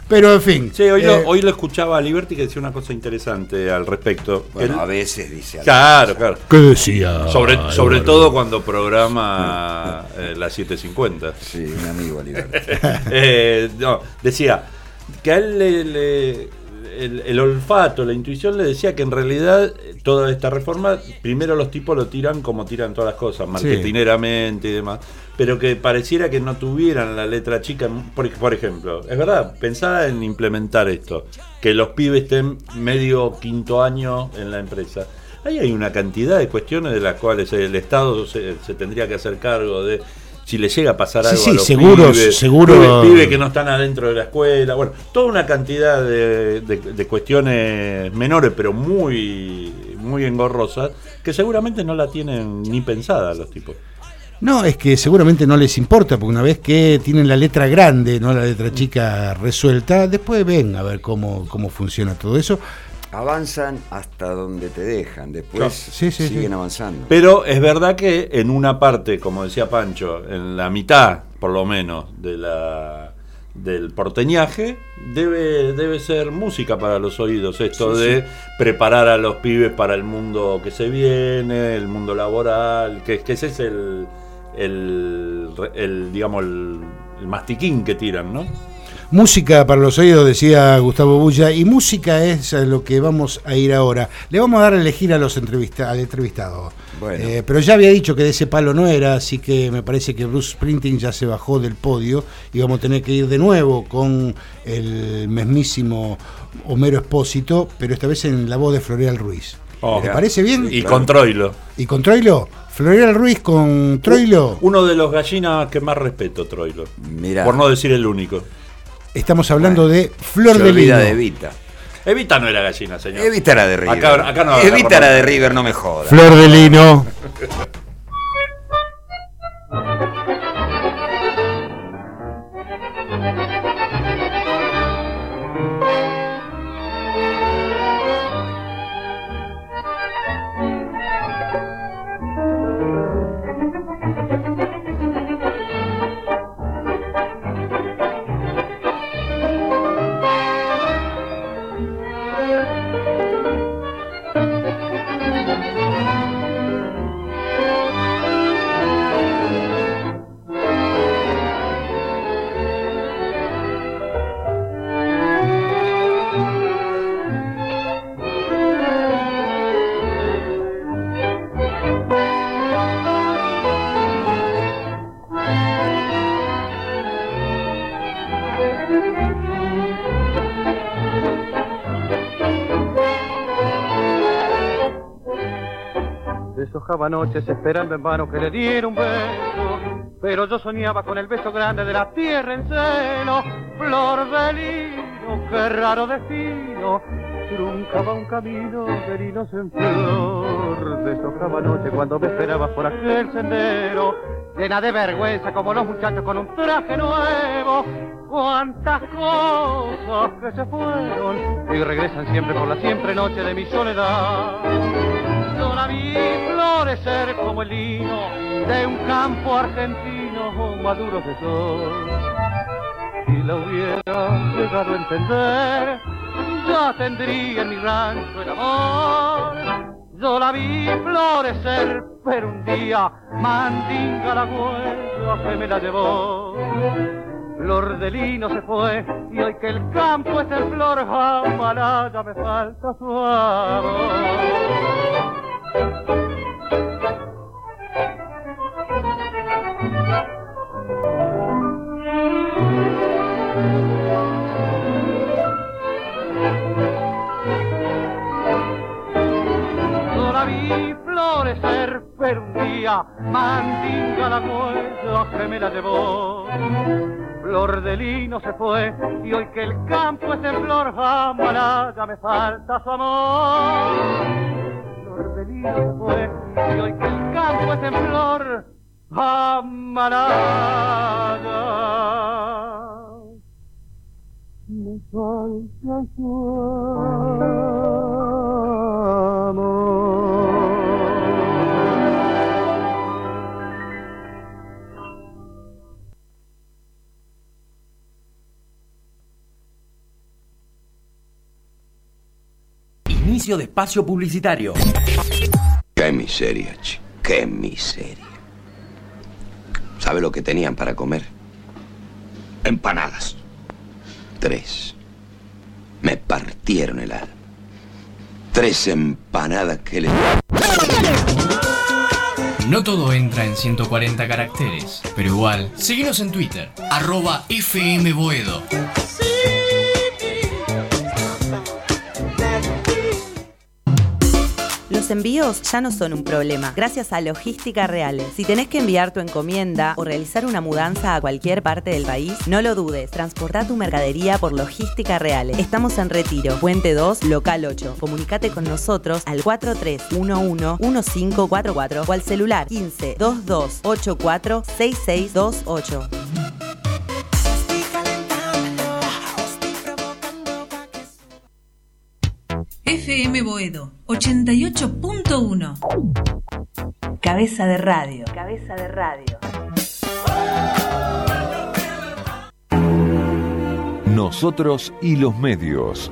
[SPEAKER 1] Pero en fin.
[SPEAKER 3] Sí, hoy,
[SPEAKER 1] eh,
[SPEAKER 3] lo, hoy lo escuchaba a Liberty que decía una cosa interesante al respecto.
[SPEAKER 4] Bueno,
[SPEAKER 3] Él-
[SPEAKER 4] a veces dice algo.
[SPEAKER 3] Claro, claro.
[SPEAKER 1] ¿Qué decía?
[SPEAKER 3] Sobre, todo cuando programa eh, la 750.
[SPEAKER 4] Sí, un amigo Liberty.
[SPEAKER 3] Eh, no, decía que a él le- le- el, el olfato, la intuición le decía que en realidad eh, toda esta reforma, primero los tipos lo tiran como tiran todas las cosas, marketineramente y demás, pero que pareciera que no tuvieran la letra chica. Por, por ejemplo, es verdad, pensaba en implementar esto, que los pibes estén medio quinto año en la empresa. Ahí hay una cantidad de cuestiones de las cuales el Estado se, se tendría que hacer cargo de si le llega a pasar
[SPEAKER 1] Sí,
[SPEAKER 3] algo
[SPEAKER 1] sí,
[SPEAKER 3] a los
[SPEAKER 1] seguros,
[SPEAKER 3] pibes,
[SPEAKER 1] seguro-
[SPEAKER 3] pibes, pibes que no están adentro de la escuela, bueno, toda una cantidad de, de- de cuestiones menores, pero muy, muy engorrosas, que seguramente no la tienen ni pensada los tipos.
[SPEAKER 1] No, es que seguramente no les importa, porque una vez que tienen la letra grande, no la letra chica resuelta, después ven a ver cómo, cómo funciona todo eso.
[SPEAKER 4] Avanzan hasta donde te dejan, después.
[SPEAKER 1] Sí, sí,
[SPEAKER 4] siguen
[SPEAKER 1] sí.
[SPEAKER 4] avanzando.
[SPEAKER 3] Pero es verdad que en una parte, como decía Pancho, en la mitad, por lo menos, de la del porteñaje, debe, debe ser música para los oídos, esto
[SPEAKER 4] Sí,
[SPEAKER 3] de
[SPEAKER 4] sí.
[SPEAKER 3] preparar a los pibes para el mundo que se viene, el mundo laboral, que, que ese es el, el, el, digamos, el, el mastiquín que tiran, ¿no?
[SPEAKER 1] Música para los oídos, decía Gustavo Bulla, y música es a lo que vamos a ir ahora. Le vamos a dar a elegir a los entrevista al entrevistado.
[SPEAKER 4] Bueno.
[SPEAKER 1] Eh, pero ya había dicho que de ese palo no era, así que me parece que Bruce Sprinting ya se bajó del podio y vamos a tener que ir de nuevo con el mismísimo Homero Espósito, pero esta vez en la voz de Floreal Ruiz.
[SPEAKER 3] Oh.
[SPEAKER 1] ¿Le parece bien?
[SPEAKER 3] Y con Troilo.
[SPEAKER 1] ¿Y con Troilo? Floreal Ruiz con Troilo.
[SPEAKER 3] Uno de los gallinas que más respeto, Troilo.
[SPEAKER 4] Mirá.
[SPEAKER 3] Por no decir el único.
[SPEAKER 1] Estamos hablando de Flor de Lino.
[SPEAKER 4] de Evita.
[SPEAKER 3] Evita no era gallina, señor.
[SPEAKER 4] Evita era de River.
[SPEAKER 3] Acá, acá no
[SPEAKER 4] Evita era de River, no me jodas.
[SPEAKER 1] Flor de Lino.
[SPEAKER 50] Noches esperando en vano que le diera un beso, pero yo soñaba con el beso grande de la tierra en seno, flor de lino, qué raro destino, truncaba un camino de linos en flor. Deshojaba noche cuando me esperaba por aquel sendero, llena de vergüenza como los muchachos con un traje nuevo, cuántas cosas que se fueron y regresan siempre por la siempre noche de mi soledad. Yo la vi florecer como el lino de un campo argentino maduro de sol. Si la hubiera llegado a entender, ya tendría en mi rancho el amor. Yo la vi florecer, pero un día mandinga la huella que me la llevó. Flor de lino se fue y hoy que el campo está en flor jamás me falta su amor. Mandinga la huella que me la llevó. Flor de lino se fue y hoy que el campo es en flor, Amalaya me falta su amor. Fue y hoy que el campo es en flor, Amalaya me falta
[SPEAKER 51] de espacio publicitario.
[SPEAKER 52] Qué miseria, chi. Qué miseria. ¿Sabe lo que tenían para comer? Empanadas. Tres. Me partieron el alma. Tres empanadas que le...
[SPEAKER 53] No todo entra en 140 caracteres, pero igual, seguinos en Twitter, arroba fmboedo.
[SPEAKER 35] Los envíos ya no son un problema, gracias a Logística Reales. Si tenés que enviar tu encomienda o realizar una mudanza a cualquier parte del país, no lo dudes, transporta tu mercadería por Logística Reales. Estamos en Retiro, Puente 2, Local 8. Comunicate con nosotros al 4311-1544 o al celular 15 22 84 6628.
[SPEAKER 36] FM Boedo 88.1. Cabeza de radio. Cabeza de radio.
[SPEAKER 54] Nosotros y los medios.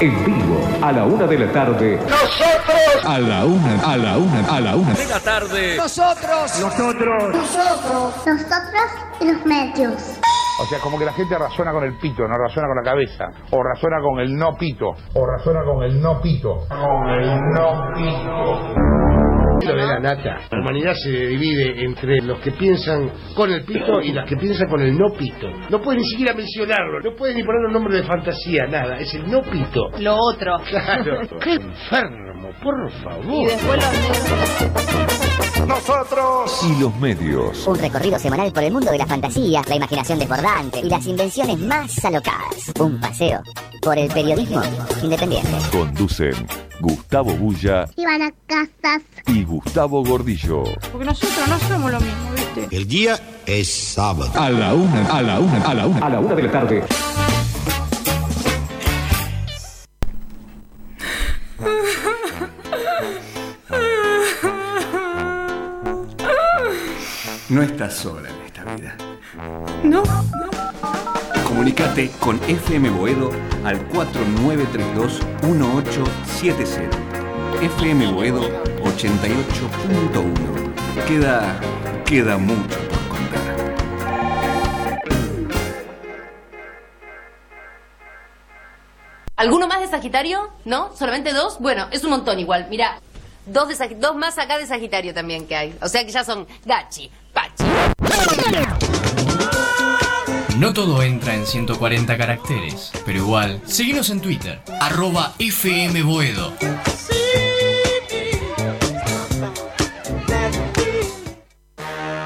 [SPEAKER 54] En vivo, a la una de la tarde.
[SPEAKER 55] Nosotros.
[SPEAKER 54] A la una, a la una, a la una.
[SPEAKER 55] De la tarde. Nosotros.
[SPEAKER 54] Nosotros.
[SPEAKER 21] Nosotros. Nosotros y los medios.
[SPEAKER 56] O sea, como que la gente razona con el pito, no razona con la cabeza. O razona con el no pito. O razona con el no pito. Con el no pito.
[SPEAKER 1] Lo de la nata. La humanidad se divide entre los que piensan con el pito y los que piensan con el no pito. No puedes ni siquiera mencionarlo, no puedes ni poner un nombre de fantasía, nada. Es el no pito.
[SPEAKER 46] Lo otro.
[SPEAKER 1] Claro. Qué enfermo, por favor.
[SPEAKER 46] Y después los
[SPEAKER 56] Nosotros.
[SPEAKER 54] Y los medios.
[SPEAKER 21] Un recorrido semanal por el mundo de la fantasía, la imaginación desbordante y las invenciones más alocadas. Un paseo por el periodismo independiente.
[SPEAKER 54] Conducen Gustavo Bulla
[SPEAKER 21] Ivana Casas.
[SPEAKER 54] y Gustavo Gordillo.
[SPEAKER 46] Porque nosotros no somos lo mismo, ¿viste?
[SPEAKER 54] El día es sábado. A la una, a la una, a la una, a la una de la tarde.
[SPEAKER 51] No estás sola en esta vida.
[SPEAKER 46] No.
[SPEAKER 51] Comunicate con FM Boedo al 4932-1870. FM Boedo 88.1. Queda, queda mucho por contar.
[SPEAKER 57] ¿Alguno más de Sagitario? ¿No? ¿Solamente dos? Bueno, es un montón igual. Mira, dos, de dos más acá de Sagitario también que hay. O sea que ya son Gachi, Pachi.
[SPEAKER 53] No todo entra en 140 caracteres, pero igual, seguinos en Twitter, arroba fmboedo.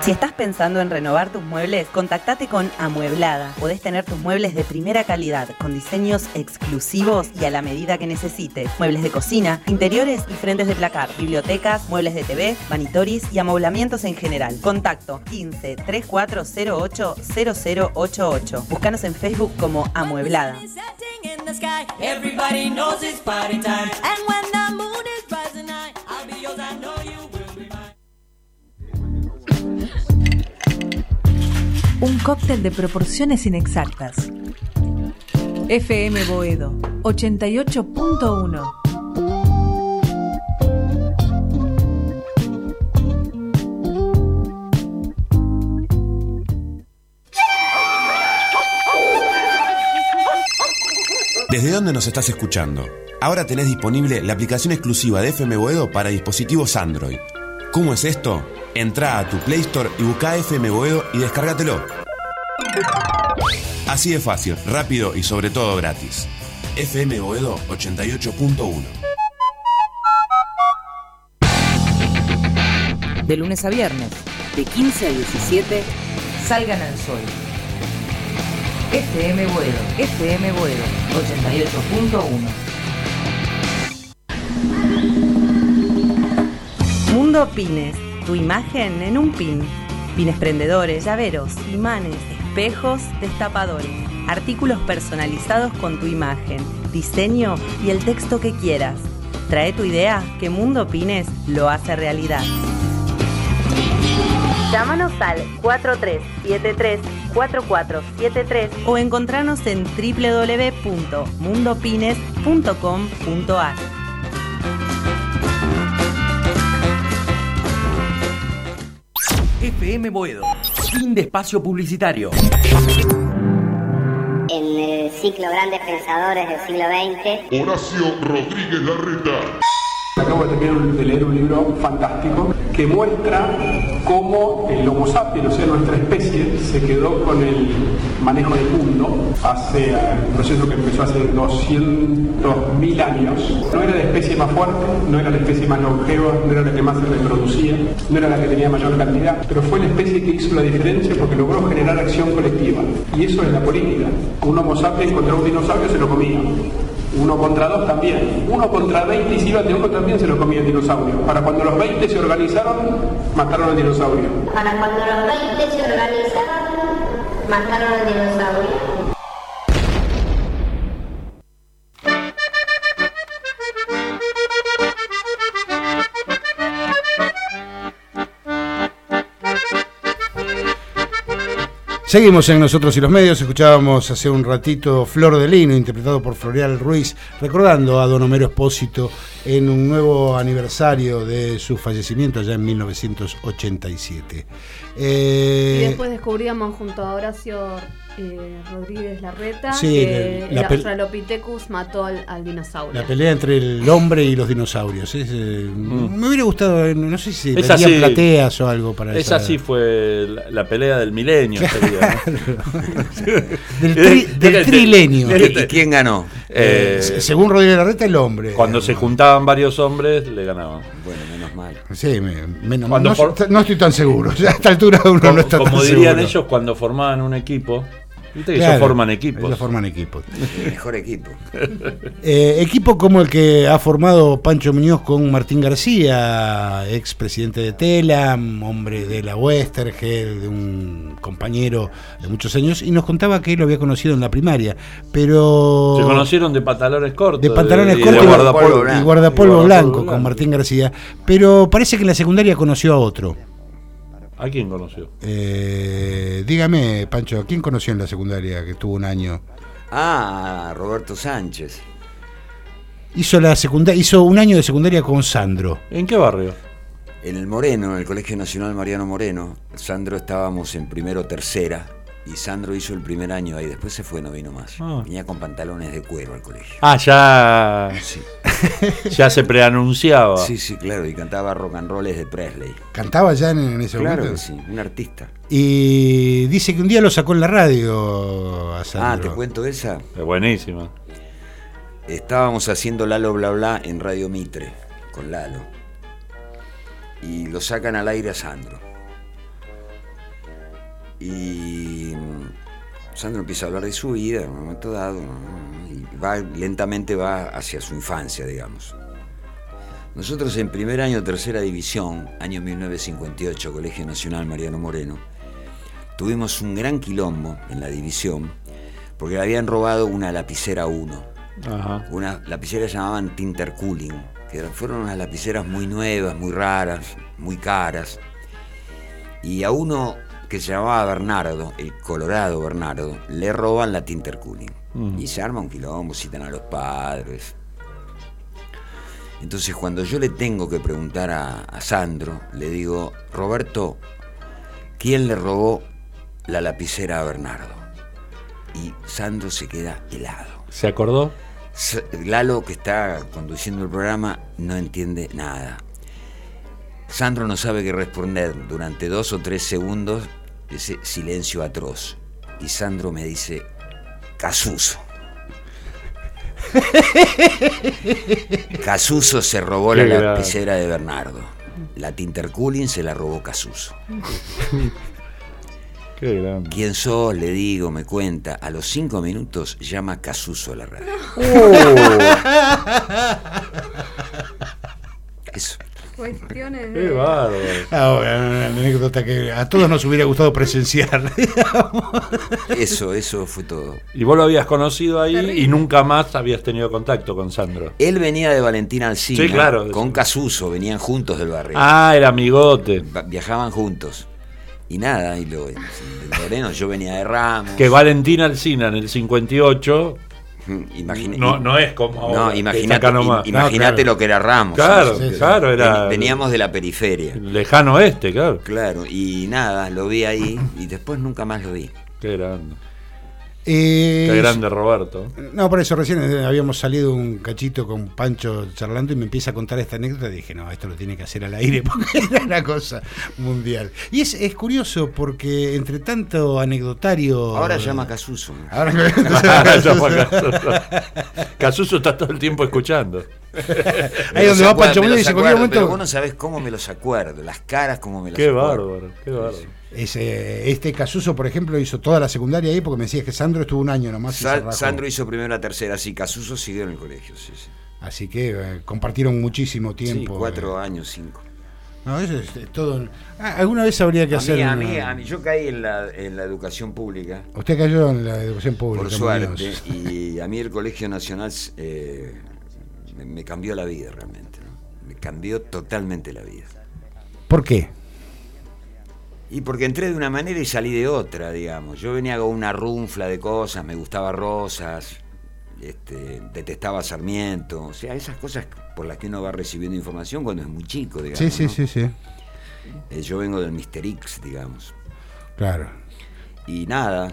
[SPEAKER 35] Si estás pensando en renovar tus muebles, contactate con Amueblada. Podés tener tus muebles de primera calidad, con diseños exclusivos y a la medida que necesites. Muebles de cocina, interiores y frentes de placar, bibliotecas, muebles de TV, vanitoris y amoblamientos en general. Contacto 15 3408 0088. Búscanos en Facebook como Amueblada.
[SPEAKER 36] Un cóctel de proporciones inexactas. FM Boedo 88.1.
[SPEAKER 58] ¿Desde dónde nos estás escuchando? Ahora tenés disponible la aplicación exclusiva de FM Boedo para dispositivos Android. ¿Cómo es esto? Entrá a tu Play Store y busca FM Boedo y descárgatelo. Así de fácil, rápido y sobre todo gratis. FM Boedo 88.1
[SPEAKER 35] De lunes a viernes, de 15 a 17, salgan al sol. FM Boedo, FM Boedo 88.1. Mundo Pines, tu imagen en un pin. Pines prendedores, llaveros, imanes, espejos, destapadores. Artículos personalizados con tu imagen, diseño y el texto que quieras. Trae tu idea que Mundo Pines lo hace realidad. Llámanos al 4373-4473 o encontranos en www.mundopines.com.ar.
[SPEAKER 59] FM Boedo. Fin de espacio publicitario.
[SPEAKER 21] En el ciclo Grandes Pensadores del siglo XX.
[SPEAKER 60] Horacio Rodríguez Larreta.
[SPEAKER 61] Acabo de terminar de leer un libro fantástico que muestra cómo el Homo sapiens, o sea, nuestra especie, se quedó con el manejo del mundo hace un proceso que empezó hace 200.000 años. No era la especie más fuerte, no era la especie más longeva, no era la que más se reproducía, no era la que tenía mayor cantidad, pero fue la especie que hizo la diferencia porque logró generar acción colectiva. Y eso es la política. Un Homo sapiens contra un dinosaurio se lo comía. Uno contra dos también. Uno contra 20 y si iba de uno también se lo comía el dinosaurio. Para cuando los 20 se organizaron, mataron al dinosaurio.
[SPEAKER 21] Para cuando los 20 se organizaron, mataron al dinosaurio.
[SPEAKER 1] Seguimos en Nosotros y los Medios, escuchábamos hace un ratito Flor de Lino, interpretado por Floreal Ruiz, recordando a Don Homero Espósito en un nuevo aniversario de su fallecimiento allá en 1987.
[SPEAKER 42] Y
[SPEAKER 1] Eh,
[SPEAKER 42] después descubríamos junto a Horacio eh, Rodríguez Larreta
[SPEAKER 1] Sí,
[SPEAKER 42] que
[SPEAKER 1] la-
[SPEAKER 42] el
[SPEAKER 1] la
[SPEAKER 42] Australopithecus mató al, al dinosaurio.
[SPEAKER 1] la pelea entre el hombre y los dinosaurios. es, eh, Me hubiera gustado, no sé si
[SPEAKER 3] Esa sí.
[SPEAKER 1] plateas o algo para
[SPEAKER 3] Esa
[SPEAKER 1] esa-
[SPEAKER 3] sí fue la, la pelea del milenio. sería, ¿no?
[SPEAKER 1] Del tri- del trilenio. ¿Y quién ganó? Según Rodríguez Larreta, el hombre.
[SPEAKER 3] Cuando se varios hombres, le ganaban.
[SPEAKER 4] Bueno, menos mal.
[SPEAKER 1] Sí, me- menos
[SPEAKER 3] Cuando
[SPEAKER 1] no, estoy tan seguro. Ya a esta altura uno
[SPEAKER 3] Como,
[SPEAKER 1] no está
[SPEAKER 3] como
[SPEAKER 1] tan
[SPEAKER 3] dirían
[SPEAKER 1] seguro.
[SPEAKER 3] ellos cuando formaban un equipo. Viste que
[SPEAKER 1] Claro,
[SPEAKER 3] ellos forman equipos.
[SPEAKER 1] ellos forman equipos.
[SPEAKER 4] El mejor equipo.
[SPEAKER 1] Eh, equipo como el que ha formado Pancho Muñoz con Martín García, ex presidente de Telam, hombre de la Westergel, de un compañero de muchos años, y nos contaba que él lo había conocido en la primaria, pero...
[SPEAKER 3] Se conocieron de pantalones cortos.
[SPEAKER 1] de pantalones cortos
[SPEAKER 3] de
[SPEAKER 1] y
[SPEAKER 3] guardapolvo
[SPEAKER 1] y
[SPEAKER 3] blanco.
[SPEAKER 1] guardapolvo blanco con Martín García, pero parece que en la secundaria conoció a otro.
[SPEAKER 3] ¿A quién conoció?
[SPEAKER 1] Eh, dígame, Pancho, ¿a quién conoció en la secundaria que estuvo un año?
[SPEAKER 4] Ah, Roberto Sánchez.
[SPEAKER 1] Hizo la secundaria, hizo un año de secundaria con Sandro.
[SPEAKER 3] ¿En qué barrio?
[SPEAKER 4] En el Moreno, en el Colegio Nacional Mariano Moreno. Sandro estábamos en primero tercera. Y Sandro hizo el primer año ahí, después se fue, no vino más.
[SPEAKER 3] Ah.
[SPEAKER 4] Venía con pantalones de cuero al colegio.
[SPEAKER 3] Ah, ya. ya se preanunciaba.
[SPEAKER 4] Sí, sí, claro, y cantaba rock and rolls de Presley.
[SPEAKER 1] ¿Cantaba ya en, en ese
[SPEAKER 4] Claro
[SPEAKER 1] momento?
[SPEAKER 4] que sí, un artista.
[SPEAKER 1] Y dice que un día lo sacó en la radio a
[SPEAKER 4] Ah,
[SPEAKER 1] Sandro.
[SPEAKER 4] te cuento esa.
[SPEAKER 3] Es buenísima.
[SPEAKER 4] Estábamos haciendo Lalo Bla Bla en Radio Mitre, con Lalo. Y lo sacan al aire a Sandro. Y mm, Sandro empieza a hablar de su vida en un momento dado. Y va, lentamente va hacia su infancia, digamos. Nosotros en primer año, tercera división, año 1958, Colegio Nacional Mariano Moreno, tuvimos un gran quilombo en la división porque le habían robado una lapicera 1.
[SPEAKER 3] Ajá.
[SPEAKER 4] Una lapicera llamaban Tintercooling, que fueron unas lapiceras muy nuevas, muy raras, muy caras. Y a uno que se llamaba Bernardo, el Colorado Bernardo, le roban la Tintercooling.
[SPEAKER 3] Mm.
[SPEAKER 4] Y se arma un quilombo, citan a los padres. Entonces cuando yo le tengo que preguntar a, a Sandro, le digo, Roberto, ¿quién le robó la lapicera a Bernardo? Y Sandro se queda helado.
[SPEAKER 3] ¿Se acordó?
[SPEAKER 4] Lalo, que está conduciendo el programa, no entiende nada. Sandro no sabe qué responder. Durante dos o tres segundos, ese silencio atroz. Y Sandro me dice, Casuso. Casuso se robó la
[SPEAKER 3] grave.
[SPEAKER 4] lapicera de Bernardo. La Tintercooling se la robó Casuso.
[SPEAKER 3] Qué grande.
[SPEAKER 4] ¿Quién sos? Le digo, me cuenta. A los cinco minutos llama Casuso a la radio. Eso.
[SPEAKER 42] Cuestiones
[SPEAKER 3] Qué bárbaro.
[SPEAKER 1] Ah, bueno, una anécdota que a todos nos hubiera gustado presenciar.
[SPEAKER 4] Eso, eso fue todo.
[SPEAKER 3] Y vos lo habías conocido ahí y nunca más habías tenido contacto con Sandro.
[SPEAKER 4] Él venía de Valentina Alcina
[SPEAKER 3] Sí, claro.
[SPEAKER 4] con Casuso, venían juntos del barrio.
[SPEAKER 3] Ah, era amigote.
[SPEAKER 4] Viajaban juntos. Y nada, y lo, de Moreno, yo venía de Ramos.
[SPEAKER 3] Que Valentina Alcina en el 58
[SPEAKER 4] Imagina-
[SPEAKER 3] no, no es como ahora,
[SPEAKER 4] No, imagínate,
[SPEAKER 3] No, claro.
[SPEAKER 4] lo que era Ramos.
[SPEAKER 3] Claro, claro, era-
[SPEAKER 4] Veníamos de la periferia.
[SPEAKER 3] Lejano oeste, claro.
[SPEAKER 4] Claro, y nada, lo vi ahí y después nunca más lo vi.
[SPEAKER 3] Qué grande.
[SPEAKER 1] Eh,
[SPEAKER 3] Qué grande Roberto.
[SPEAKER 1] No, por eso recién eh, habíamos salido un cachito con Pancho charlando y me empieza a contar esta anécdota y dije, no, esto lo tiene que hacer al aire porque era una cosa mundial. Y es, es curioso porque entre tanto anecdotario...
[SPEAKER 4] Ahora llama Casuso.
[SPEAKER 1] Ahora
[SPEAKER 3] Llama a Casuso. Casuso está todo el tiempo escuchando.
[SPEAKER 1] Ahí donde va Pancho Muñoz y dice, cualquier momento...
[SPEAKER 4] Pero vos no sabés cómo me los acuerdo, las caras como me los
[SPEAKER 3] Qué
[SPEAKER 4] acuerdo.
[SPEAKER 3] bárbaro, qué bárbaro.
[SPEAKER 1] Ese, este Casuso, por ejemplo, hizo toda la secundaria ahí porque me decías que Sandro estuvo un año nomás.
[SPEAKER 4] Sa-. Sandro hizo primero la tercera, sí, Casuso siguió en el colegio, sí, sí.
[SPEAKER 1] Así que eh, compartieron muchísimo tiempo.
[SPEAKER 4] Sí, cuatro
[SPEAKER 1] eh.
[SPEAKER 4] años, cinco.
[SPEAKER 1] No, eso es, es todo. Ah, alguna vez habría que
[SPEAKER 4] A
[SPEAKER 1] hacer.
[SPEAKER 4] mí, a mí, a mí, yo caí en la, en la educación pública,
[SPEAKER 1] Usted cayó en la educación pública.
[SPEAKER 4] por suerte, y a mí el Colegio Nacional eh, me, me cambió la vida realmente, ¿no? me cambió totalmente la vida.
[SPEAKER 1] ¿Por qué?
[SPEAKER 4] Y porque entré de una manera y salí de otra, digamos. Yo venía con una runfla de cosas, me gustaba Rosas, este, detestaba Sarmiento, o sea, esas cosas por las que uno va recibiendo información cuando es muy chico, digamos.
[SPEAKER 1] Sí, sí,
[SPEAKER 4] ¿no?
[SPEAKER 1] sí, sí.
[SPEAKER 4] Eh, yo vengo del Mister X, digamos.
[SPEAKER 1] Claro.
[SPEAKER 4] Y nada,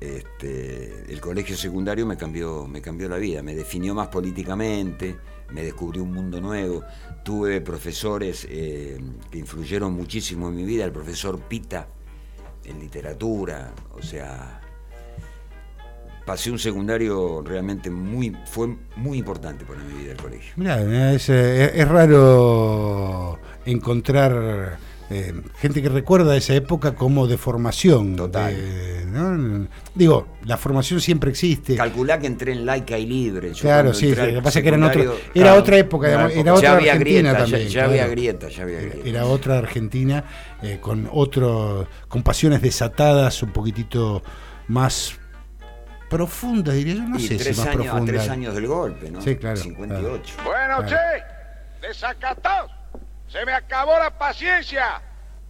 [SPEAKER 4] este, el colegio secundario me cambió, me cambió la vida, me definió más políticamente, me descubrió un mundo nuevo. Tuve profesores eh, que influyeron muchísimo en mi vida, el profesor Pita en literatura, o sea, pasé un secundario realmente muy, fue muy importante para mi vida el colegio.
[SPEAKER 1] Mirá, es, eh, es raro encontrar eh, gente que recuerda esa época como de formación.
[SPEAKER 4] Total.
[SPEAKER 1] de- ¿no? Digo, la formación siempre existe.
[SPEAKER 4] Calculá que entré en laica y libre. Yo
[SPEAKER 1] Claro, sí, lo que pasa es que era en otro- era otra época, era
[SPEAKER 4] ya
[SPEAKER 1] otra
[SPEAKER 4] había
[SPEAKER 1] Argentina
[SPEAKER 4] grieta,
[SPEAKER 1] también,
[SPEAKER 4] Ya, ya había
[SPEAKER 1] claro.
[SPEAKER 4] grieta, ya había grieta.
[SPEAKER 1] Era otra Argentina eh, con otro, con pasiones desatadas, un poquitito más profundas, diría yo. No
[SPEAKER 4] Y
[SPEAKER 1] sé
[SPEAKER 4] tres
[SPEAKER 1] si más
[SPEAKER 4] años, a
[SPEAKER 1] profundas.
[SPEAKER 4] tres años del golpe, ¿no?
[SPEAKER 1] Sí, claro.
[SPEAKER 4] 58.
[SPEAKER 56] Bueno,
[SPEAKER 1] Claro.
[SPEAKER 56] che, desacatados. Se me acabó la paciencia.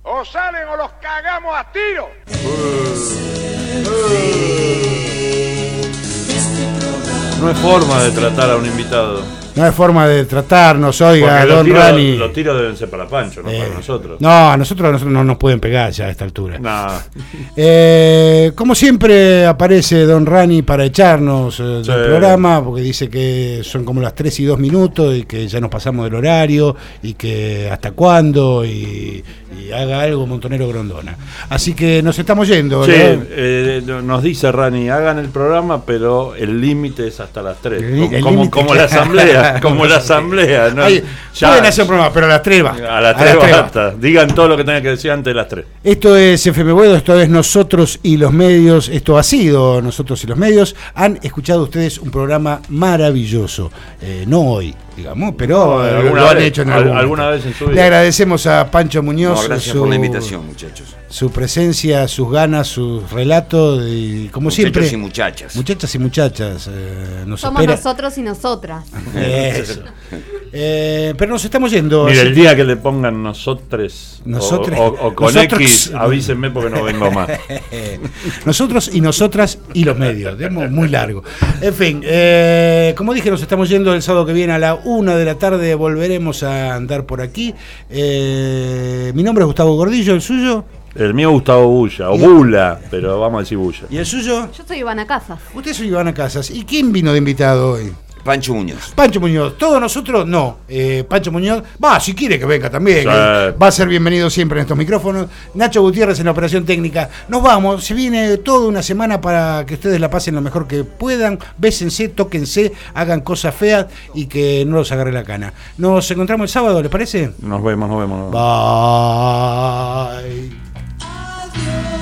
[SPEAKER 56] O salen o los cagamos a tiro.
[SPEAKER 3] No es forma de tratar a un invitado.
[SPEAKER 1] No hay forma de tratarnos, oiga,
[SPEAKER 3] Porque
[SPEAKER 1] don Rani.
[SPEAKER 3] los tiros deben ser para Pancho, no
[SPEAKER 1] Eh,
[SPEAKER 3] para nosotros.
[SPEAKER 1] No, a nosotros, a nosotros no nos pueden pegar ya a esta altura.
[SPEAKER 3] No.
[SPEAKER 1] Eh, como siempre aparece Don Rani para echarnos eh, del programa, porque dice que son como las 3 y 2 minutos y que ya nos pasamos del horario y que hasta cuándo y, y haga algo Montonero Grondona. Así que nos estamos yendo.
[SPEAKER 3] Sí,
[SPEAKER 1] ¿no?
[SPEAKER 3] eh, nos dice Rani, hagan el programa, pero el límite es hasta las 3.
[SPEAKER 1] El- el
[SPEAKER 3] como, la
[SPEAKER 1] claro.
[SPEAKER 3] como la asamblea. ¿no? Ya-
[SPEAKER 1] pueden hacer un programa, pero a las 3 va.
[SPEAKER 3] a las 3 basta. Digan todo lo que tengan que decir antes de las 3.
[SPEAKER 1] Esto es FM Boedo, esto es Nosotros y los Medios, esto ha sido Nosotros y los Medios. Han escuchado ustedes un programa maravilloso, Eh, no hoy, digamos, pero
[SPEAKER 3] No, alguna
[SPEAKER 1] lo han
[SPEAKER 3] vez,
[SPEAKER 1] hecho en
[SPEAKER 3] al-
[SPEAKER 1] algún
[SPEAKER 3] alguna
[SPEAKER 1] momento.
[SPEAKER 3] vez en su vida.
[SPEAKER 1] Le agradecemos a Pancho Muñoz
[SPEAKER 4] No, gracias por la invitación, muchachos.
[SPEAKER 1] su presencia, sus ganas, sus relatos y como
[SPEAKER 4] Muchachos
[SPEAKER 1] siempre...
[SPEAKER 4] y muchachas.
[SPEAKER 1] Muchachas y muchachas. eh, nos
[SPEAKER 42] Somos
[SPEAKER 1] espera-
[SPEAKER 42] nosotros y nosotras.
[SPEAKER 1] Eso. Eh, pero nos estamos yendo.
[SPEAKER 3] Mira, el día que le pongan nosotres, o-
[SPEAKER 1] Nosotres.
[SPEAKER 3] o, o con
[SPEAKER 1] Nosotros.
[SPEAKER 3] X, avísenme porque no vengo más.
[SPEAKER 1] Nosotros y nosotras y los medios. digamos, muy largo. En fin, eh, como dije, nos estamos yendo el sábado que viene a la una de la tarde. Volveremos a andar por aquí. Eh, mi nombre es Gustavo Gordillo, el suyo.
[SPEAKER 3] El mío Gustavo Bulla, o Bula, pero vamos a decir Bulla.
[SPEAKER 1] ¿Y el suyo?
[SPEAKER 42] Yo soy Ivana Casas.
[SPEAKER 1] Usted soy Ivana Casas. ¿Y quién vino de invitado hoy?
[SPEAKER 4] Pancho Muñoz.
[SPEAKER 1] Pancho Muñoz. Todos nosotros, no. Eh, Pancho Muñoz, va, si quiere que venga también.
[SPEAKER 3] Sí.
[SPEAKER 1] eh, va a ser bienvenido siempre en estos micrófonos. Nacho Gutiérrez en la operación técnica. Nos vamos. Se viene toda una semana para que ustedes la pasen lo mejor que puedan. Bésense, tóquense, hagan cosas feas y que no los agarre la cana. Nos encontramos el sábado, ¿les parece?
[SPEAKER 3] Nos vemos, nos vemos. Nos vemos.
[SPEAKER 1] Bye.